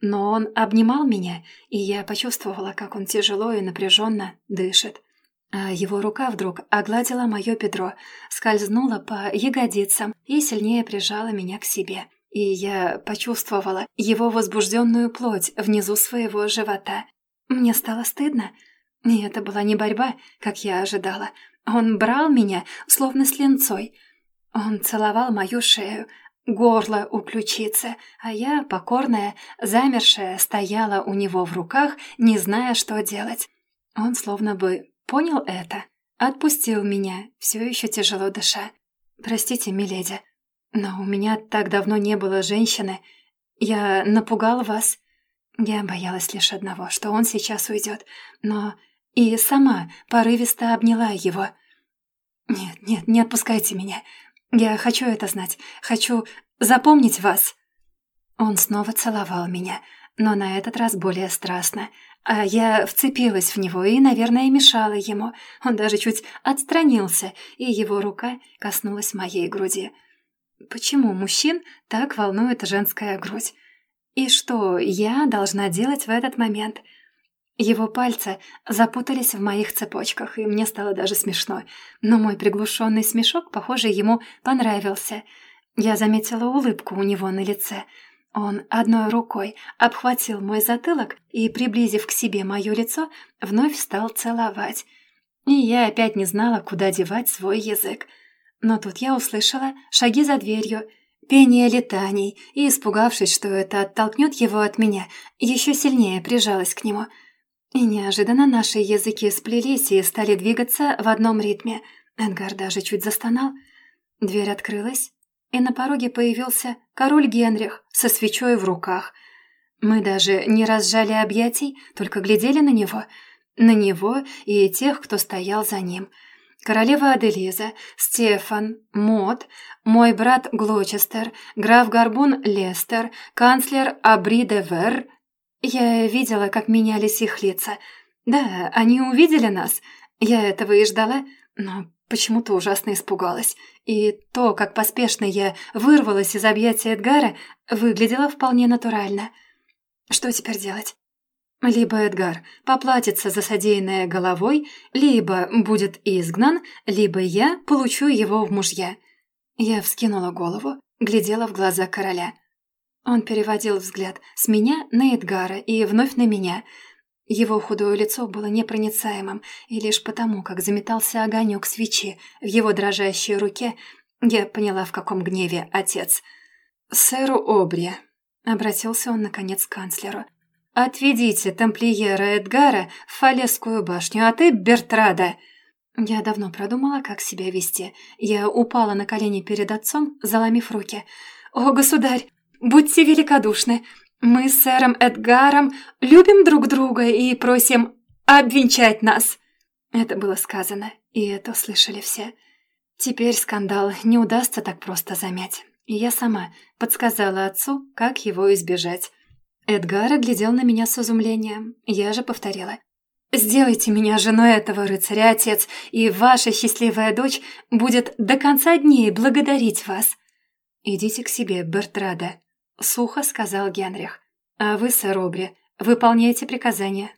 Но он обнимал меня, и я почувствовала, как он тяжело и напряженно дышит. А его рука вдруг огладила мое бедро, скользнула по ягодицам и сильнее прижала меня к себе. И я почувствовала его возбужденную плоть внизу своего живота. Мне стало стыдно. И это была не борьба, как я ожидала. Он брал меня, словно с ленцой. Он целовал мою шею, горло у ключицы, а я, покорная, замершая, стояла у него в руках, не зная, что делать. Он словно бы Понял это. Отпустил меня, все еще тяжело дыша. Простите, миледи, но у меня так давно не было женщины. Я напугал вас. Я боялась лишь одного, что он сейчас уйдет, но и сама порывисто обняла его. «Нет, нет, не отпускайте меня. Я хочу это знать. Хочу запомнить вас». Он снова целовал меня, но на этот раз более страстно — а я вцепилась в него и, наверное, мешала ему. Он даже чуть отстранился, и его рука коснулась моей груди. Почему мужчин так волнует женская грудь? И что я должна делать в этот момент? Его пальцы запутались в моих цепочках, и мне стало даже смешно. Но мой приглушенный смешок, похоже, ему понравился. Я заметила улыбку у него на лице — он одной рукой обхватил мой затылок и, приблизив к себе мое лицо, вновь стал целовать. И я опять не знала, куда девать свой язык. Но тут я услышала шаги за дверью, пение летаний, и, испугавшись, что это оттолкнет его от меня, еще сильнее прижалась к нему. И неожиданно наши языки сплелись и стали двигаться в одном ритме. Эдгар даже чуть застонал. Дверь открылась, и на пороге появился король Генрих со свечой в руках. Мы даже не разжали объятий, только глядели на него, на него и тех, кто стоял за ним. Королева Аделиза, Стефан, Мот, мой брат Глочестер, граф Горбун Лестер, канцлер Абри де Вер. Я видела, как менялись их лица. Да, они увидели нас. Я этого и ждала, но почему-то ужасно испугалась. И то, как поспешно я вырвалась из объятия Эдгара, выглядело вполне натурально. Что теперь делать? Либо Эдгар поплатится за содеянное головой, либо будет изгнан, либо я получу его в мужья. Я вскинула голову, глядела в глаза короля. Он переводил взгляд с меня на Эдгара и вновь на меня — его худое лицо было непроницаемым, и лишь потому, как заметался огонек свечи в его дрожащей руке, я поняла, в каком гневе отец. «Сэру Обри», — обратился он, наконец, к канцлеру, — «отведите тамплиера Эдгара в Фалесскую башню, а ты, Бертрада...» Я давно продумала, как себя вести. Я упала на колени перед отцом, заломив руки. «О, государь, будьте великодушны! Мы с сэром Эдгаром любим друг друга и просим обвенчать нас!» Это было сказано, и это слышали все. Теперь скандал не удастся так просто замять. И я сама подсказала отцу, как его избежать. Эдгар глядел на меня с изумлением. Я же повторила. «Сделайте меня женой этого рыцаря, отец, и ваша счастливая дочь будет до конца дней благодарить вас». «Идите к себе, Бертрада», — сухо сказал Генрих. «А вы, сэр Обри, выполняйте приказания».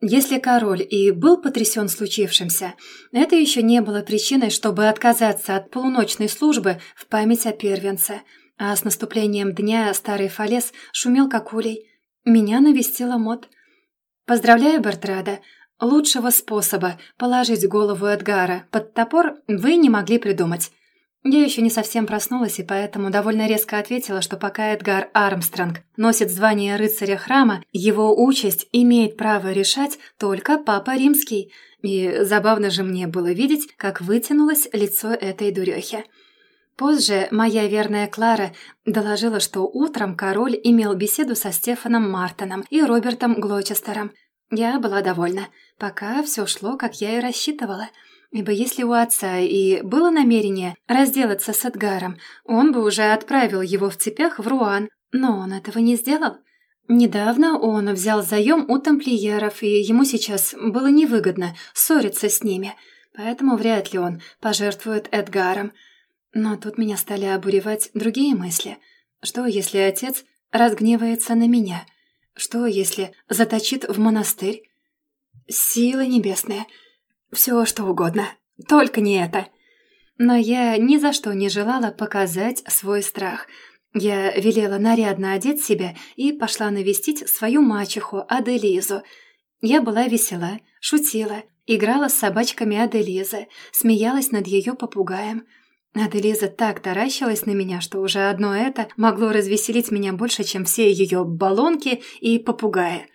Если король и был потрясен случившимся, это еще не было причиной, чтобы отказаться от полуночной службы в память о первенце, а с наступлением дня старый Фалес шумел как улей. Меня навестила Мот. «Поздравляю, Бертрада. Лучшего способа положить голову Эдгара под топор вы не могли придумать. Я еще не совсем проснулась и поэтому довольно резко ответила, что пока Эдгар Армстронг носит звание рыцаря храма, его участь имеет право решать только Папа Римский. И забавно же мне было видеть, как вытянулось лицо этой дурехи. Позже моя верная Клара доложила, что утром король имел беседу со Стефаном Мартоном и Робертом Глочестером. Я была довольна, пока все шло, как я и рассчитывала – Ибо если у отца и было намерение разделаться с Эдгаром, он бы уже отправил его в цепях в Руан, но он этого не сделал. Недавно он взял заем у тамплиеров, и ему сейчас было невыгодно ссориться с ними, поэтому вряд ли он пожертвует Эдгаром. Но тут меня стали обуревать другие мысли. Что, если отец разгневается на меня? Что, если заточит в монастырь? Сила небесная — все что угодно, только не это. Но я ни за что не желала показать свой страх. Я велела нарядно одеть себя и пошла навестить свою мачеху Аделизу. Я была весела, шутила, играла с собачками Аделизы, смеялась над ее попугаем. Аделиза так таращилась на меня, что уже одно это могло развеселить меня больше, чем все ее баллонки и попугаи.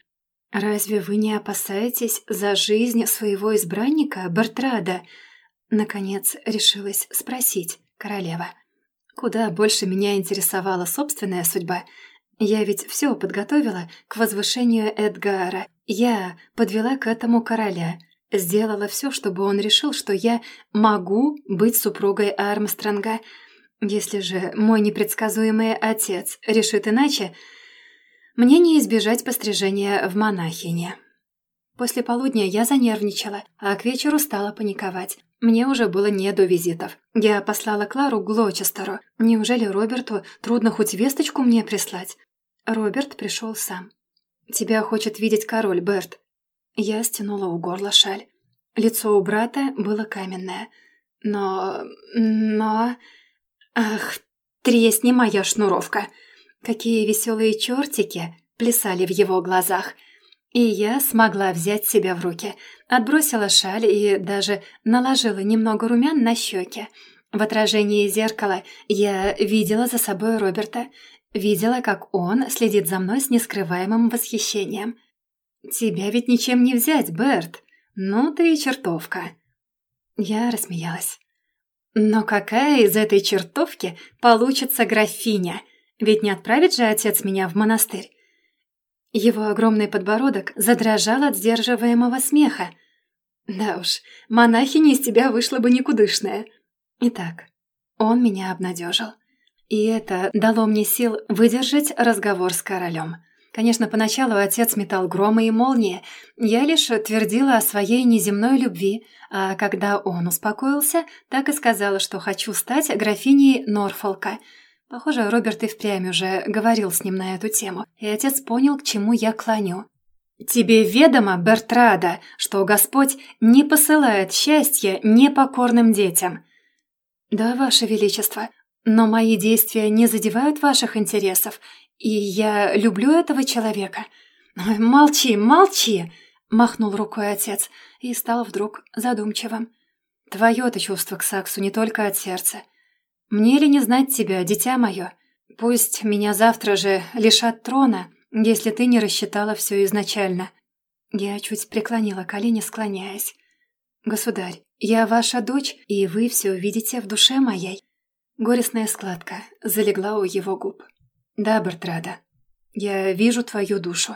«Разве вы не опасаетесь за жизнь своего избранника, Бертрада?» Наконец решилась спросить королева. «Куда больше меня интересовала собственная судьба. Я ведь все подготовила к возвышению Эдгара. Я подвела к этому короля, сделала все, чтобы он решил, что я могу быть супругой Армстронга. Если же мой непредсказуемый отец решит иначе, мне не избежать пострижения в монахине. После полудня я занервничала, а к вечеру стала паниковать. Мне уже было не до визитов. Я послала Клару к Глочестеру. Неужели Роберту трудно хоть весточку мне прислать? Роберт пришел сам. «Тебя хочет видеть король, Берт». Я стянула у горла шаль. Лицо у брата было каменное. Но... но... Ах, тресни моя шнуровка. Какие веселые чертики плясали в его глазах. И я смогла взять себя в руки, отбросила шаль и даже наложила немного румян на щеки. В отражении зеркала я видела за собой Роберта, видела, как он следит за мной с нескрываемым восхищением. «Тебя ведь ничем не взять, Берт. Ну ты и чертовка». Я рассмеялась. «Но какая из этой чертовки получится графиня?» Ведь не отправит же отец меня в монастырь. Его огромный подбородок задрожал от сдерживаемого смеха. Да уж, монахиня из тебя вышла бы никудышная. Итак, он меня обнадежил. И это дало мне сил выдержать разговор с королем. Конечно, поначалу отец метал громы и молнии. Я лишь твердила о своей неземной любви, а когда он успокоился, так и сказала, что хочу стать графиней Норфолка – Похоже, Роберт и впрямь уже говорил с ним на эту тему, и отец понял, к чему я клоню. «Тебе ведомо, Бертрада, что Господь не посылает счастья непокорным детям?» «Да, Ваше Величество, но мои действия не задевают ваших интересов, и я люблю этого человека». «Молчи, молчи!» – махнул рукой отец и стал вдруг задумчивым. «Твое-то чувство к Саксу не только от сердца. Мне ли не знать тебя, дитя мое? Пусть меня завтра же лишат трона, если ты не рассчитала все изначально». Я чуть преклонила колени, склоняясь. «Государь, я ваша дочь, и вы все видите в душе моей». Горестная складка залегла у его губ. «Да, Бертрада, я вижу твою душу.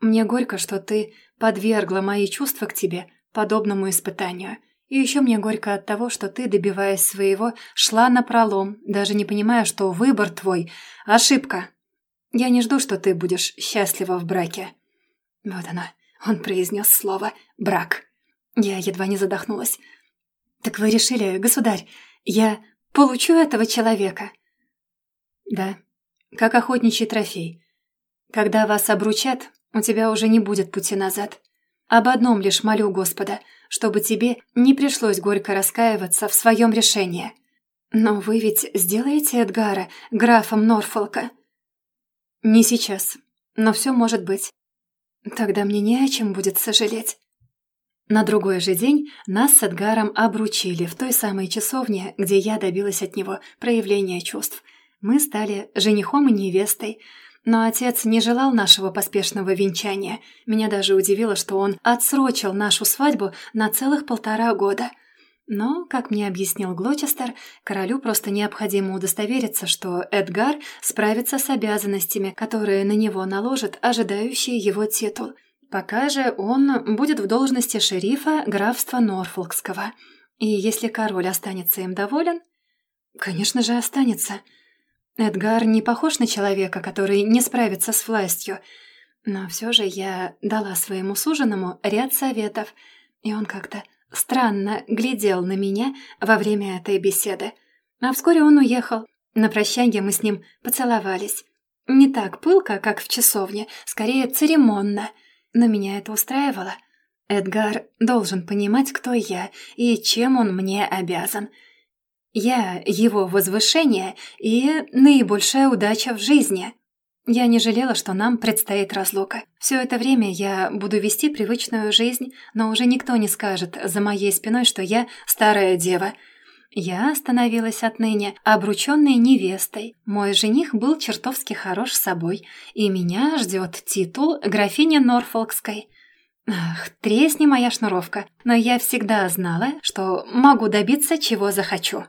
Мне горько, что ты подвергла мои чувства к тебе подобному испытанию». И еще мне горько от того, что ты, добиваясь своего, шла на пролом, даже не понимая, что выбор твой — ошибка. Я не жду, что ты будешь счастлива в браке». Вот она, он произнес слово «брак». Я едва не задохнулась. «Так вы решили, государь, я получу этого человека?» Да, как охотничий трофей. Когда вас обручат, у тебя уже не будет пути назад. Об одном лишь молю Господа, чтобы тебе не пришлось горько раскаиваться в своем решении. Но вы ведь сделаете Эдгара графом Норфолка? Не сейчас, но все может быть. Тогда мне не о чем будет сожалеть. На другой же день нас с Эдгаром обручили в той самой часовне, где я добилась от него проявления чувств. Мы стали женихом и невестой, но отец не желал нашего поспешного венчания. Меня даже удивило, что он отсрочил нашу свадьбу на целых полтора года. Но, как мне объяснил Глочестер, королю просто необходимо удостовериться, что Эдгар справится с обязанностями, которые на него наложит ожидающий его титул. Пока же он будет в должности шерифа графства Норфолкского. И если король останется им доволен... Конечно же, останется. Эдгар не похож на человека, который не справится с властью. Но все же я дала своему суженому ряд советов, и он как-то странно глядел на меня во время этой беседы. А вскоре он уехал. На прощанье мы с ним поцеловались. Не так пылко, как в часовне, скорее церемонно. Но меня это устраивало. Эдгар должен понимать, кто я и чем он мне обязан — я — его возвышение и наибольшая удача в жизни. Я не жалела, что нам предстоит разлука. Все это время я буду вести привычную жизнь, но уже никто не скажет за моей спиной, что я старая дева. Я становилась отныне обрученной невестой. Мой жених был чертовски хорош собой, и меня ждет титул графини Норфолкской. Ах, тресни моя шнуровка, но я всегда знала, что могу добиться, чего захочу.